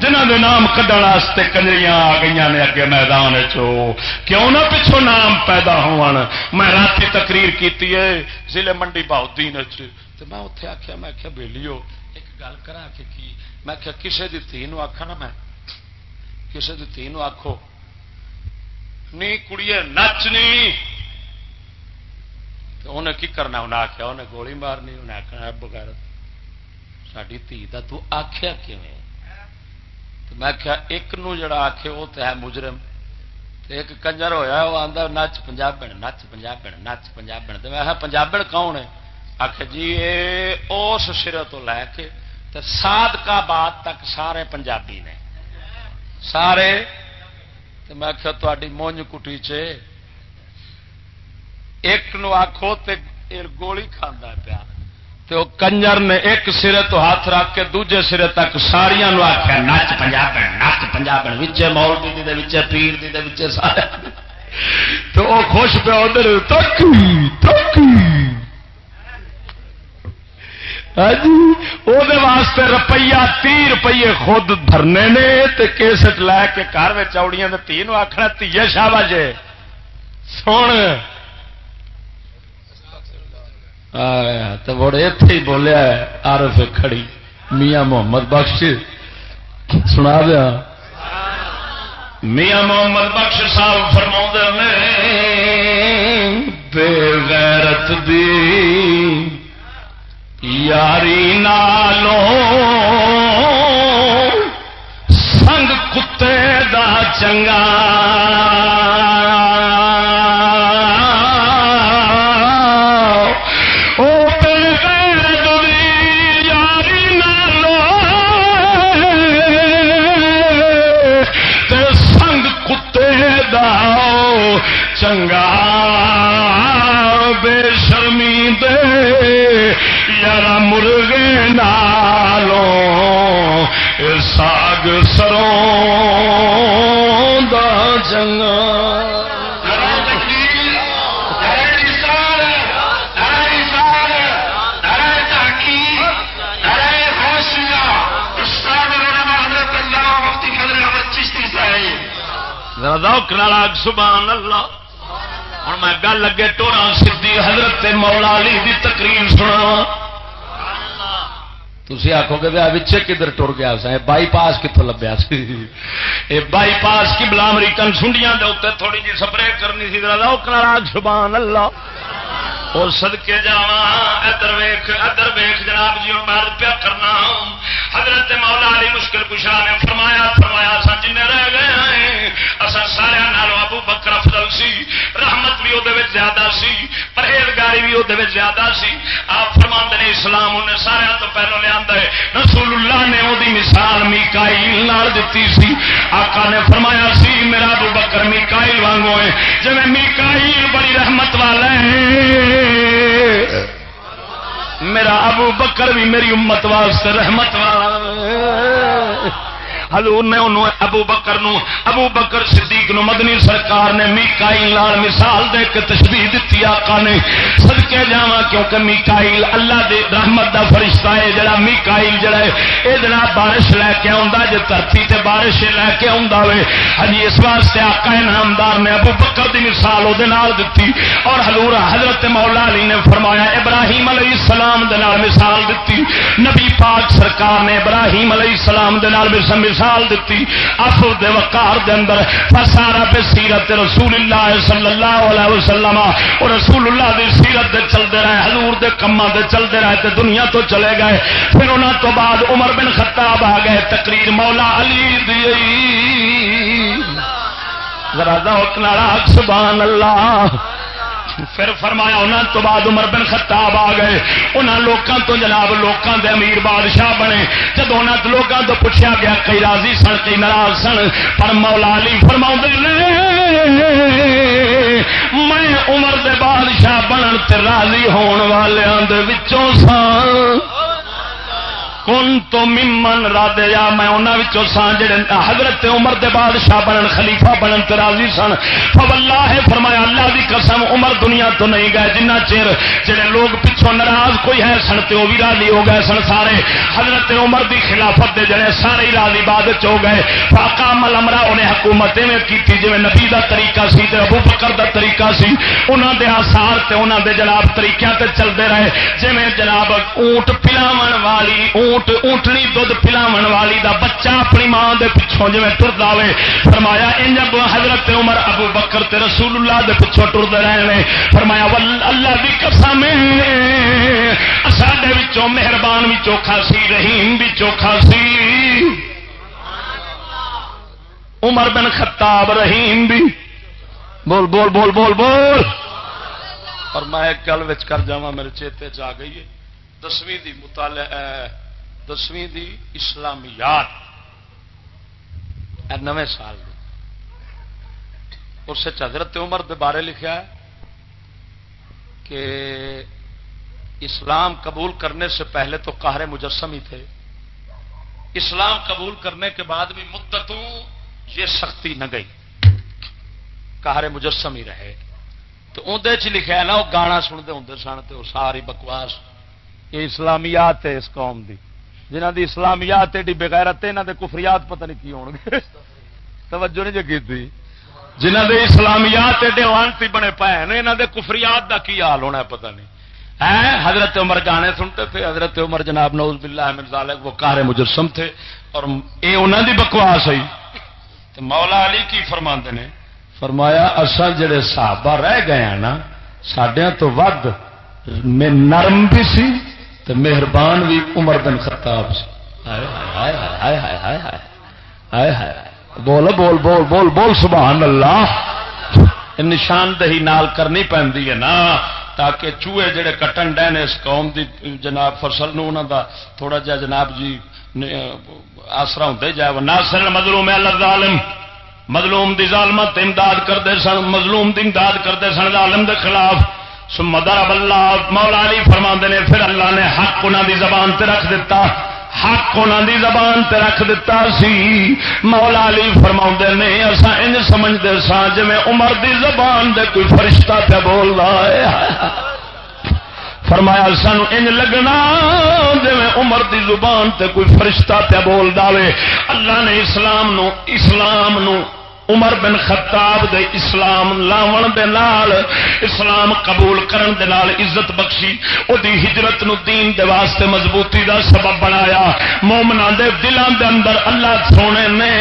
جنہوں نے نام کھڈن کنجریاں آ گئی نے اگے میدان چو کیوں نہ پچھو نام پیدا ہو میں رات تقریر کی ضلع منڈی بہدین میں اتنے آخیا میں آخیا بہلی ایک گل کرا کہ میں آخیا کسی کی تھی آخا نا میں۔ کسی کی تھی آخو نہیں کڑی نچنی انہیں کی کرنا انہیں آخیا انہیں گولی مارنی انہیں آخنا بغیر ساری دھی کا تو آخیا کیون میں آخیا ایک نو جڑا آخے وہ تو ہے مجرم ایک کنجر ہویا وہ آتا نچ پنجاب نچ پنجاب نچ پنجاب میں پنجابن کون ہے آخ جی اس سر تو لے کے سات کا بعد تک سارے پنجابی نے سارے تو میں آخیا تاری مونج کٹی چ ایک نو آخو گولی کھانا پیا۔ تو کنجر نے ایک سرے تو ہاتھ رکھ کے دوجے سرے تک ساریا آخیا نچ پنجاب نچ پنجاب وچے مولوی دے پیر دی دے سارے۔ تو وہ خوش پیا ادھر تک ہاں ہاں جی واسطے روپیہ تی روپیے خود بھرنے نے کیسٹ لے کے گھر میں چوڑیاں تھی آخنا تیے شاہ جے سن۔ تو بڑے اتے ہی بولیا آرف کھڑی، میاں محمد بخش۔ سنا دیا۔ میاں محمد بخش صاحب فرما بے غیرت دی یاری نالو سنگ کتے دا چنگا چنگا شوق ذوق سبحان اللہ۔ ہوں میں گل اگے ٹورا سی حضرت مولا علی دی تقریر سنا تھی آخو گے بچے کدھر ٹر گیا سا؟ بائی پاس کتوں لبیا یہ بائی پاس کی بلا امریکن سنڈیاں دے تھوڑی جی سپرے کرنی سی راگ سبحان اللہ۔ اور سدکے جا ادھر ویخ ادھر ویخ جناب جی میں پیا کرنا حضرت مولا علی مشکل کشا نے فرمایا فرمایا سا جن رہ گئے ہیں اصا سارا نالوں ابو بکر افضل سی، رحمت بھی وہ زیادہ سی، پرہیزگاری بھی وہ زیادہ سی۔ آپ فرما نے، اسلام انہیں سارا تو پہلو لیا ہے۔ رسول اللہ نے وہ مثال میکائیل دیتی سی۔ آقا نے فرمایا سی، میرا ابو بکر میکائیل وانگو ہے جی میکائیل بڑی رحمت والا ہے میرا ابو بکر بھی میری امت واسطے رحمت واسطے حضور نے انہوں ابو بکر نو، ابو بکر صدیق نو، مدنی سرکار نے میکائیل لال مثال دے کے تشبیح دیتی آقا نے صدقے جاواں کیونکہ میکائیل اللہ دے رحمت دا فرشتہ ہے، جڑا میکائیل جڑا ہے، اے جناب بارش لے کے آندا جے دھرتی تے بارش لے کے آندا وے۔ ہجی اس واسطے آقا نامدار نے ابو بکر دی مثال او دے نال دتی۔ اور حضور حضرت مولا علی نے فرمایا، ابراہیم علیہ السلام دے نال مثال دتی۔ نبی پاک سرکار نے ابراہیم علیہ السلام دے نال مثال دیتی افر دے وقار دے اندر فسارا پہ سیرت رسول اللہ صلی اللہ علیہ وسلم اور رسول اللہ دی سیرت دے چلتے رہے حضور دے کما دے چلتے رہے تے دنیا تو چلے گئے۔ پھر انہوں تو بعد عمر بن خطاب آ گئے تقریر مولا علی دی۔ ذرا ذوق نال سبحان اللہ۔ پھر فرمایا انہوں تو بعد عمر بن خطاب آ گئے۔ انہوں لوگوں تو جناب لوگوں دے امیر بادشاہ بنے۔ جب انہوں لوگوں تو پوچھا گیا کئی راضی سن، کئی ناراض سن، پر مولا علی فرما میں عمر دے بادشاہ بنن تے راضی ہون والوں سان کن تو ممن رد یا میں انہوں سان جڑے حضرت عمر دے بادشاہ بنن، خلیفہ بنن تراضی سن۔ فواللہ ہے فرمایا، اللہ دی قسم عمر دنیا تو نہیں گئے، جنہ چیر جڑے لوگ پچھوں ناراض کوئی ہے سن تے وہ بھی راضی ہو گئے سن سارے۔ حضرت عمر دی خلافت دے جڑے سارے ہی راضی بعد ہو گئے۔ فاقام الامرا، انہیں حکومت میں کی جی نبی دا طریقہ سی تے ابو بکر دا طریقہ سی۔ انہوں دے آثار تے انہوں دے جناب طریقے تے چلتے رہے۔ جی جناب اونٹ پلاو والی، اونٹ اونٹ اونٹنی دھد پلاو والی دا بچہ اپنی ماں دے پچھوں جی ٹرتا ہوے فرمایا ان جب حضرت عمر، ابو بکر تے رسول اللہ دے پچھوں ٹرتے رہے فرمایا اللہ دی قسم ساڈے وچوں، مہربان بھی چوکھا سی رحیم بھی چوکھا سی عمر بن خطاب، رحیم بھی۔ بول بول بول بول بول۔ اور میں ایک گل کر جا میرے چیتے چ آ گئی ہے۔ دسویں دی مطالعہ دسویں دی اسلامیات۔ نویں سال دی۔ اس حضرت عمر دے بارے لکھا ہے کہ اسلام قبول کرنے سے پہلے تو قہر مجسم ہی تھے۔ اسلام قبول کرنے کے بعد بھی مدتوں یہ سختی نہ گئی۔ قہر مجسم ہی رہے۔ تو اندر لکھا ہے نا، وہ گانا سنتے ہوں سن تو ساری بکواس۔ یہ اسلامیات ہے اس قوم دی۔ جنہ دی اسلامیات ایڈی بغیرت یہاں دے کفریات پتہ نہیں کی ہون گے توجہ نہیں جی جگی تھی جنہ دے اسلامیات ایڈے وانتی بنے پائے ہیں یہاں دے کفریات دا کی حال ہونا ہے پتہ نہیں۔ ہے حضرت عمر گانے سنتے تھے، حضرت عمر جناب نوز باللہ من ذالک، وہ کار مجسم تھے۔ اور اے انہوں دی بکواس ہوئی۔ تو مولا علی کی فرما نے، فرمایا اصل جڑے صحابہ رہ گئے ہیں نا سڈیا تو ود میں نرم بھی سی تو مہربان بھی عمر بن خطاب بول بول بول بول بول سبحان اللہ۔ نشاندہی نال کرنی پی ہے نا تاکہ چوہے جڑے کٹن ڈے نے اس قوم دی جناب فصل نو دا تھوڑا جا جناب جی آسرا ہوں جائے۔ ناصر مظلوم اللہ ظالم۔ مظلوم دی ظالمت امداد کرتے سن مظلوم دی امداد کرتے سن ظالم دے خلاف۔ سمدر اللہ مولا علی فرما نے، پھر اللہ نے حق انہوں دی زبان تے رکھ دیتا حق انہوں دی زبان تے رکھ دیتا سی۔ مولا علی فرما نے اصا انج سمجھتے سا جی عمر دی زبان دے کوئی فرشتہ پہ بول رہا ہے۔ فرمایا، سانو انج لگنا جی عمر دی زبان تے کوئی فرشتہ پہ بول دے اللہ نے اسلام نو اسلام نو عمر بن خطاب دے اسلام لاون دے نال، اسلام قبول کرن دے نال عزت بخشی او دی ہجرت نو دین دے واسطے مضبوطی دا سبب بنایا۔ مومنا دے دلان دے اندر اللہ سونے نے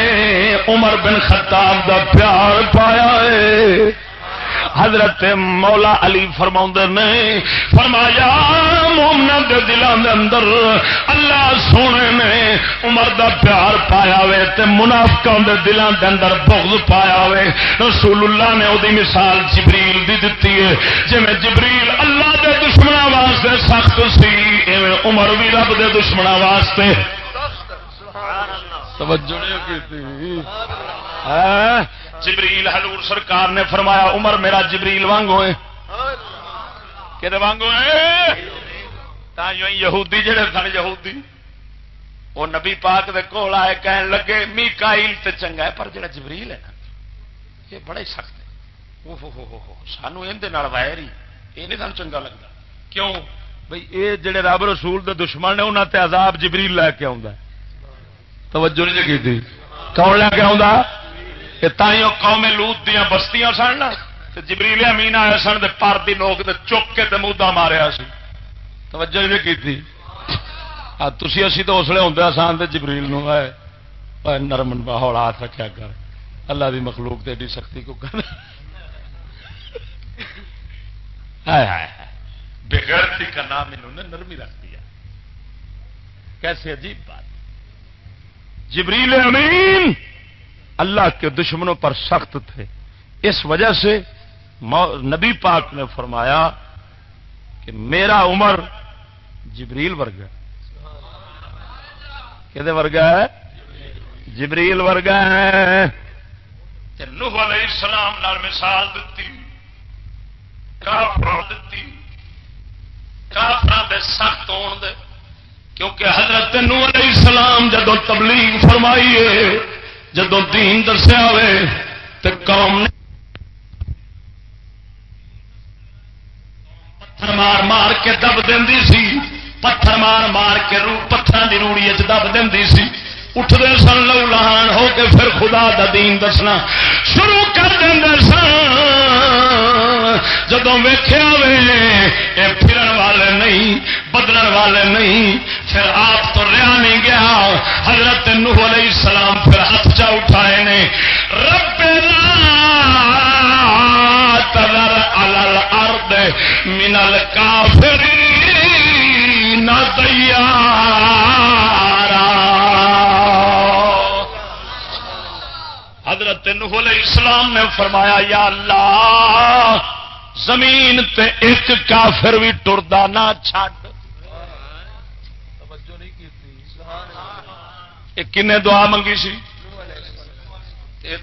عمر بن خطاب دا پیار پایا ہے۔ حضرت مولا علی فرما نے فرمایا مومنا دے دلان دے اندر اللہ سونے نے عمر دا پیار پایا وے تے منافقوں دے دلان دے اندر بغض پایا وے۔ رسول اللہ نے وہ مثال جبریل دی دتی ہے جی جبریل اللہ دے دشمنا واسطے سخت سی، ایویں عمر بھی رب دے دشمنا واسطے۔ توجہ نہیں کی جبریل حضور سرکار نے فرمایا، عمر میرا جبریل وانگو ہے کہ وانگو ہے یہودی جڑے سن یہودی۔ وہ نبی پاک دے کول آئے کہن لگے، میکائیل تے چنگا ہے، پر جڑا جبریل ہے نا، یہ بڑا ہی سخت ہے۔ سانو یہ وائر ہی، یہ نہیں سان چنگا لگتا۔ کیوں؟ بھائی یہ جڑے رب رسول دے دشمن نے انہوں تے عذاب جبریل لے کے آؤں توجہ نہیں جی کی کون لے کے آؤں قوم لوت دیا بستیاں سن جبریل امین آئے سن پر دی نوک چک کے مودا ماریا سی۔ توجہ نہیں کی تھی تھی اسی تو اسلے ہوں آسان تو جبریل نرم ہولا ہاتھ رکھا کر۔ اللہ دی مخلوق تے ایڈی سختی کو کر۔ بغیرتی کا نام انہوں نے نرمی رکھ دیا۔ کیسے عجیب بات۔ جبریل امین! اللہ کے دشمنوں پر سخت تھے۔ اس وجہ سے نبی پاک نے فرمایا کہ میرا عمر جبریل ورگا کہ ورگا ہے؟ جبریل ورگا ہے۔ نوح علیہ السلام نال مثال دیتی کافر دیتی کافر دے سخت ہون دے، کیونکہ حضرت نوح علیہ السلام جدو تبلیغ فرمائیے جدو دین دسیا ہوئے تو قوم نے پتھر مار مار کے دب دینی سی، پتھر مار مار کے رو پتھر کی روڑی دب دینی سی۔ اٹھتے سن لو لہان ہو کے پھر خدا دا دین دسنا۔ شروع کر دیں سن۔ جدو ویخیا وے یہ پھرن والے نہیں، بدلن والے نہیں، پھر آپ تو رہا نہیں گیا۔ حضرت نوح علیہ السلام پھر ہاتھ چا اٹھائے نے رب تذر علل ارد منل کافری نہ دیا حضرت نوح علیہ السلام نے فرمایا، یا اللہ زمین تے ایک کافر بھی ٹردا، نہ چھڈ۔ کن دعا منگی سی؟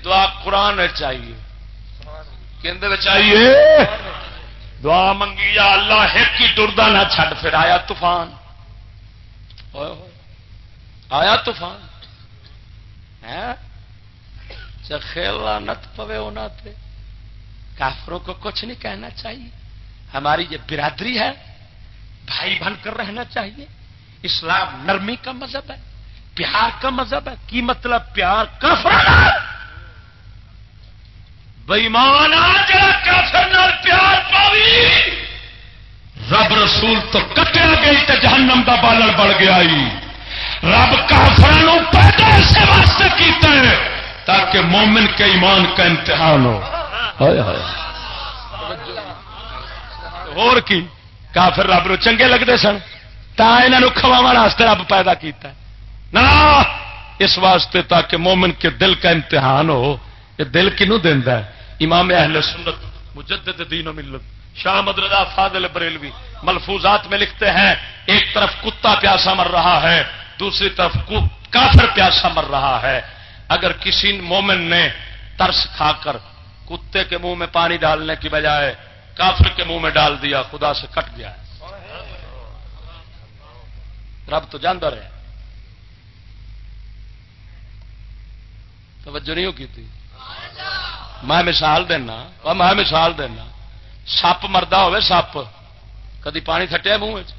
دعا قرآن چاہیے چاہیے دعا منگی، یا اللہ ایک ہی ٹردا، نہ چھڈ۔ پھر آیا طوفان۔ آیا طوفان۔ ہاں؟ اچھا، خیلا نت پوے انہوں کافروں کو کچھ نہیں کہنا چاہیے۔ ہماری یہ برادری ہے، بھائی بن کر رہنا چاہیے۔ اسلام نرمی کا مذہب ہے، پیار کا مذہب ہے۔ کی مطلب پیار؟ کافر بےمان کافر پیار پاوی۔ رب رسول تو کٹیا گئی تو جہنم کا بالر بڑھ گیا رب کافر پیدا اسے واسطے کیتا ہے تاکہ مومن کے ایمان کا امتحان ہو۔ اور کی؟ کافر رب نو چنگے لگتے سن۔ تا یہ کھوا رب پیدا کیتا ہے۔ نا، اس واسطے تاکہ مومن کے دل کا امتحان ہو۔ یہ دل کنو دینا ہے؟ امام اہل سنت، مجدد دین و ملت، شاہ مدردا فاضل بریلوی ملفوظات میں لکھتے ہیں، ایک طرف کتا پیاسا مر رہا ہے، دوسری طرف کافر پیاسا مر رہا ہے۔ اگر کسی مومن نے ترس کھا کر کتے کے منہ میں پانی ڈالنے کی بجائے کافر کے منہ میں ڈال دیا، خدا سے کٹ گیا۔ ہے رب تو جاندر ہے۔ توجہ نہیں کی تھی؟ میں مثال دینا میں مثال دینا۔ سپ مردا ہوے سپ۔ کدی پانی تھٹیا منہ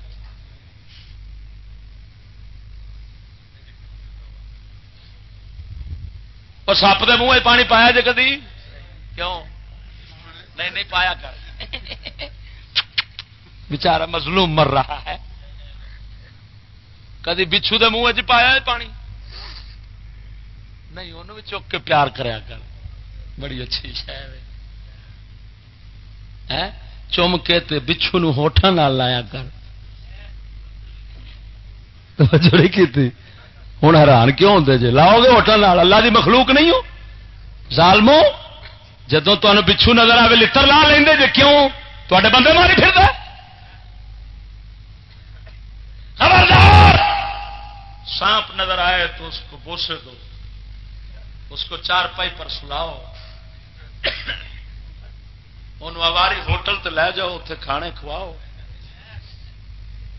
سپ دے منہ پانی پایا جی کدی؟ کیوں؟ نہیں نہیں پایا کر۔ بچارا مظلوم مر رہا ہے۔ کدی بچھو دے منہ پایا ہے پانی؟ نہیں، انہوں بھی چک کے پیار کریا کر۔ بڑی اچھی شہر ہے۔ چم کے تے بچھو نو ہوٹا نہ لایا کر۔ جڑی کی ہوں حیران کیوں ہوتے جی؟ لاؤ گے ہوٹل اللہ دی مخلوق نہیں ہو؟ ظالمو جدو تمہیں پچھو نظر آئے لڑ لا لیں جی کیوں؟ تے بندے ماری پھر خبردار! سانپ نظر آئے تو اس کو بوسے دو، اس کو چار پائی پر سلاؤ۔ ان اواری ہوٹل تے لے جاؤ اتے کھانے کھواؤ۔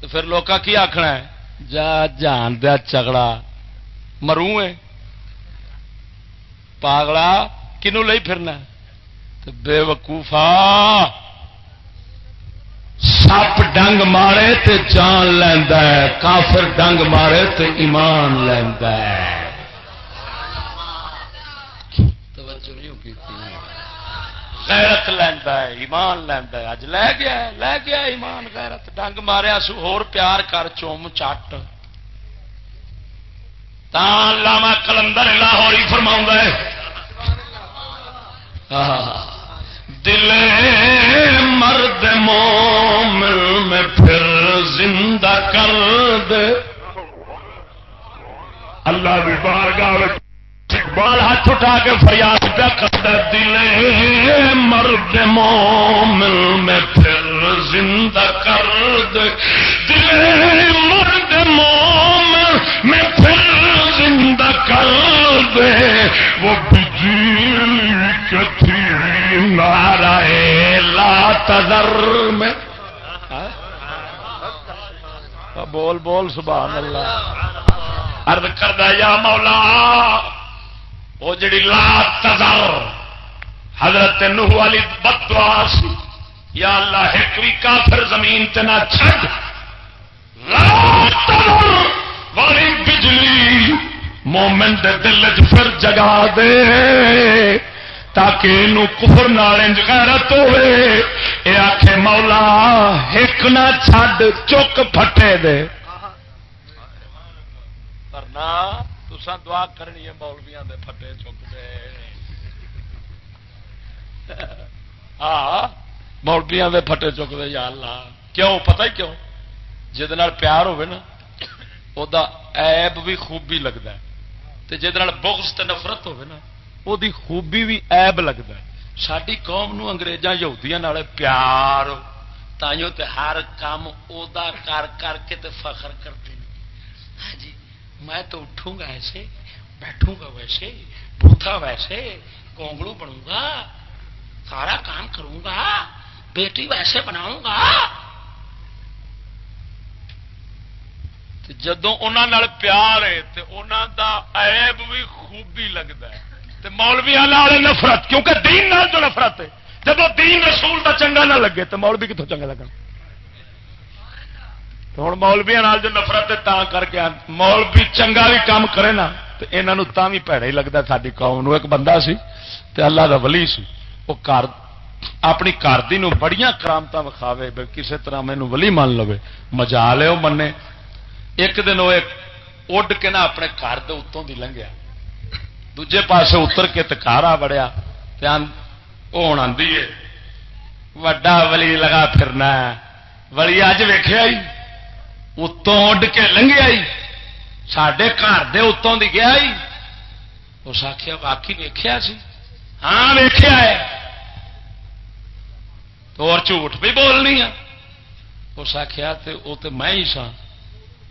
تو پھر لوگ کی آخنا ہے؟ جا، جان دیا چگڑا مرو ہے کنو لئی پھرنا بے وقوفا سپ ڈنگ مارے تے جان لینا کافر ڈنگ مارے تے ایمان لینا غیرت لینا ہے، ایمان لینا ہے۔ اج لے گیا لے گیا ایمان، غیرت۔ ڈنگ ماریا سو ہور پیار کر، چوم چٹ۔ لاما کلندر لاہوری فرما ہے۔ دل مرد مومن میں پھر زندہ کر دے۔ اللہ بھی بارگاہ بال ہاتھ اٹھا کے فریاد پہ کرتا دل مرد مومن میں پھر زندہ کر دے۔ دل مرد مومن میں پھر زندہ کر دے۔ وہ بجلی کے کتھی نارا لا تذر میں۔ ہاں؟ بول بول، سبحان اللہ۔ ارد کردہ یا مولا، وہ جڑی لا تذر، حضرت نوح والی بدواس یا اللہ، ایک بھی کافر زمین تے نہ چھڈ۔ لا تذر والی بجلی، مومن دے دل چ پھر جگا دے۔ تاکہ یہ کفر نالج غیرت ہوئے۔ اے آخے مولا ایک نہ چھڈ، چک پھٹے دے۔ کرنا تسا دعا کرنی ہے مولویا دے پھٹے چک دے۔ ہاں مولویا دے پھٹے چک دے، یا اللہ۔ کیوں؟ پتہ ہی کیوں؟ جہد پیار ہوئے نا وہ ایب بھی خوبی لگتا ہے۔ تے جہد بغض تے نفرت ہوئے نا وہ خوبی بھی ایب لگتا ہے ساری قوم نو یہودیاں نال پیار تائیوں تے ہر کام اودا کر کر کے تے فخر کرتے ہیں ہاں جی میں تو اٹھوں گا ایسے بیٹھوں گا ویسے بوتھا ویسے کونگڑو بنوں گا سارا کام کروں گا بیٹی ویسے بناؤں گا جدو انہوں پیار ہے تو انہوں دا عیب بھی خوبی لگتا ہے تے مولویا نفرت، کیونکہ دین نال جو نفرت ہے۔ جب دین رسول کا چنگا نہ لگے تو مولوی کتوں چنگا لگا ہوں مولویا جو نفرت تا کر کے مولوی چنگا بھی کام کرے نا تو یہاں بھی پیڑا ہی لگتا ساری قوم ایک بندہ سی تے اللہ دا ولی سی۔ وہ کار، اپنی کاردی بڑی کرامت وکھاوے کسی طرح مینو ولی مان لو مجا لے منے۔ ایک دن وہ اڈ کے نہ اپنے گھر کے اتوں کی لنگیا۔ دجے پاسے اتر کے تکارا بڑیا ہوں آدھی ہے وڈا ولی لگا پھرنا ولی اج ویخیا اتوں اڈ کے لنگیا سڈے گھر دے اتوں دی گیا اس آخیا باقی ویخیا سی ہاں ویخیا ہے تو اور جھوٹ بھی بولنی ہے اس آخیا وہ تو میں ہی سا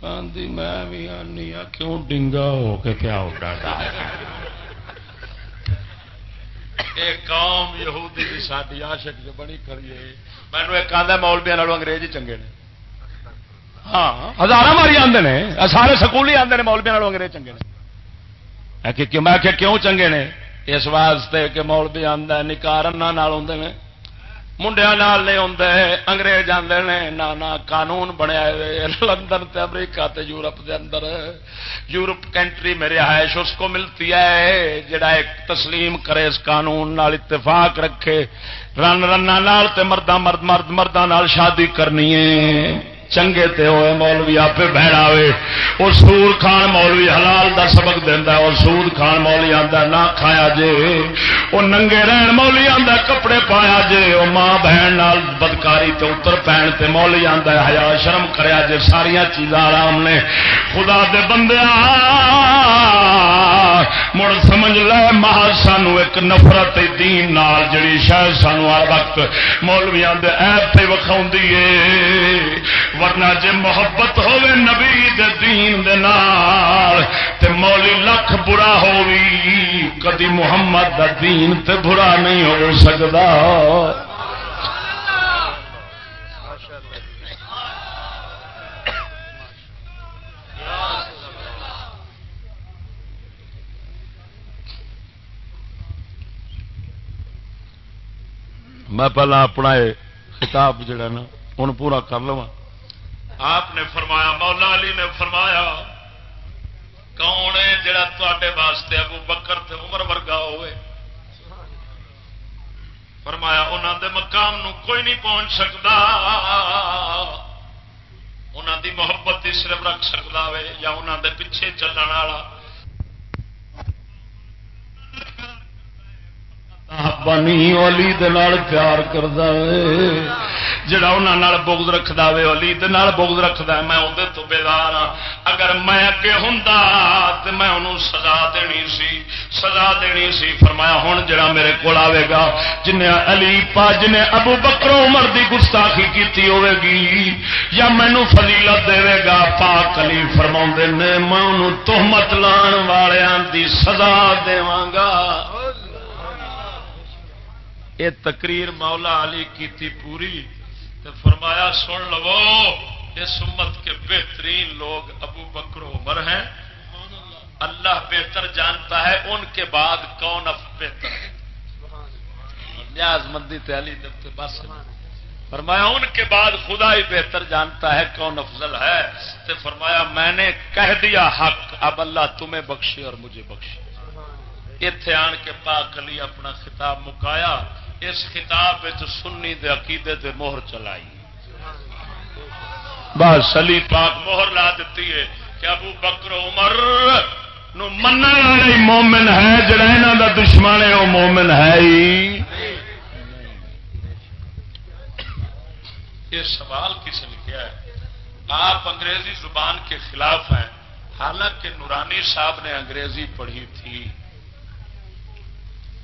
آدھی میں بھی آنی آ کیوں ڈنگا ہو کے کیا اڈا قوم یہودی کی ساری آشک جو بنی کریے مینو ایک آدھا مولبیا انگریز ہی چنگے نے ہاں ہزار ماری آتے ہیں سارے سکول ہی آتے ہیں مولبیا انگریز چنگے نے میں کہ کیوں چنگے نے اس واسطے کہ مولبی آتا نکارن آدھے منڈیا نال نہیں ہوں انگریز آتے ہیں نہ قانون بنیا لندن تے امریکہ تے یورپ دے اندر یورپ کنٹری میں رہائش اس کو ملتی ہے جڑا ایک تسلیم کرے اس قانون نال اتفاق رکھے رن رنا تے مردہ مرد مرد مردہ نال شادی کرنی ہے چنگے تے ہوئے مولوی آپ بہنا ہوئے اور سور کھان مولوی حلال دا سبق دینا اور سود کھان مولی آتا نہ کھایا جے۔ وہ ننگے رہن مولی آتا کپڑے پایا جے۔ وہ ماں بہن نال بدکاری تے اتر پہن تے مولی آتا ہیا شرم کریا جے۔ ساریا چیزاں آرام نے۔ خدا دے بندے مڑ سمجھ لے ماہ سانو ایک نفرت دین نال جڑی شاید سانو ہر وقت مولویا دے ایپ پہ وکھاؤ ورنہ جی محبت ہوے نبی دے دین دے نال تے مولی لکھ برا ہووی، کدی محمد دا دین تے برا نہیں ہو سکتا میں پہلا اپنا خطاب جڑا نا ہوں پورا کر لواں۔ آپ نے فرمایا، مولا علی نے فرمایا، کون ہے جڑا تے واسطے ابو بکر تے عمر ورگا ہوئے؟ فرمایا انہوں دے مقام نو کوئی نہیں پہنچ سکتا انہوں دی محبت ہی صرف رکھ سکتا ہے یا انہوں دے پیچھے چلن والا۔ بنی علی پیار کرتا ہے جڑا انہوں بغض رکھتا وے علی بغض رکھتا ہے میں اندر تو بیدار ہاں اگر میں اگے ہوں تو میں انہوں سزا دینی سی سزا دینی سی فرمایا ہوں جڑا میرے کو آئے گا جن علی پا جن ابو بکرو عمر دی گستاخی کی ہوے گی یا مینو فضیلت دے گا پاک علی فرما نے میں انہوں تہمت لان والوں دی سزا داں یہ تقریر مولا علی کی تھی پوری تو فرمایا سن لو، اس امت کے بہترین لوگ ابو بکر عمر ہیں۔ اللہ بہتر جانتا ہے، ان کے بعد کون اب بہتر ہے؟ نیاز مندی علی پاس فرمایا ان کے بعد خدا ہی بہتر جانتا ہے کون افضل ہے۔ تو فرمایا میں نے کہہ دیا حق، اب اللہ تمہیں بخشے اور مجھے بخشے۔ اتے آن کے پاک علی اپنا خطاب مکایا۔ اس خطاب سنی دے عقیدے دے موہر چلائی۔ بس علی پاک موہر لا دیتی ہے کہ ابو بکر عمر نو من مومن ہے، جڑا یہاں دا دشمن ہے، وہ مومن ہے ہی۔ یہ سوال کس لکھا ہے؟ آپ انگریزی زبان کے خلاف ہیں، حالانکہ نورانی صاحب نے انگریزی پڑھی تھی۔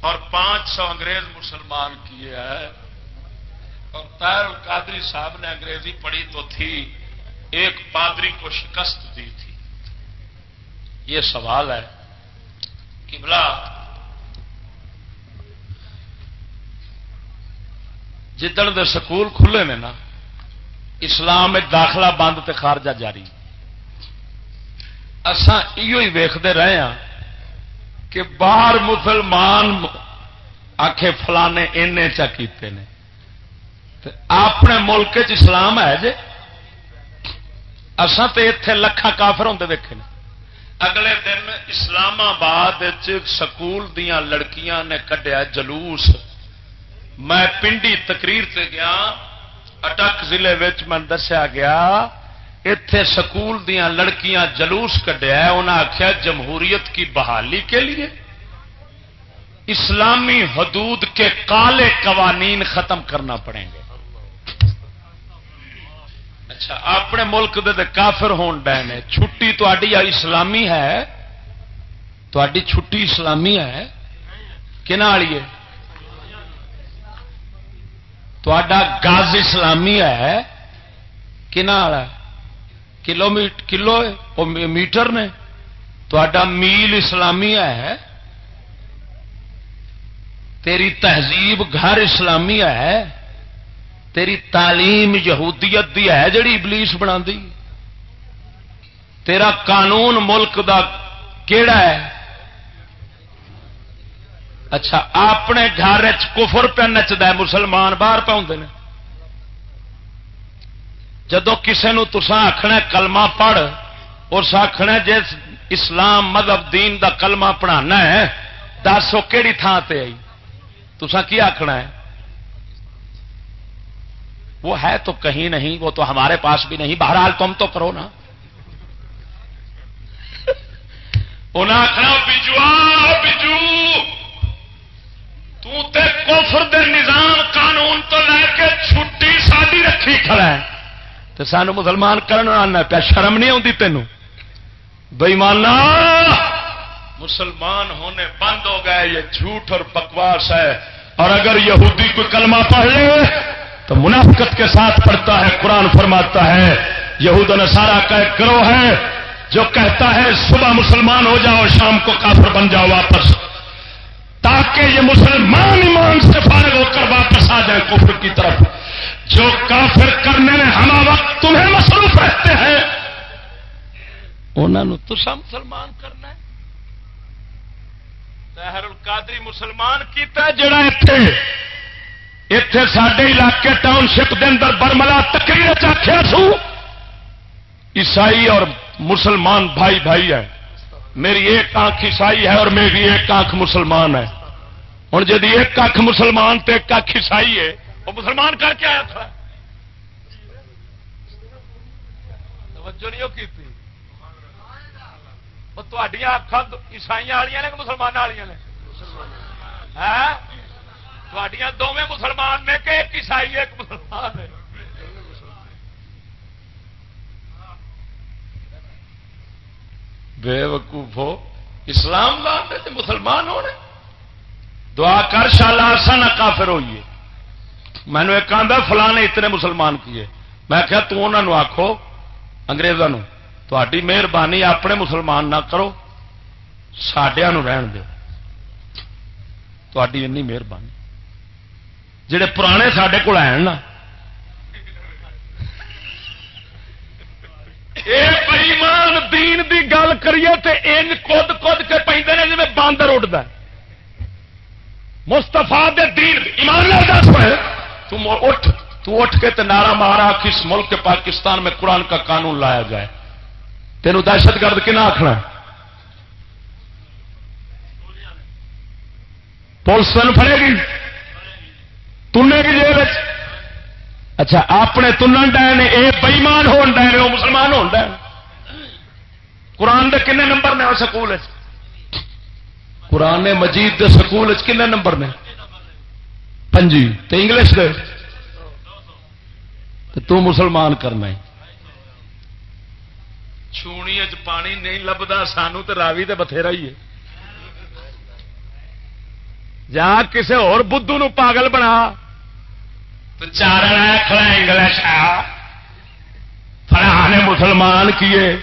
اور پانچ سو انگریز مسلمان کیے ہیں۔ اور تیر القادری صاحب نے انگریزی پڑھی تو تھی، ایک پادری کو شکست دی تھی۔ یہ سوال ہے کہ بلا جدن دے سکول کھلے نے نا، اسلام داخلہ بند تے خارجہ جاری۔ اسان یہ ویختے رہے ہاں کہ باہر مسلمان آخے فلانے چا کیتے نے۔ اپنے ملک چ اسلام ہے جی اسان تو اتے لکھا کافر ہوں دیکھے اگلے دن اسلام آباد سکول دیا لڑکیاں نے کڈیا جلوس۔ میں پنڈی تقریر سے گیا، اٹک ضلع میں دسیا گیا اتے سکول دیا لڑکیاں جلوس کڈیا انہیں آخیا جمہوریت کی بحالی کے لیے۔ اسلامی حدود کے کالے قوانین ختم کرنا پڑیں گے۔ اچھا اپنے ملک دے کافر ہون ڈے نے۔ چھٹی تھی اسلامی ہے۔ تھی چھٹی اسلامی ہے۔ کنالیے تا گاز اسلامی ہے۔ کنا ہے؟ کلو کلو میٹر نے؟ تا میل اسلامی ہے۔ تیری تہذیب گھر اسلامی ہے۔ تیری تعلیم یہودیت دی ہے جڑی ابلیس بنا دی تیرا قانون ملک دا کیڑا ہے؟ اچھا اپنے گھر کفر پہ نچتا ہے، مسلمان باہر پہ جدو کسی تسا آخنا کلمہ پڑھ، اس آخنا جس اسلام مذہب دین دا کلمہ پڑھانا ہے، دس وہ کہڑی تھان سے آئی؟ تسا کی آخنا ہے؟ وہ ہے تو کہیں نہیں، وہ تو ہمارے پاس بھی نہیں، بہرحال تم تو کرو نا۔ انہیں آخنا بجو بجو۔ تفر دے نظام قانون تو لے کے چھٹی ساری رکھی کھڑا ہے۔ تو سانو مسلمان کرنا پیا شرم نہیں آتی تینوں بےمانا مسلمان ہونے بند ہو گئے، یہ جھوٹ اور بکواس ہے۔ اور اگر یہودی کوئی کلمہ پڑھ لے، تو منافقت کے ساتھ پڑھتا ہے، قرآن فرماتا ہے۔ یہود نے سارا کرو ہے، جو کہتا ہے، صبح مسلمان ہو جاؤ، شام کو کافر بن جاؤ واپس۔ تاکہ یہ مسلمان ایمان سے فارغ ہو کر واپس آ جائیں کفر کی طرف۔ جو کافر کرنے میں ہما وقت تمہیں مصروف رہتے ہیں انہوں تو مسلمان کرنا ہے۔ القادری مسلمان کیتا جڑا اتنے اتے سڈے علاقے ٹاؤن شپ کے اندر برملا تقریر چاخیا سو، عیسائی اور مسلمان بھائی بھائی ہے۔ میری ایک آنکھ عیسائی ہے اور میری ایک آنکھ مسلمان ہے۔ ہوں جی ایک کھ مسلمان تو ایک کھ عیسائی ہے وہ مسلمان کر کے آیا تھا۔ توجہ نہیں کی اکھان عیسائی والی نے کہ مسلمان والی نے؟ ہاں؟ دونوں مسلمان نے کہ ایک عیسائی ایک مسلمان ہے۔ بے وقوف ہو۔ اسلام لانے مسلمان ہونے۔ دعا کر شالا سا نہ کافر ہوئیے۔ مینو ایک آدھا فلانے اتنے مسلمان کیے۔ میں کیا تو انہوں آخو اگریزوں تھی مہربانی اپنے مسلمان نہ کرو سڈیا رہن دو تھی این مہربانی۔ جڑے پرانے سڈے کول آئے نا۔ بئیمان، دین دی گل کریے تے ان کد کد کے پہ جی باندر اڈتا مستفا دین، ایمان دس تم اٹھ، تو اٹھ کے نعرہ مارا کس ملک پاکستان میں قرآن کا قانون لایا جائے۔ تینوں دہشت گرد کنا آخنا پولیس تین فڑے گی۔ تنے کی جیل اچھا اپنے تنن ڈے نے یہ بئیمان ہو ڈے وہ مسلمان ہو ڈے۔ قرآن دے کنے نمبر نے سکول قرآن مجید دے سکول کنے نمبر نے؟ پنجی تو انگلش دے۔ تو مسلمان کرنا ہے۔ چھونی پانی نہیں لبدا سانو تو راوی تو بتھیرا ہی ہے۔ جا کسی اور بدھو نو پاگل بنا۔ تو چار کھڑا انگلش فرا نے مسلمان کیے۔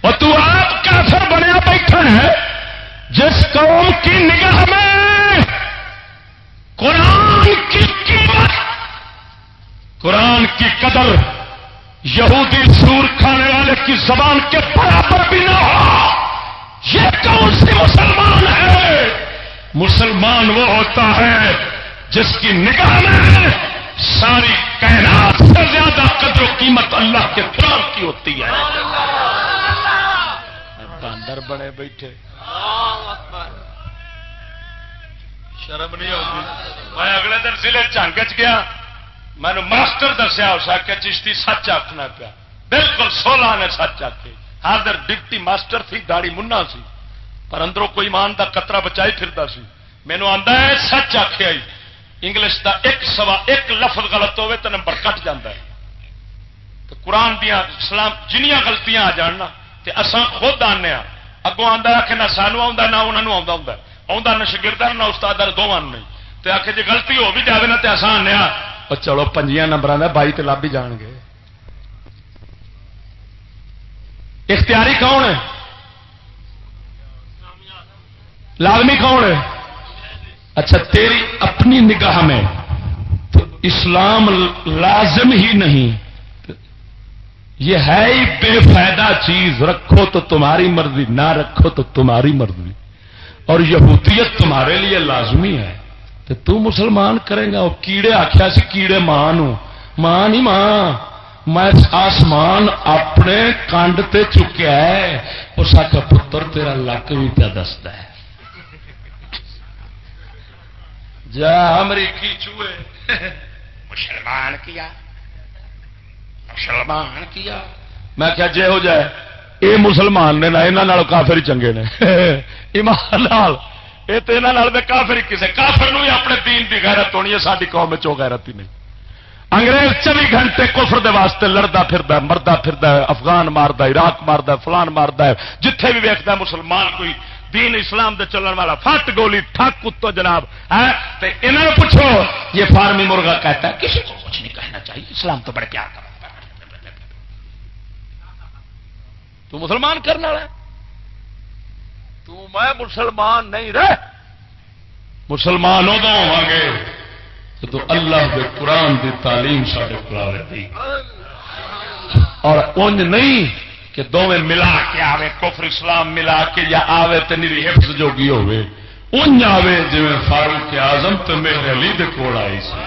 اور تو آپ کافر بنیا بیٹھا ہے۔ جس قوم کی نگاہ میں قرآن کی قیمت قرآن کی قدر یہودی سور کھانے والے کی زبان کے برابر بھی نہ ہو۔ یہ کون سی مسلمان ہے؟ مسلمان وہ ہوتا ہے جس کی نگاہ میں ساری کائنات سے زیادہ قدر و قیمت اللہ کے قرآن کی ہوتی ہے۔ باندر بڑے بیٹھے۔ شرم نہیں ہوگی میں اگلے دن ضلع چانگچ گیا۔ میں نے ماسٹر دسیا، اس آ چشتی سچ آخنا پیا۔ بالکل سولہ نے سچ آخے ہر ڈپٹی ماسٹر تھی داڑی منا سی۔ پر اندروں کوئی مان کا قطرہ بچائی پھرتا سی۔ مینو آتا ہے، سچ آخیا انگلش دا ایک سوا ایک لفظ غلط ہوے تو نمبر کٹ جا ہے۔ تو قرآن دیا اسلام جنیا گلتیاں آ جان تے اساں خود آنے ہاں۔ اگوں آتا آ کے نہ سانو آ نہ انہوں آتا ہوں آ نہ شگردہ نہ استاد دونوں نہیں تو آ کے جی گلتی ہو بھی جائے نا تو اصا آنے چلو پنجیا نمبر کا بائی تو لب ہی جان گے۔ اختیاری کون ہے؟ لازمی کون ہے؟ اچھا تیری اپنی نگاہ میں تو اسلام لازم ہی نہیں۔ یہ ہے ہی بے فائدہ چیز۔ رکھو تو تمہاری مرضی، نہ رکھو تو تمہاری مرضی۔ اور یہودیت تمہارے لیے لازمی ہے تو مسلمان کرے گا وہ کیڑے آخیا سی کیڑے ماں ماں نہیں ماں میں آسمان اپنے کنڈ تے چکیا ہے۔ اس کا پتر تیرا لک بھی پیا دستا ہے۔ جا امریکی چوئے مسلمان کیا؟ مسلمان کیا؟ میں کیا جے ہو جائے۔ اے مسلمان نے نہ یہاں کافر چنگے نے۔ ایمان یہ تو یہاں کافر کسی کافر ہی اپنے دین کی غیرت ہونی ہے ساری قوم چو غیرت ہی نہیں۔ انگریز چوبی گھنٹے کفر دے واسطے لڑتا پھرتا مردا پھرتا افغان مارد عراق مارد فلان مارد جتھے بھی ویکتا مسلمان کوئی دین اسلام دے چلن والا فٹ گولی ٹھک کتو جناب ہے انہوں پوچھو یہ فارمی مرغا کہتا ہے کسی کو کچھ نہیں کہنا چاہیے اسلام تو بڑے پیار کر تو مسلمان کرنے والا تو میں مسلمان نہیں رہ۔ مسلمان ادو ہوا گے۔ تو اللہ کے قرآن کی تعلیم سارے دی۔ اور انج نہیں کہ دونیں ملا کے آوے، کفر، اسلام ملا کے یا آوے تو نیری حفظ جوگی ہوے انج آوے جی فاروق آزم تو میرے علی دے کول آئی سی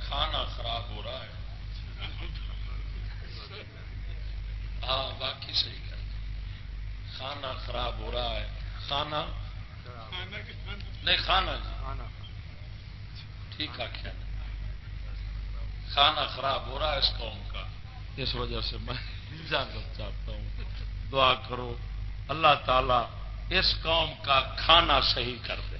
کھانا خراب ہو رہا ہے ہاں باقی صحیح کر کھانا خراب ہو رہا ہے کھانا نہیں کھانا جی ٹھیک آخیا کھانا خراب ہو رہا ہے اس قوم کا۔ اس وجہ سے میں اجازت چاہتا ہوں۔ دعا کرو، اللہ تعالی اس قوم کا کھانا صحیح کر دے۔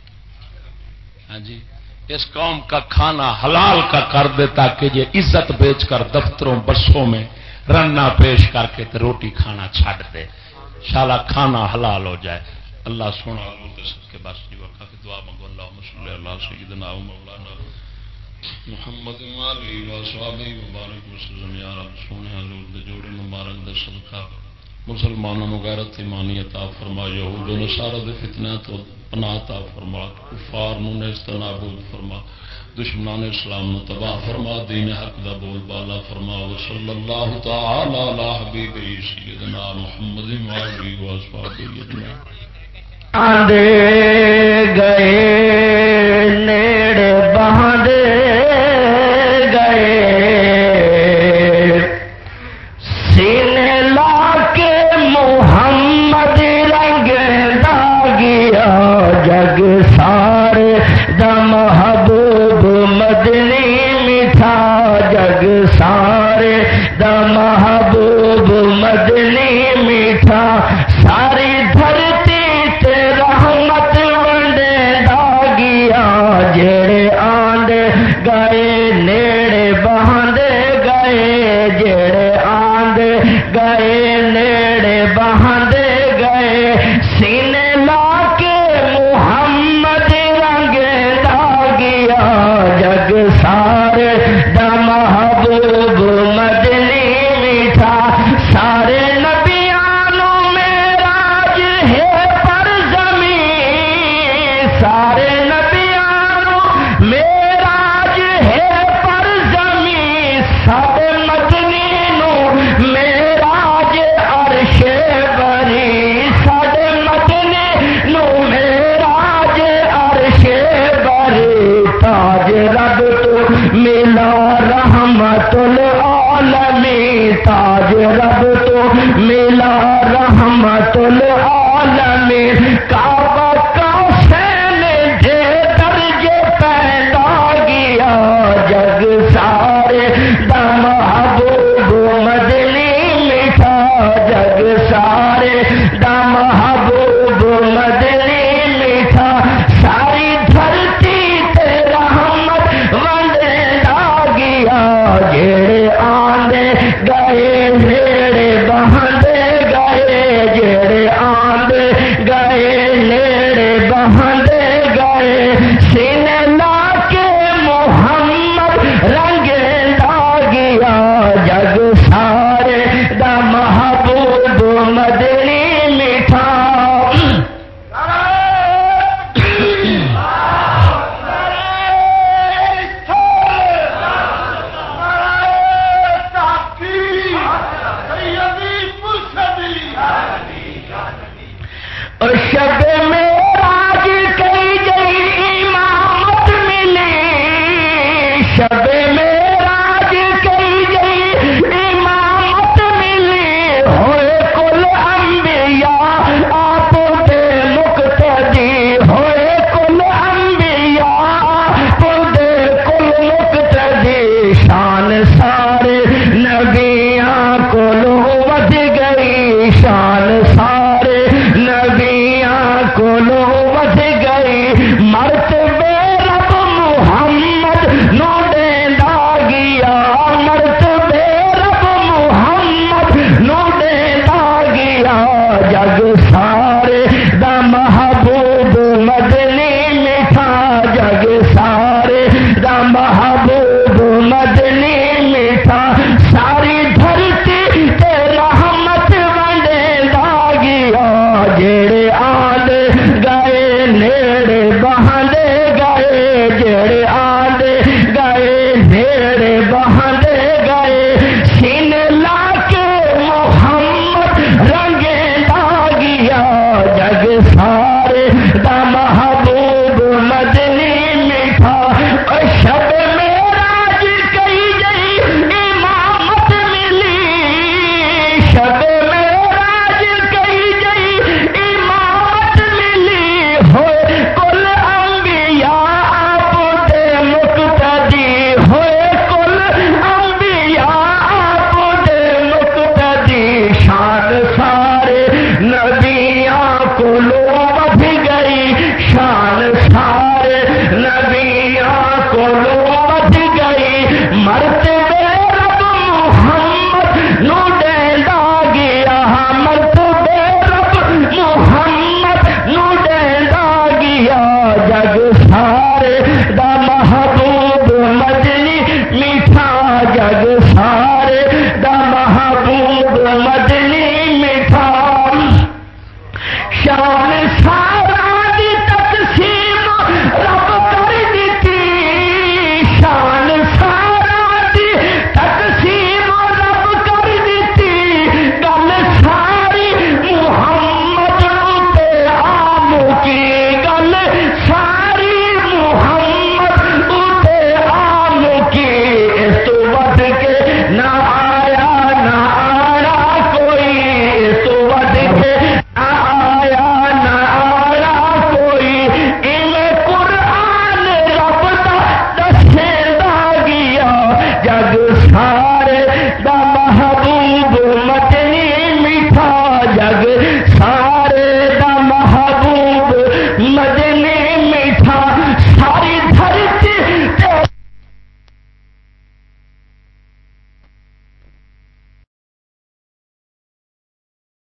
ہاں جی اس قوم کا کھانا حلال کا کر دے تاکہ یہ عزت بیچ کر دفتروں، بسوں میں رننا پیش کر کے روٹی کھانا چھڈ دے۔ شالا کھانا حلال ہو جائے۔ اللہ سونا کے بس جی، دعا منگو اللہ مسلم اللہ سیدنا مولانا محمد مبارک وسلم، یا رب، سونے حضور دے جوڑے مبارک دے صدقہ۔ مسلمانوں غیرت ایمانی عطا فرما، یہود و نصارہ دے فتنہ تو پناہ عطا فرما، کفار نو نیست نابود فرما، دشمنان اسلام نو تباہ فرما، دین حق دا بول بالا فرما، و صلی اللہ تعالی علی حبیب سیدنا محمد و علی و اصحابہ اجمعین۔ آندے گئے نیڑ بہاندے گئے۔